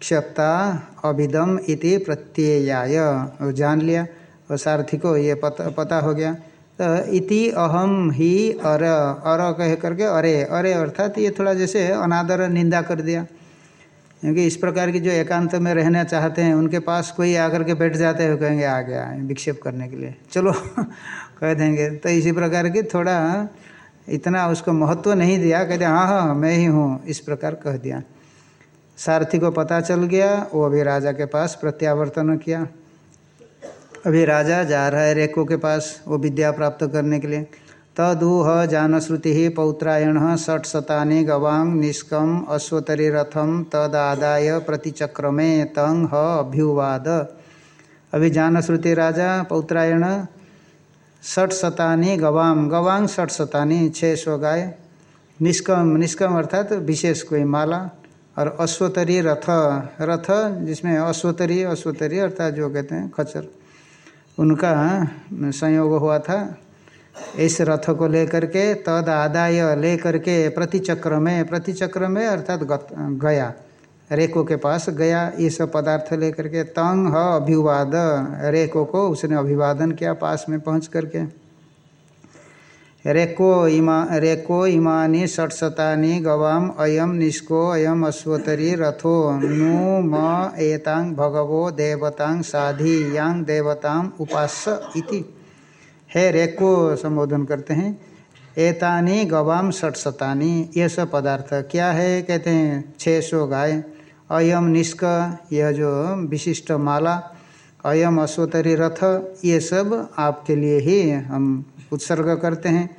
क्षता अभिदम इति प्रत्ययाय। जान लिया और सारथी को ये पता पता हो गया। तो इति अहम ही अर अर कह करके अरे अरे अर्थात ये थोड़ा जैसे अनादर, निंदा कर दिया। क्योंकि इस प्रकार की जो एकांत में रहना चाहते हैं, उनके पास कोई आकर के बैठ जाते हैं कहेंगे, आ गया, विक्षेप करने के लिए। चलो, कह देंगे। तो इसी प्रकार की थोड़ा इतना उसको महत्व नहीं दिया, कहते हाँ हाँ मैं ही हूँ। इस प्रकार कह दिया। सारथी को पता चल गया, वो अभी राजा के पास प्रत्यावर्तन किया। अभी राजा जा रहा है रेको के पास, वो विद्या प्राप्त करने के लिए। तदूह जानश्रुति पौत्रायण षट शतानी गवांग निष्कम अश्वतरी रथम तदादाय प्रतिचक्रमे तंग ह अभ्युवाद। अभी जानश्रुति राजा, पौत्रायण षट शतानी गवाम गवांग षट शतानी छः सौ गाय। निष्कम निष्कम अर्थात तो विशेष कोई माला। और अश्वतरी रथ रथ जिसमें अश्वतरी अश्वतरी अर्थात जो कहते हैं, खच्चर, उनका संयोग हुआ था। इस रथ को लेकर के, तद आदाय लेकर के प्रतिचक्र में प्रतिचक्र में अर्थात गया रेको के पास गया। ये सब पदार्थ लेकर के, तंग ह अभिवाद रेको को उसने अभिवादन किया पास में पहुँच करके। रेको इमा, रेको इमानी षट्शतानी गवाम अयम निष्को अयम अश्वतरी रथो नु म एतांग भगवो देवतांग साधि यांग देवतांग उपास इति। है रेको संबोधन करते हैं। एतानी गवाम षट्शतानी, ये सब पदार्थ क्या है? कहते हैं छः सौ गाय अयम निष्क, यह जो विशिष्ट माला। अयम अश्वतरी रथ, ये सब आपके लिए ही हम उत्सर्ग करते हैं।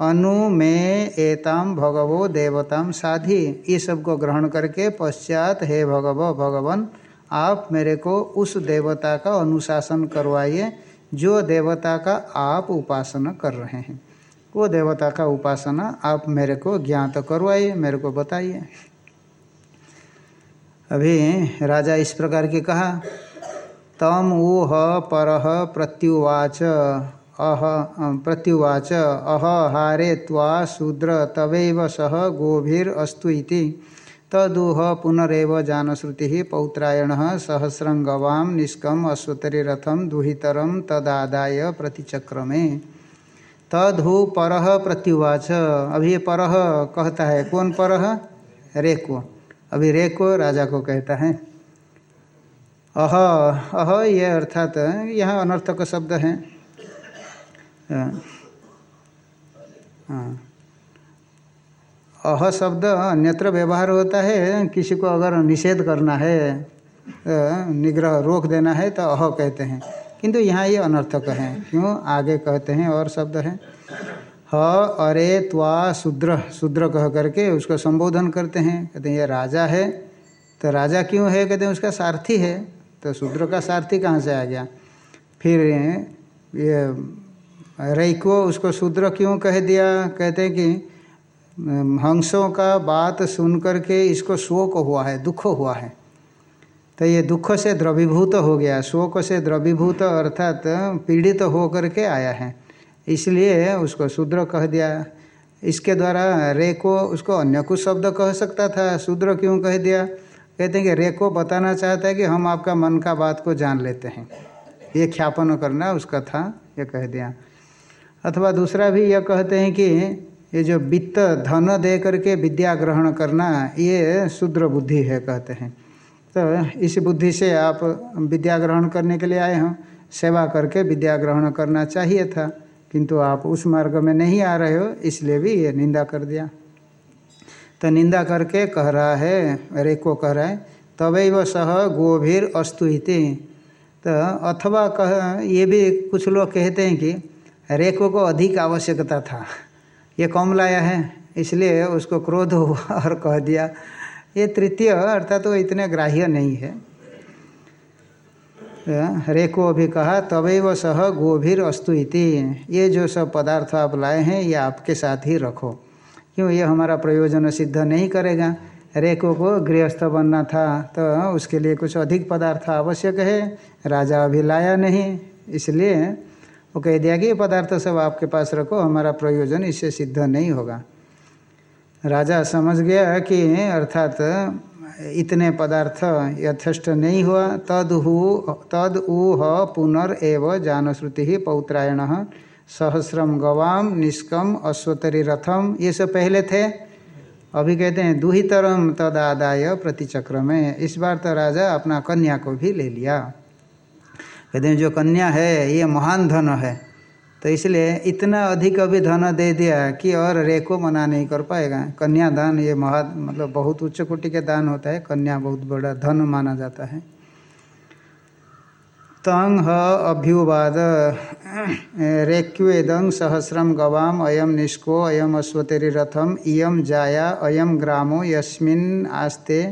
अनु में एताम भगवो देवताम साधी। ये सबको ग्रहण करके पश्चात हे भगव भगवान, आप मेरे को उस देवता का अनुशासन करवाइए, जो देवता का आप उपासना कर रहे हैं। वो देवता का उपासना आप मेरे को ज्ञात करवाइए, मेरे को बताइए। अभी राजा इस प्रकार की कहा, तम ऊह पर प्रत्युवाच। अह प्रत्युवाच, अह, हारे त्वा शूद्र, तवैव सह गोभीर तदुह पुनरव जानश्रुति पौत्रायण सहस्रंगवाम निष्कम अश्वतरी रथम दुहितरम तदादाय प्रतिचक्रमे। तदहु पर प्रत्युवाच, अभी पर कहता है, कौन पर? रेको अभी रेको राजा को कहता है। अह अह, ये अर्थात, यहाँ अनर्थक शब्द है। अह शब्द अन्यत्र व्यवहार होता है, किसी को अगर निषेध करना है निग्रह, रोक देना है तो अह कहते हैं। किंतु यहाँ ये अनर्थक है। क्यों? आगे कहते हैं और शब्द है। ह, अरे, त्वा, शूद्र शूद्र कह करके उसको संबोधन करते हैं। कहते हैं ये राजा है। तो राजा क्यों है? कहते हैं, उसका सारथी है। तो शूद्र का सारथी कहाँ से आ गया? फिर ये रई को उसको शूद्र क्यों कह दिया? कहते हैं कि हंसों का बात सुन करके इसको शोक हुआ है, दुख हुआ है। तो ये दुख से द्रवीभूत हो गया। शोक से द्रवीभूत अर्थात पीड़ित तो हो करके आया है। इसलिए उसको शूद्र कह दिया। इसके द्वारा रे को उसको अन्य कुछ शब्द कह सकता था। शूद्र क्यों कह दिया? कहते हैं कि रे को बताना चाहता है कि हम आपका मन का बात को जान लेते हैं। ये ख्यापन करना उसका था ये कह दिया। अथवा दूसरा भी यह कहते हैं कि ये जो वित्त धन दे करके विद्या ग्रहण करना, ये शूद्र बुद्धि है कहते हैं। तो इस बुद्धि से आप विद्या ग्रहण करने के लिए आए हों। सेवा करके विद्या ग्रहण करना चाहिए था, किंतु आप उस मार्ग में नहीं आ रहे हो, इसलिए भी ये निंदा कर दिया। तो निंदा करके कह रहा है रेको कह रहा है, तवैव सह गोभीर अस्तु तो अथवा कह, ये भी कुछ लोग कहते हैं कि रेको को अधिक आवश्यकता था। ये कम लाया है? इसलिए उसको क्रोध हुआ और कह दिया, ये तृतीय अर्थात वो इतने ग्राह्य नहीं है। रेको भी कहा, तवैव सह गोभीर अस्तु इति। ये जो सब पदार्थ आप लाए हैं, ये आपके साथ ही रखो। क्यों ये हमारा प्रयोजन सिद्ध नहीं करेगा? रेको को गृहस्थ बनना था तो उसके लिए कुछ अधिक पदार्थ आवश्यक है। राजा अभी लाया नहीं, इसलिए वो कह दिया कि ये पदार्थ सब आपके पास रखो, हमारा प्रयोजन इससे सिद्ध नहीं होगा। राजा समझ गया कि अर्थात इतने पदार्थ यथेष्ट नहीं हुआ। तद हु, तद ऊह पुनर्व जानश्रुति ही पौत्रायण सहस्रम गवाम निष्कम अश्वतरी रथम ये सब पहले थे। अभी कहते हैं दुहितरम तद आदाय प्रतिचक्र में इस बार तो राजा अपना कन्या को भी ले लिया। कहते हैं, जो कन्या है, ये महान धन है। तो इसलिए इतना अधिक अभी धन दे दिया कि और रे को मना नहीं कर पाएगा। कन्या दान ये महा मतलब बहुत उच्च कोटि के दान होता है, कन्या बहुत बड़ा धन माना जाता है। तंग ह अभ्युवाद, रेक्वेदं सहस्रम गवाम अयम निष्को अयम अश्वतेरी रथम इयम जाया अयम ग्रामो, यस्मिन आस्ते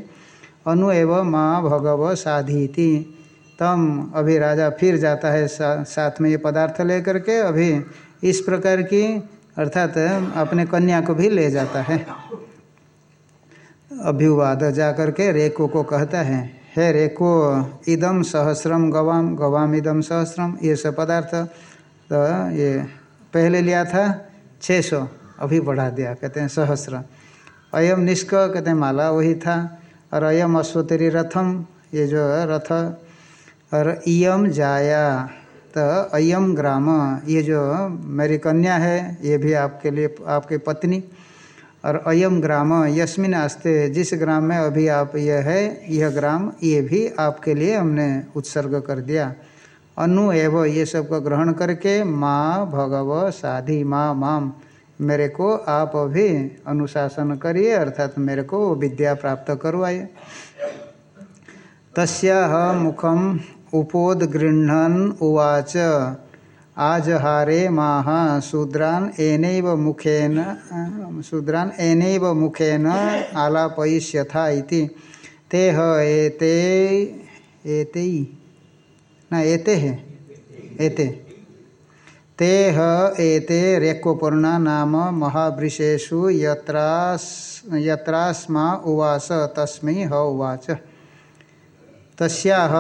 अनु एव माँ भगव साधीति। तम अभी राजा फिर जाता है सा, साथ में ये पदार्थ लेकर के अभी इस प्रकार की अर्थात अपने कन्या को भी ले जाता है। अभ्युवाद जाकर के रेको को कहता है हे रेको इदम सहस्रम गवाम गवाम इदम सहस्रम ये सब पदार्थ तो ये पहले लिया था छः सौ अभी बढ़ा दिया कहते हैं सहस्र। अयम निष्क कहते हैं माला वही था। और अयम अश्वतरी रथम ये जो रथ और इयम जाया। तो अयम ग्राम। ये जो मेरी कन्या है, ये भी आपके लिए, आपके पत्नी। और अयम ग्राम, यस्मिन आस्ते, जिस ग्राम में अभी आप यह है, यह ग्राम, ये भी आपके लिए हमने उत्सर्ग कर दिया। अनु एव, ये सब का ग्रहण करके, माँ भगव साधी, माँ माम, मेरे को आप अभी अनुशासन करिए, अर्थात मेरे को विद्या प्राप्त करवाइए। तस्या मुखम उपोदगृहण उवाच। आजहारे माह शूद्रान एनैव मुखेन, शूद्रान एनैव मुखेन आलापयिष्यथा इति। ते एते एते, न, एते है? एते। ते एते रेकोपूर्णा नाम महावृषेषु यत्रास, यत्रास्मा उवास तस्मै ह उवाच। तस्याह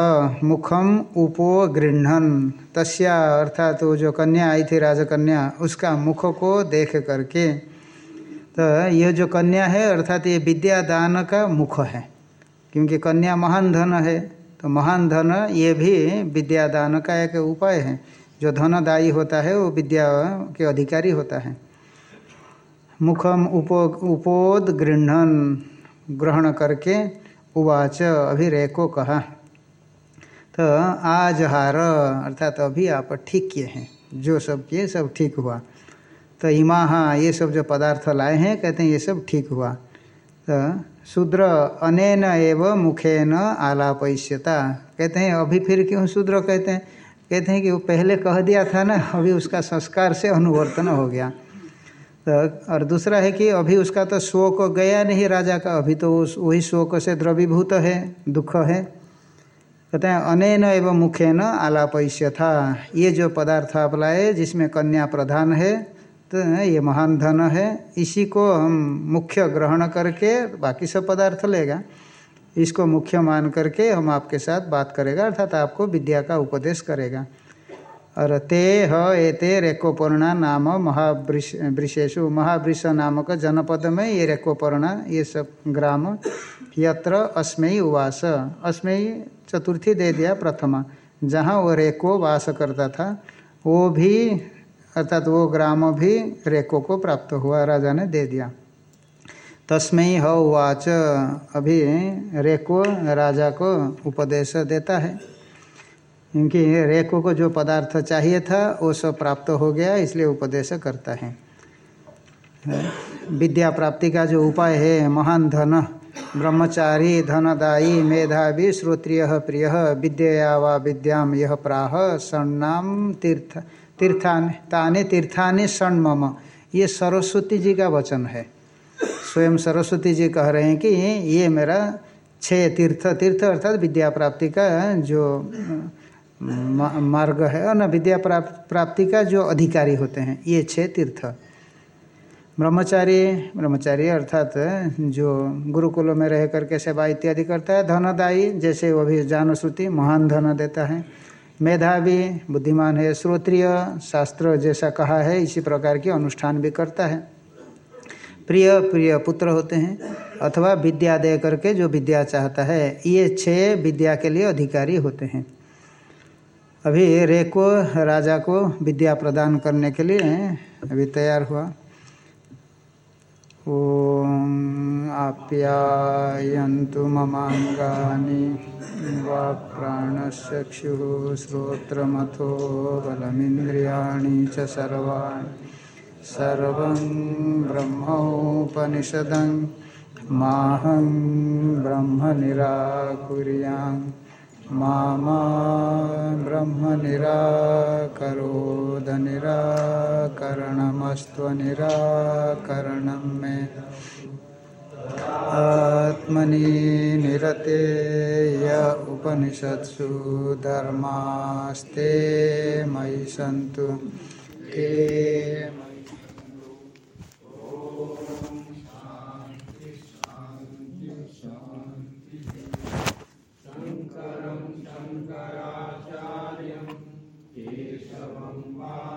मुखम उपो गृहण तस्या अर्थात तो जो कन्या आई थी, राजकन्या, उसका मुख को देख करके। तो यह जो कन्या है, अर्थात ये विद्यादान का मुख है। क्योंकि कन्या महान धन है तो महान धन ये भी विद्यादान का एक उपाय है। जो धनदायी होता है, वो विद्या के अधिकारी होता है। मुखम उपो उपोद गृहण ग्रहण करके उवाच अभी रेको कहा। तो आज हार अर्थात अभी आप ठीक किए हैं। जो सब किए, सब ठीक हुआ। तो इमा हाँ ये सब जो पदार्थ लाए हैं, कहते हैं ये सब ठीक हुआ। तो शूद्र अनेन एव मुखेन आलापयता कहते हैं, अभी फिर क्यों शूद्र कहते हैं? कहते हैं कि वो पहले कह दिया था ना, अभी उसका संस्कार से अनुवर्तन हो गया। तो और दूसरा है कि अभी उसका तो शोक गया नहीं राजा का, अभी तो उस, वही शोक से द्रवीभूत है, दुख है। कहते हैं, अनैन एवं मुखे न आलापैश्य था ये जो पदार्थ आप लाए, जिसमें कन्या प्रधान है तो ये महान धन है, इसी को हम मुख्य ग्रहण करके बाकी सब पदार्थ लेगा। इसको मुख्य मान करके हम आपके साथ बात करेगा, अर्थात आपको विद्या का उपदेश करेगा। और ते, ह एते रेकोपर्णा नाम महावृष वृषेशु महावृष नामक जनपद में ये रेकोपर्णा, ये सब ग्राम यत्र अस्मयी उवास। अस्मयी चतुर्थी दे दिया प्रथमा। जहाँ वो रेको वास करता था, वो भी, अर्थात वो ग्राम भी रेको को प्राप्त हुआ, राजा ने दे दिया। तस्मय ह उवाच। अभी रेको राजा को उपदेश देता है। क्योंकि रेको को जो पदार्थ चाहिए था, वो सब प्राप्त हो गया, इसलिए उपदेश करता है। विद्या प्राप्ति का जो उपाय है, महान धन, ब्रह्मचारी, धनदायी, मेधावी, श्रोत्रिय, प्रिय विद्या वा विद्याम यह प्राह षण्णाम तीर्थ, तीर्थान, ताने तीर्थानि षण मम ये सरस्वती जी का वचन है। स्वयं सरस्वती जी कह रहे हैं कि ये मेरा छह तीर्थ तीर्थ अर्थात विद्या प्राप्ति का जो मार्ग है और न विद्या प्राप्ति का जो अधिकारी होते हैं, ये छह तीर्थ। ब्रह्मचारी ब्रह्मचारी अर्थात जो गुरुकुल में रह करके सेवा इत्यादि करता है, धनदायी, जैसे वो भी जान श्रुति महान धन देता है। मेधावी, बुद्धिमान है, श्रोत्रिय, शास्त्र जैसा कहा है, इसी प्रकार के अनुष्ठान भी करता है। प्रिय प्रिय पुत्र होते हैं, अथवा विद्या दे करके जो विद्या चाहता है, ये छह विद्या के लिए अधिकारी होते हैं। अभी रे को, राजा को विद्या प्रदान करने के लिए अभी तैयार हुआ। ॐ आप्यायन्तु ममाङ्गानि वाक्प्राणश्चक्षुः श्रोत्रमथो बलमिन्द्रियाणि च सर्वाणि सर्वं ब्रह्मोपनिषदं, माहं ब्रह्म निराकुर्याम् मामा ब्रह्मनिराकरोदनिराकरणमस्त्वनिराकरणं मे। आत्मनि निरते य उपनिषत्सु धर्मास्ते मयि सन्तु। ते केशवम् वा